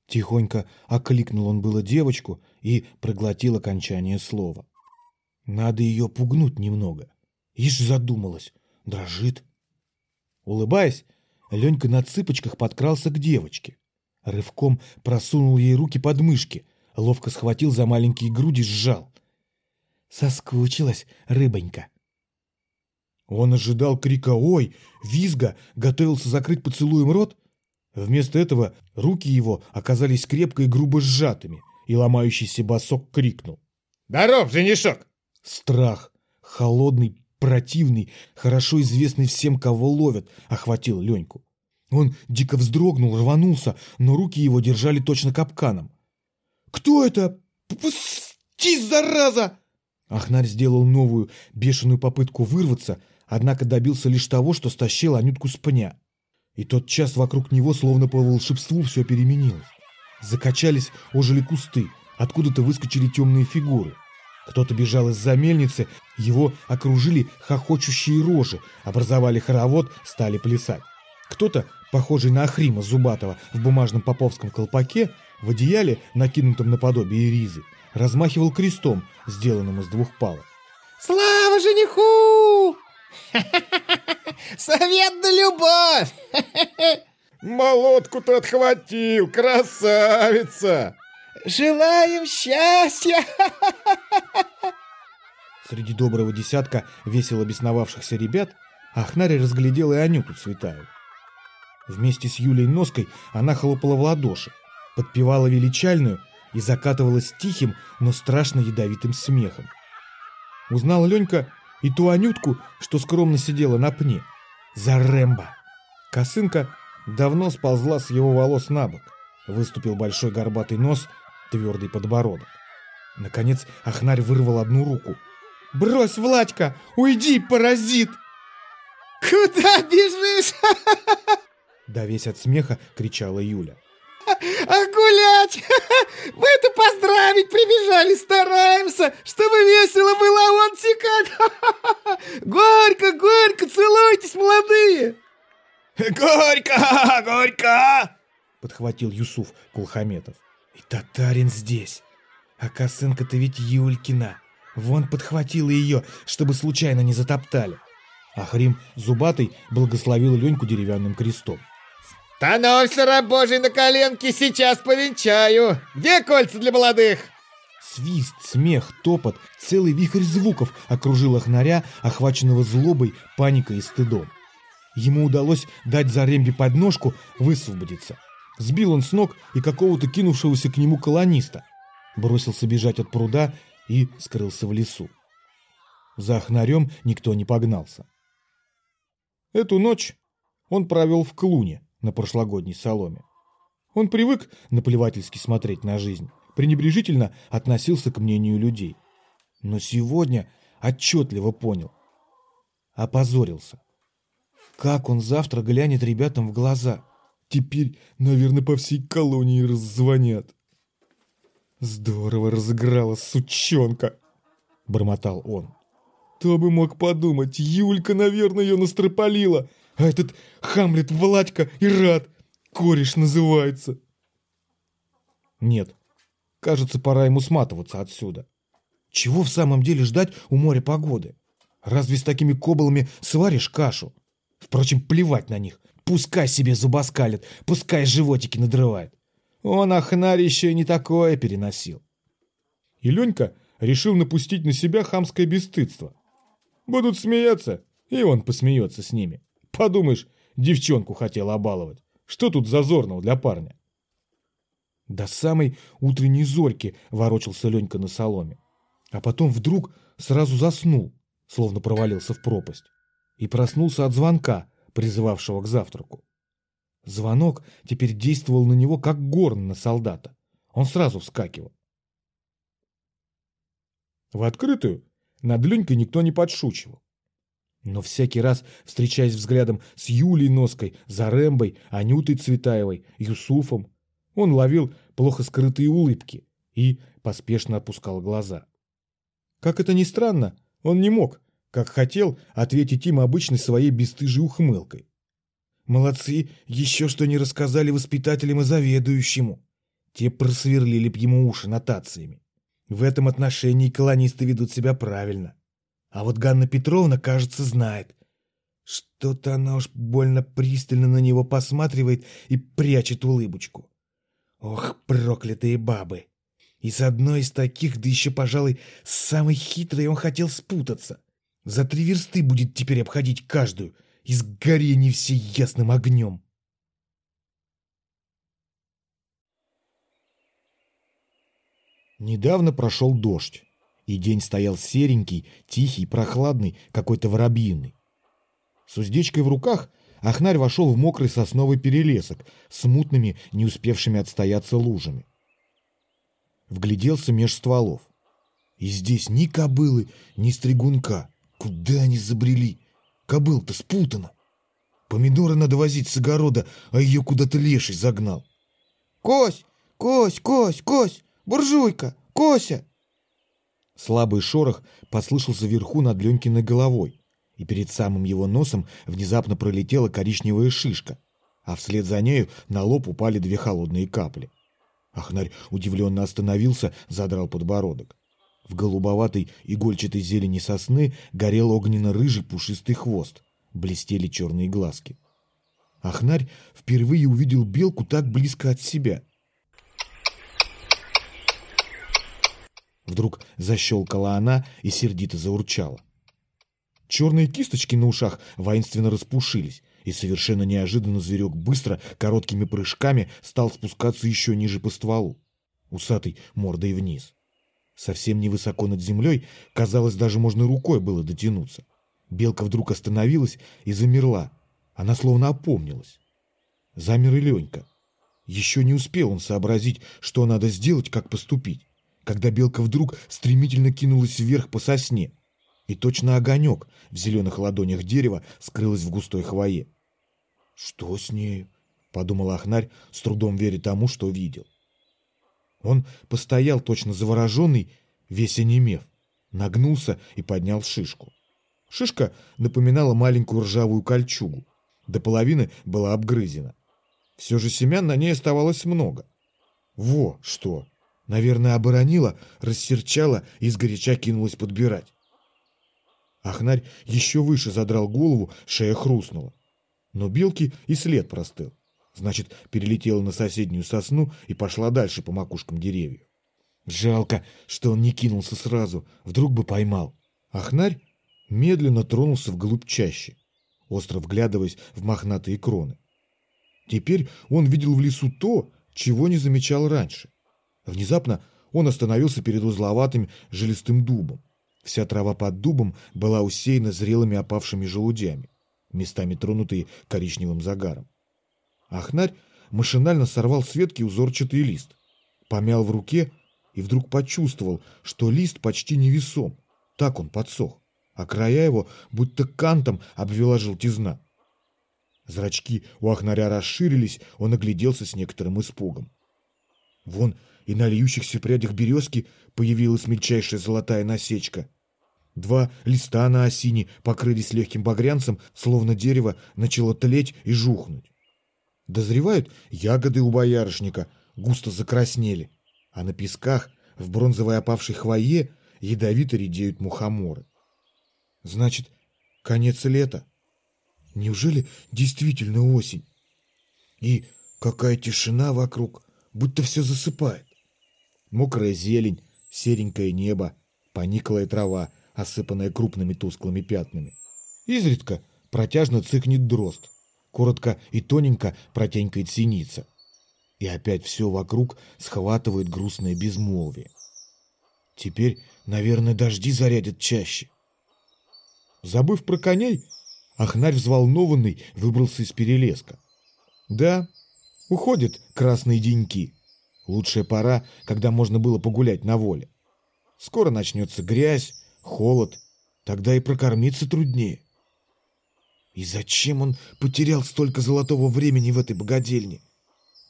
Тихонько окликнул он было девочку и проглотил окончание слова. Надо ее пугнуть немного. Ишь задумалась, дрожит. Улыбаясь, Ленька на цыпочках подкрался к девочке. Рывком просунул ей руки под мышки, ловко схватил за маленькие груди, сжал. Соскучилась рыбонька. Он ожидал крика «Ой!», визга, готовился закрыть поцелуем рот. Вместо этого руки его оказались крепко и грубо сжатыми, и ломающийся босок крикнул. «Здоров, женишок!» Страх, холодный, противный, хорошо известный всем, кого ловят, охватил Леньку. Он дико вздрогнул, рванулся, но руки его держали точно капканом. Кто это? Пусти, зараза!» Ахнарь сделал новую бешеную попытку вырваться, однако добился лишь того, что стащил Анютку с пня. И тот час вокруг него, словно по волшебству, все переменилось. Закачались, ожили кусты, откуда-то выскочили темные фигуры. Кто-то бежал из-за мельницы, его окружили хохочущие рожи, образовали хоровод, стали плясать. Кто-то, похожий на Ахрима Зубатова в бумажном поповском колпаке, в одеяле, накинутом наподобие ризы, размахивал крестом, сделанным из двух палок. Слава жениху! Совет да любовь! Молотку-то отхватил, красавица! Желаем счастья! Среди доброго десятка весело бесновавшихся ребят Ахнари разглядел и Анюту Цветаеву. Вместе с Юлей Ноской она хлопала в ладоши, подпевала величальную и закатывалась тихим, но страшно ядовитым смехом. Узнал Ленька и ту Анютку, что скромно сидела на пне. За Рэмбо. Косынка давно сползла с его волос на бок. Выступил большой горбатый нос, твердый подбородок. Наконец Ахнарь вырвал одну руку. «Брось, Владька! Уйди, паразит!» Куда бежишь? Да от смеха кричала Юля. А гулять? Мы-то поздравить прибежали, стараемся, чтобы весело было, а он текать. Горько, горько, целуйтесь, молодые. «Горько, горько!» Подхватил Юсуф Кулхаметов. И татарин здесь. А косынка-то ведь Юлькина. Вон подхватила ее, чтобы случайно не затоптали. Ахрим Зубатый благословил Леньку деревянным крестом. Становься, раб Божий, на коленки, сейчас повенчаю. Где кольца для молодых? Свист, смех, топот, целый вихрь звуков окружил Ахнаря, охваченного злобой, паникой и стыдом. Ему удалось дать Зарембе подножку высвободиться. Сбил он с ног и какого-то кинувшегося к нему колониста. Бросился бежать от пруда и скрылся в лесу. За Ахнарем никто не погнался. Эту ночь он провел в Клуне на прошлогодней соломе. Он привык наплевательски смотреть на жизнь, пренебрежительно относился к мнению людей. Но сегодня отчетливо понял. Опозорился. Как он завтра глянет ребятам в глаза? Теперь, наверное, по всей колонии раззвонят. Здорово разыграла сучонка, бормотал он. Кто бы мог подумать, Юлька, наверное, ее настропалила, а этот Хамлет Владька и рад, кореш называется. Нет, кажется, пора ему сматываться отсюда. Чего в самом деле ждать у моря погоды? Разве с такими кобалами сваришь кашу? Впрочем, плевать на них. Пускай себе зубоскалит, пускай животики надрывает. Он, Ахнарь, еще и не такое переносил. И Ленька решил напустить на себя хамское бесстыдство. Будут смеяться, и он посмеется с ними. Подумаешь, девчонку хотел обаловать. Что тут зазорного для парня? До самой утренней зорьки ворочался Ленька на соломе. А потом вдруг сразу заснул, словно провалился в пропасть. И проснулся от звонка, призывавшего к завтраку. Звонок теперь действовал на него, как горн на солдата. Он сразу вскакивал. В открытую над Ленькой никто не подшучивал. Но всякий раз, встречаясь взглядом с Юлей Ноской, Зарембой, Анютой Цветаевой, Юсуфом, он ловил плохо скрытые улыбки и поспешно опускал глаза. Как это ни странно, он не мог, как хотел, ответить им обычной своей бесстыжей ухмылкой. Молодцы, еще что не рассказали воспитателям и заведующему. Те просверлили б ему уши нотациями. В этом отношении колонисты ведут себя правильно. А вот Ганна Петровна, кажется, знает. Что-то она уж больно пристально на него посматривает и прячет улыбочку. Ох, проклятые бабы! И с одной из таких, да еще, пожалуй, с самой хитрой он хотел спутаться. За три версты будет теперь обходить каждую, и сгори не все ясным огнем. Недавно прошел дождь, и день стоял серенький, тихий, прохладный, какой-то воробьиный. С уздечкой в руках Ахнарь вошел в мокрый сосновый перелесок с мутными, не успевшими отстояться лужами. вгляделся меж стволов. И здесь ни кобылы, ни стригунка. Куда они забрели? Кобыл-то спутана. Помидоры надо возить с огорода, а ее куда-то леший загнал. Кось, Кось, Кось, Кось, буржуйка, Кося. Слабый шорох послышался вверху над Ленькиной головой, и перед самым его носом внезапно пролетела коричневая шишка, а вслед за нею на лоб упали две холодные капли. Ахнарь удивленно остановился, задрал подбородок. В голубоватой игольчатой зелени сосны горел огненно-рыжий пушистый хвост, блестели черные глазки. Ахнарь впервые увидел белку так близко от себя. Вдруг защелкала она и сердито заурчала. Черные кисточки на ушах воинственно распушились, и совершенно неожиданно зверек быстро, короткими прыжками стал спускаться еще ниже по стволу, усатый мордой вниз. Совсем невысоко над землей, казалось, даже можно рукой было дотянуться. Белка вдруг остановилась и замерла. Она словно опомнилась. Замер и Ленька. Еще не успел он сообразить, что надо сделать, как поступить, когда белка вдруг стремительно кинулась вверх по сосне, и точно огонек в зеленых ладонях дерева скрылась в густой хвое. «Что с нею?» — подумал Ахнарь, с трудом веря тому, что видел. Он постоял точно завороженный, весь онемев, нагнулся и поднял шишку. Шишка напоминала маленькую ржавую кольчугу, до половины была обгрызена. Все же семян на ней оставалось много. Во, что! Наверное, оборонила, рассерчала и сгоряча кинулась подбирать. Ахнарь еще выше задрал голову, шея хрустнула. Но белки и след простыл. Значит, перелетела на соседнюю сосну и пошла дальше по макушкам деревьев. Жалко, что он не кинулся сразу, вдруг бы поймал. Ахнарь медленно тронулся вглубь чаще, остро вглядываясь в мохнатые кроны. Теперь он видел в лесу то, чего не замечал раньше. Внезапно он остановился перед узловатым жилистым дубом. Вся трава под дубом была усеяна зрелыми опавшими желудями, местами тронутые коричневым загаром. Ахнарь машинально сорвал с ветки узорчатый лист, помял в руке и вдруг почувствовал, что лист почти невесом, так он подсох, а края его будто кантом обвела желтизна. Зрачки у Ахнаря расширились, он огляделся с некоторым испугом. Вон и на льющихся прядях березки появилась мельчайшая золотая насечка. Два листа на осине покрылись легким багрянцем, словно дерево начало тлеть и жухнуть. Дозревают ягоды у боярышника, густо закраснели, а на песках, в бронзовой опавшей хвое, ядовито редеют мухоморы. Значит, конец лета. Неужели действительно осень? И какая тишина вокруг, будто все засыпает. Мокрая зелень, серенькое небо, пониклая трава, осыпанная крупными тусклыми пятнами. Изредка протяжно цыкнет дрозд, коротко и тоненько протенькает синица. И опять все вокруг схватывает грустное безмолвие. Теперь, наверное, дожди зарядят чаще. Забыв про коней, Ахнарь взволнованный выбрался из перелеска. Да, уходят красные деньки. Лучшая пора, когда можно было погулять на воле. Скоро начнется грязь, холод, тогда и прокормиться труднее. И зачем он потерял столько золотого времени в этой богадельне?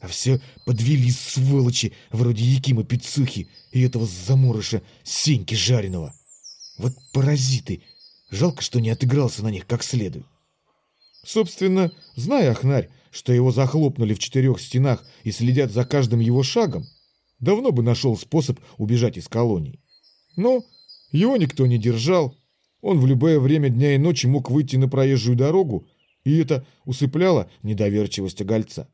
А все подвели сволочи, вроде Якима Пиццухи и этого заморыша Сеньки Жареного. Вот паразиты, Жалко, что не отыгрался на них как следует. Собственно, зная Ахнарь, что его захлопнули в четырех стенах и следят за каждым его шагом, давно бы нашел способ убежать из колонии. Но его никто не держал, он в любое время дня и ночи мог выйти на проезжую дорогу, и это усыпляло недоверчивость огольца.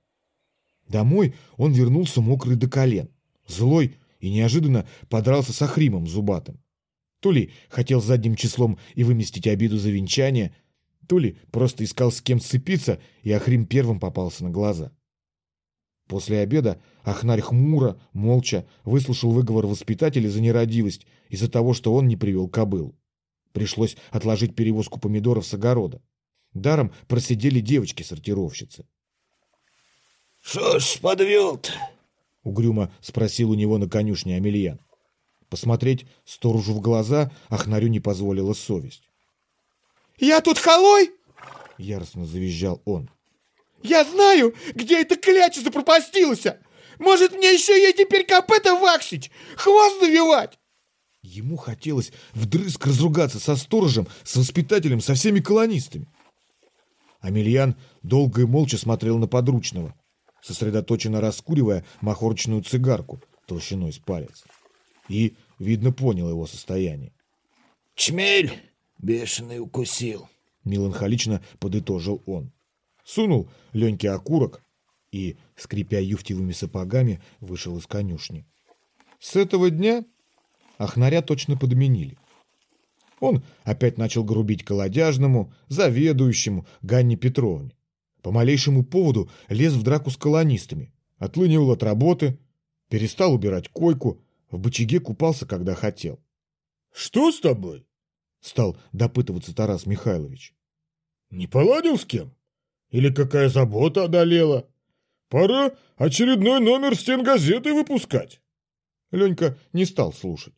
Домой он вернулся мокрый до колен, злой и неожиданно подрался с Ахримом зубатым. То ли хотел задним числом и выместить обиду за венчание, то ли просто искал с кем сцепиться, и Ахрим первым попался на глаза. После обеда Ахнарь хмуро, молча выслушал выговор воспитателя за нерадивость из-за того, что он не привел кобыл. Пришлось отложить перевозку помидоров с огорода. Даром просидели девочки-сортировщицы. Что ж подвел-то? Угрюмо спросил у него на конюшне Амельян. Посмотреть сторожу в глаза Ахнарю не позволила совесть. «Я тут халой!» — яростно завизжал он. «Я знаю, где эта кляча запропастилась! Может, мне еще ей теперь копыта ваксить, хвост завивать?» Ему хотелось вдрызг разругаться со сторожем, с воспитателем, со всеми колонистами. Амельян долго и молча смотрел на подручного, сосредоточенно раскуривая махорочную цигарку толщиной с палец. И, видно, понял его состояние. Чмель бешеный укусил. Меланхолично подытожил он. Сунул Леньке окурок и, скрипя юфтевыми сапогами, вышел из конюшни. С этого дня Ахнаря точно подменили. Он опять начал грубить колодяжному, заведующему Ганне Петровне. По малейшему поводу лез в драку с колонистами, отлынивал от работы, перестал убирать койку, в бочаге купался, когда хотел. Что с тобой? Стал допытываться Тарас Михайлович. Не поладил с кем? Или какая забота одолела? Пора очередной номер стенгазеты выпускать. Ленька не стал слушать.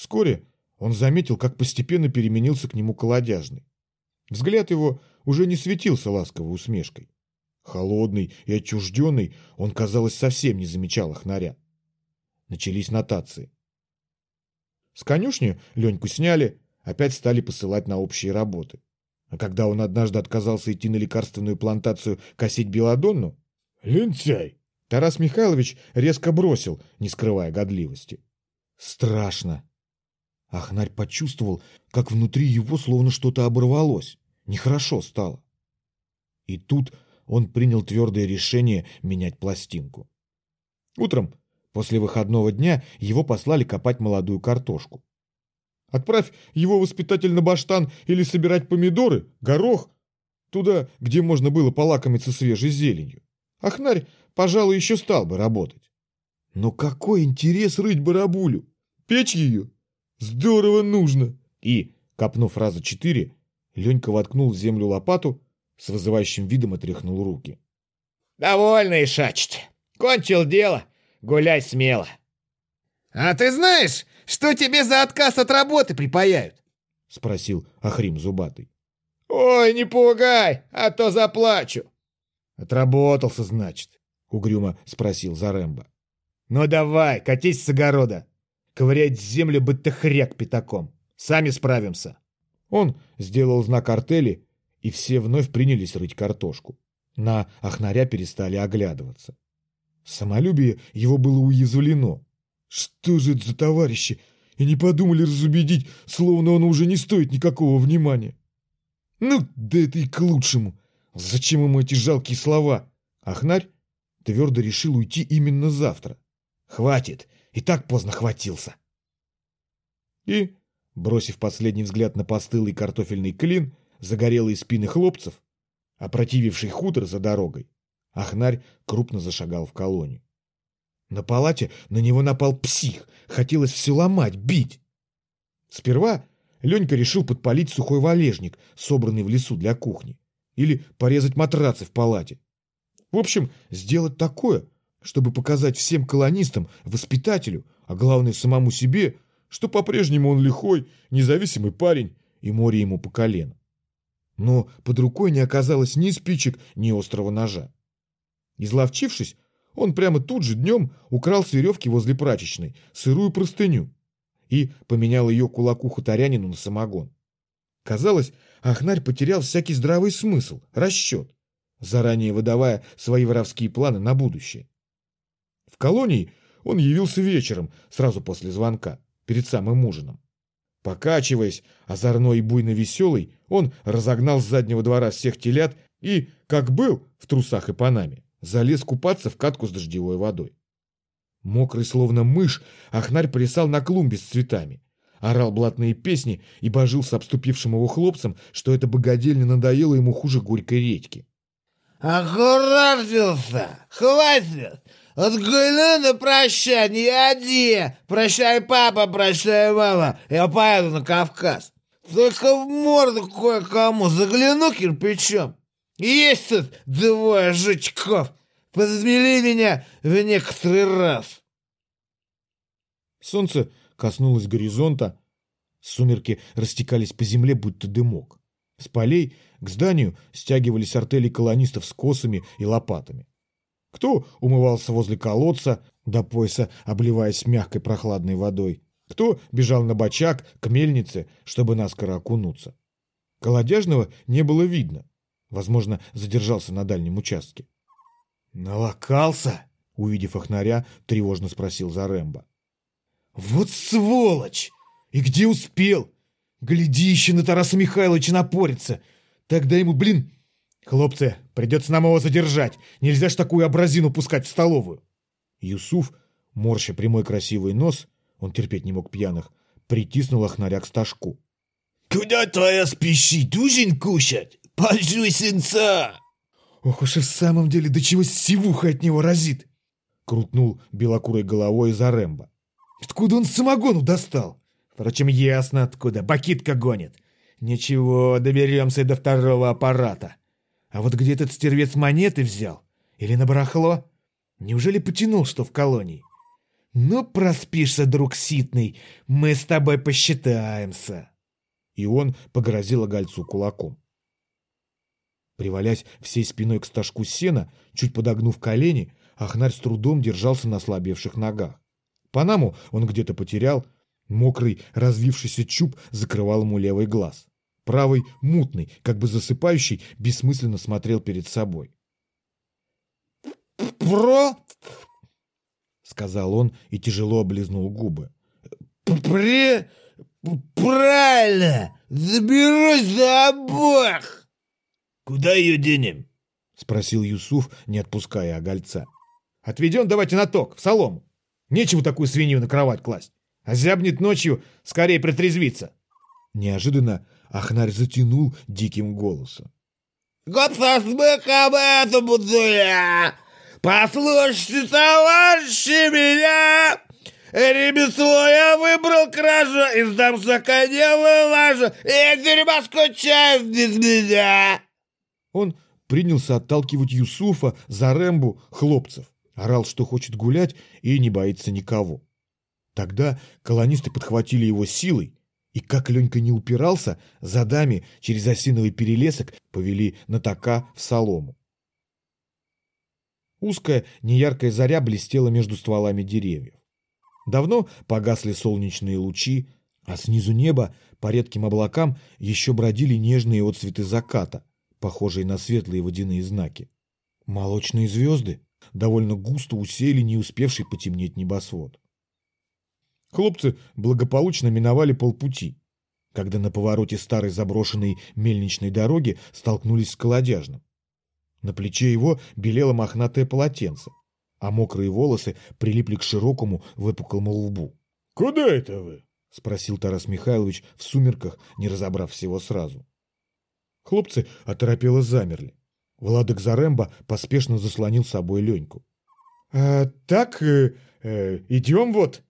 Вскоре он заметил, как постепенно переменился к нему колодяжный. Взгляд его уже не светился ласковой усмешкой. Холодный и отчужденный, он, казалось, совсем не замечал Ахнаря. Начались нотации. С конюшни Леньку сняли, опять стали посылать на общие работы. А когда он однажды отказался идти на лекарственную плантацию косить белодонну, Лентяй! Тарас Михайлович резко бросил, не скрывая годливости. Страшно. Ахнарь почувствовал, как внутри его словно что-то оборвалось. Нехорошо стало. И тут он принял твердое решение менять пластинку. Утром, после выходного дня, его послали копать молодую картошку. Отправь его воспитатель на баштан или собирать помидоры, горох, туда, где можно было полакомиться свежей зеленью. Ахнарь, пожалуй, еще стал бы работать. Но какой интерес рыть барабулю? Печь ее? Здорово нужно. И, копнув раза четыре, Ленька воткнул в землю лопату, с вызывающим видом отряхнул руки. «Довольно, Ишачить. Кончил дело. Гуляй смело». «А ты знаешь, что тебе за отказ от работы припаяют?» — спросил Ахрим Зубатый. «Ой, не пугай, а то заплачу». «Отработался, значит?» — угрюмо спросил Заремба. «Ну давай, катись с огорода. Ковырять землю, будто хряк пятаком. Сами справимся». Он сделал знак артели, и все вновь принялись рыть картошку. На Ахнаря перестали оглядываться. Самолюбие его было уязвлено. Что же это за товарищи? И не подумали разубедить, словно он уже не стоит никакого внимания. Ну, да это и к лучшему. Зачем ему эти жалкие слова? Ахнарь твердо решил уйти именно завтра. Хватит, и так поздно хватился. И, бросив последний взгляд на постылый картофельный клин, загорелые спины хлопцев, опротививший хутор за дорогой, Ахнарь крупно зашагал в колонию. На палате на него напал псих, хотелось все ломать, бить. Сперва Ленька решил подпалить сухой валежник, собранный в лесу для кухни, или порезать матрацы в палате. В общем, сделать такое, чтобы показать всем колонистам, воспитателю, а главное самому себе, что по-прежнему он лихой, независимый парень, и море ему по колено. Но под рукой не оказалось ни спичек, ни острого ножа. Изловчившись, он прямо тут же днем украл с веревки возле прачечной сырую простыню и поменял ее кулаку хуторянину на самогон. Казалось, Ахнарь потерял всякий здравый смысл, расчет, заранее выдавая свои воровские планы на будущее. Колонии он явился вечером, сразу после звонка, перед самым ужином. Покачиваясь, озорной и буйно веселый, он разогнал с заднего двора всех телят и, как был, в трусах и панаме, залез купаться в катку с дождевой водой. Мокрый, словно мышь, Ахнарь плясал на клумбе с цветами, орал блатные песни и божился обступившим его хлопцам, что это богадельня надоело ему хуже горькой редьки. Охуражился! Хватит! Отгуляй на прощай, не оди! Прощай, папа, прощай, мама! Я поеду на Кавказ. Только в морду кое-кому загляну кирпичом. Есть тут двое жучков. подмели меня в некоторый раз. Солнце коснулось горизонта, сумерки растекались по земле, будто дымок. С полей к зданию стягивались артели колонистов с косами и лопатами. Кто умывался возле колодца, до пояса обливаясь мягкой прохладной водой, кто бежал на бочак к мельнице, чтобы наскоро окунуться. Колодяжного не было видно. Возможно, задержался на дальнем участке. «Налокался?» — увидев охнаря, тревожно спросил Заремба. «Вот сволочь! И где успел? Гляди еще на Тараса Михайловича напорится! Тогда ему, блин... Хлопцы, придется нам его задержать. Нельзя ж такую образину пускать в столовую!» Юсуф, морща прямой красивый нос, он терпеть не мог пьяных, притиснул охнаря к стажку. Куда твоя спешит ужин кушать? Пожуй сынца! Ох уж и в самом деле, до чего сивуха от него разит! Крутнул белокурой головой Заремба. Откуда он самогону достал? Впрочем, ясно откуда. Бакитка гонит. Ничего, доберемся до второго аппарата. А вот где этот стервец монеты взял? Или на барахло? Неужели потянул, что в колонии? Ну, проспишься, друг Ситный, мы с тобой посчитаемся. И он погрозил огольцу кулаком. Привалясь всей спиной к стажку сена, чуть подогнув колени, Ахнарь с трудом держался на слабевших ногах. Панаму он где-то потерял, мокрый развившийся чуб закрывал ему левый глаз. Правый, мутный, как бы засыпающий, бессмысленно смотрел перед собой. Про... — сказал он и тяжело облизнул губы. Пре... Правильно! Заберусь за обоих! Куда ее денем? — спросил Юсуф, не отпуская огольца. — Отведем давайте на ток, в солому. Нечего такую свинью на кровать класть. А зябнет ночью, скорее протрезвиться. Неожиданно Ахнарь затянул диким голосом. «Год со смыком это буду я! Послушайте, товарищи, меня! Ремесло я выбрал кражу, и сдамся коне вылажу, и тюрьма скучает без меня!» Он принялся отталкивать Юсуфа, Зарембу, хлопцев. Орал, что хочет гулять и не боится никого. Тогда колонисты подхватили его силой, и как Ленька не упирался, за дами через осиновый перелесок повели на тока в солому. Узкая, неяркая заря блестела между стволами деревьев. Давно погасли солнечные лучи, а снизу неба по редким облакам еще бродили нежные отцветы заката, похожие на светлые водяные знаки. Молочные звезды довольно густо усеяли не успевший потемнеть небосвод. Хлопцы благополучно миновали полпути, когда на повороте старой заброшенной мельничной дороги столкнулись с колодяжным. На плече его белело мохнатое полотенце, а мокрые волосы прилипли к широкому выпуклому лбу. «Куда это вы?» — спросил Тарас Михайлович в сумерках, не разобрав всего сразу. Хлопцы оторопело замерли. Владык Заремба поспешно заслонил собой Леньку. «А, «Так, э, э, идем вот», —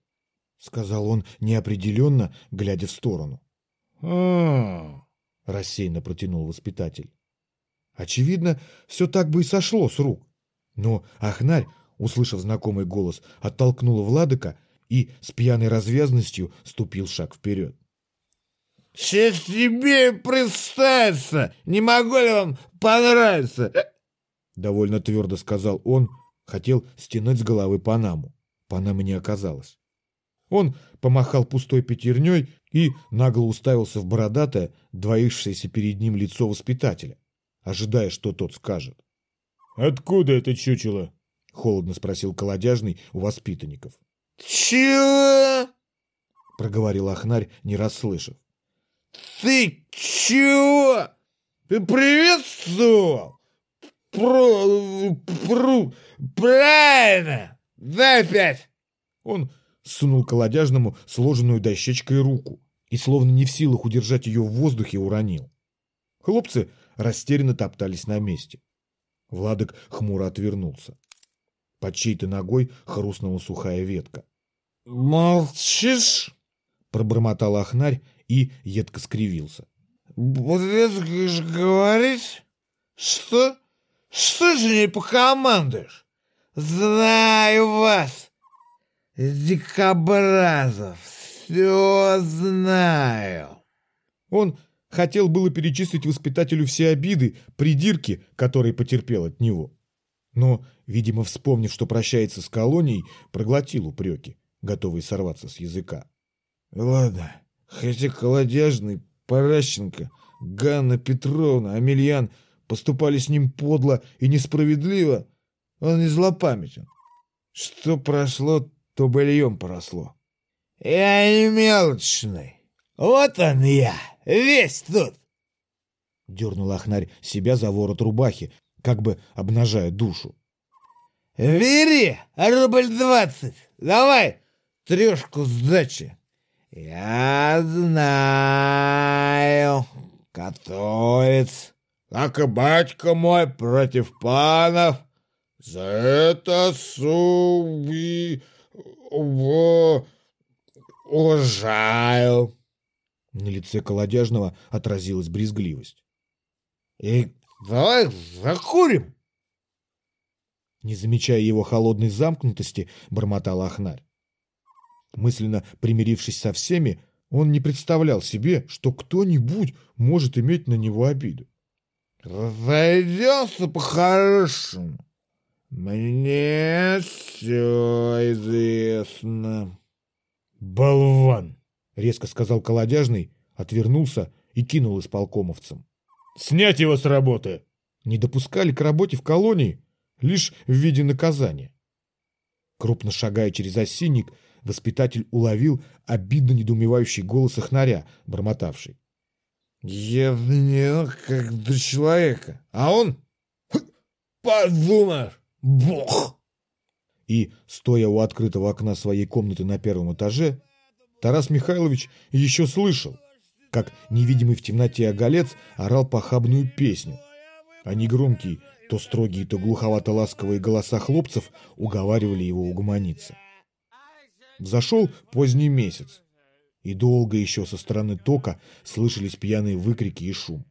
сказал он неопределенно, глядя в сторону. а рассеянно протянул воспитатель. Очевидно, все так бы и сошло с рук. Но Ахнарь, услышав знакомый голос, оттолкнул Владыка и с пьяной развязностью ступил шаг вперед. Сейчас тебе представиться, не могу ли вам понравиться? Довольно твердо сказал он, хотел стянуть с головы Панаму. Панамы не оказалось. Он помахал пустой пятерней и нагло уставился в бородатое, двоившееся перед ним лицо воспитателя, ожидая, что тот скажет. «Откуда это чучело?» — холодно спросил колодяжный у воспитанников. Чего? — проговорил Ахнарь, не расслышав. Ты чего? Ты приветствовал? Про... про... правильно! Дай пять! Он сунул колодяжному сложенную дощечкой руку и, словно не в силах удержать ее в воздухе, уронил. Хлопцы растерянно топтались на месте. Владык хмуро отвернулся. Под чьей-то ногой хрустнула сухая ветка. Молчишь? Пробормотал Ахнарь и едко скривился. Будешь говорить? Что? Что же не покомандуешь? Знаю вас, дикобразов, все знаю. Он хотел было перечислить воспитателю все обиды, придирки, которые потерпел от него. Но, видимо, вспомнив, что прощается с колонией, проглотил упреки, готовый сорваться с языка. Ладно, хотя Колодяжный, Паращенко, Ганна Петровна, Амельян поступали с ним подло и несправедливо, он не злопамятен. Что прошло, то быльем поросло. Я не мелочный. Вот он я, весь тут. Дернул Ахнарь себя за ворот рубахи, как бы обнажая душу. Бери, рубль двадцать. Давай, трешку сдачи. Я знаю, католец, как и батька мой против панов. За это суви его уважаю. На лице колодяжного отразилась брезгливость. И давай закурим. Не замечая его холодной замкнутости, бормотал Ахнарь. Мысленно примирившись со всеми, он не представлял себе, что кто-нибудь может иметь на него обиду. Разойдемся по-хорошему. Мне все известно. «Болван!» — резко сказал колодяжный, отвернулся и кинул исполкомовцам. «Снять его с работы!» Не допускали к работе в колонии лишь в виде наказания. Крупно шагая через осинник, воспитатель уловил обидно недоумевающий голос Ихнаря, бормотавший. Я в нее как до человека, а он... Подумаешь, бог! И, стоя у открытого окна своей комнаты на первом этаже, Тарас Михайлович еще слышал, как невидимый в темноте оголец орал похабную песню, а негромкие, то строгие, то глуховато-ласковые голоса хлопцев уговаривали его угомониться. Зашел поздний месяц, и долго еще со стороны тока слышались пьяные выкрики и шум.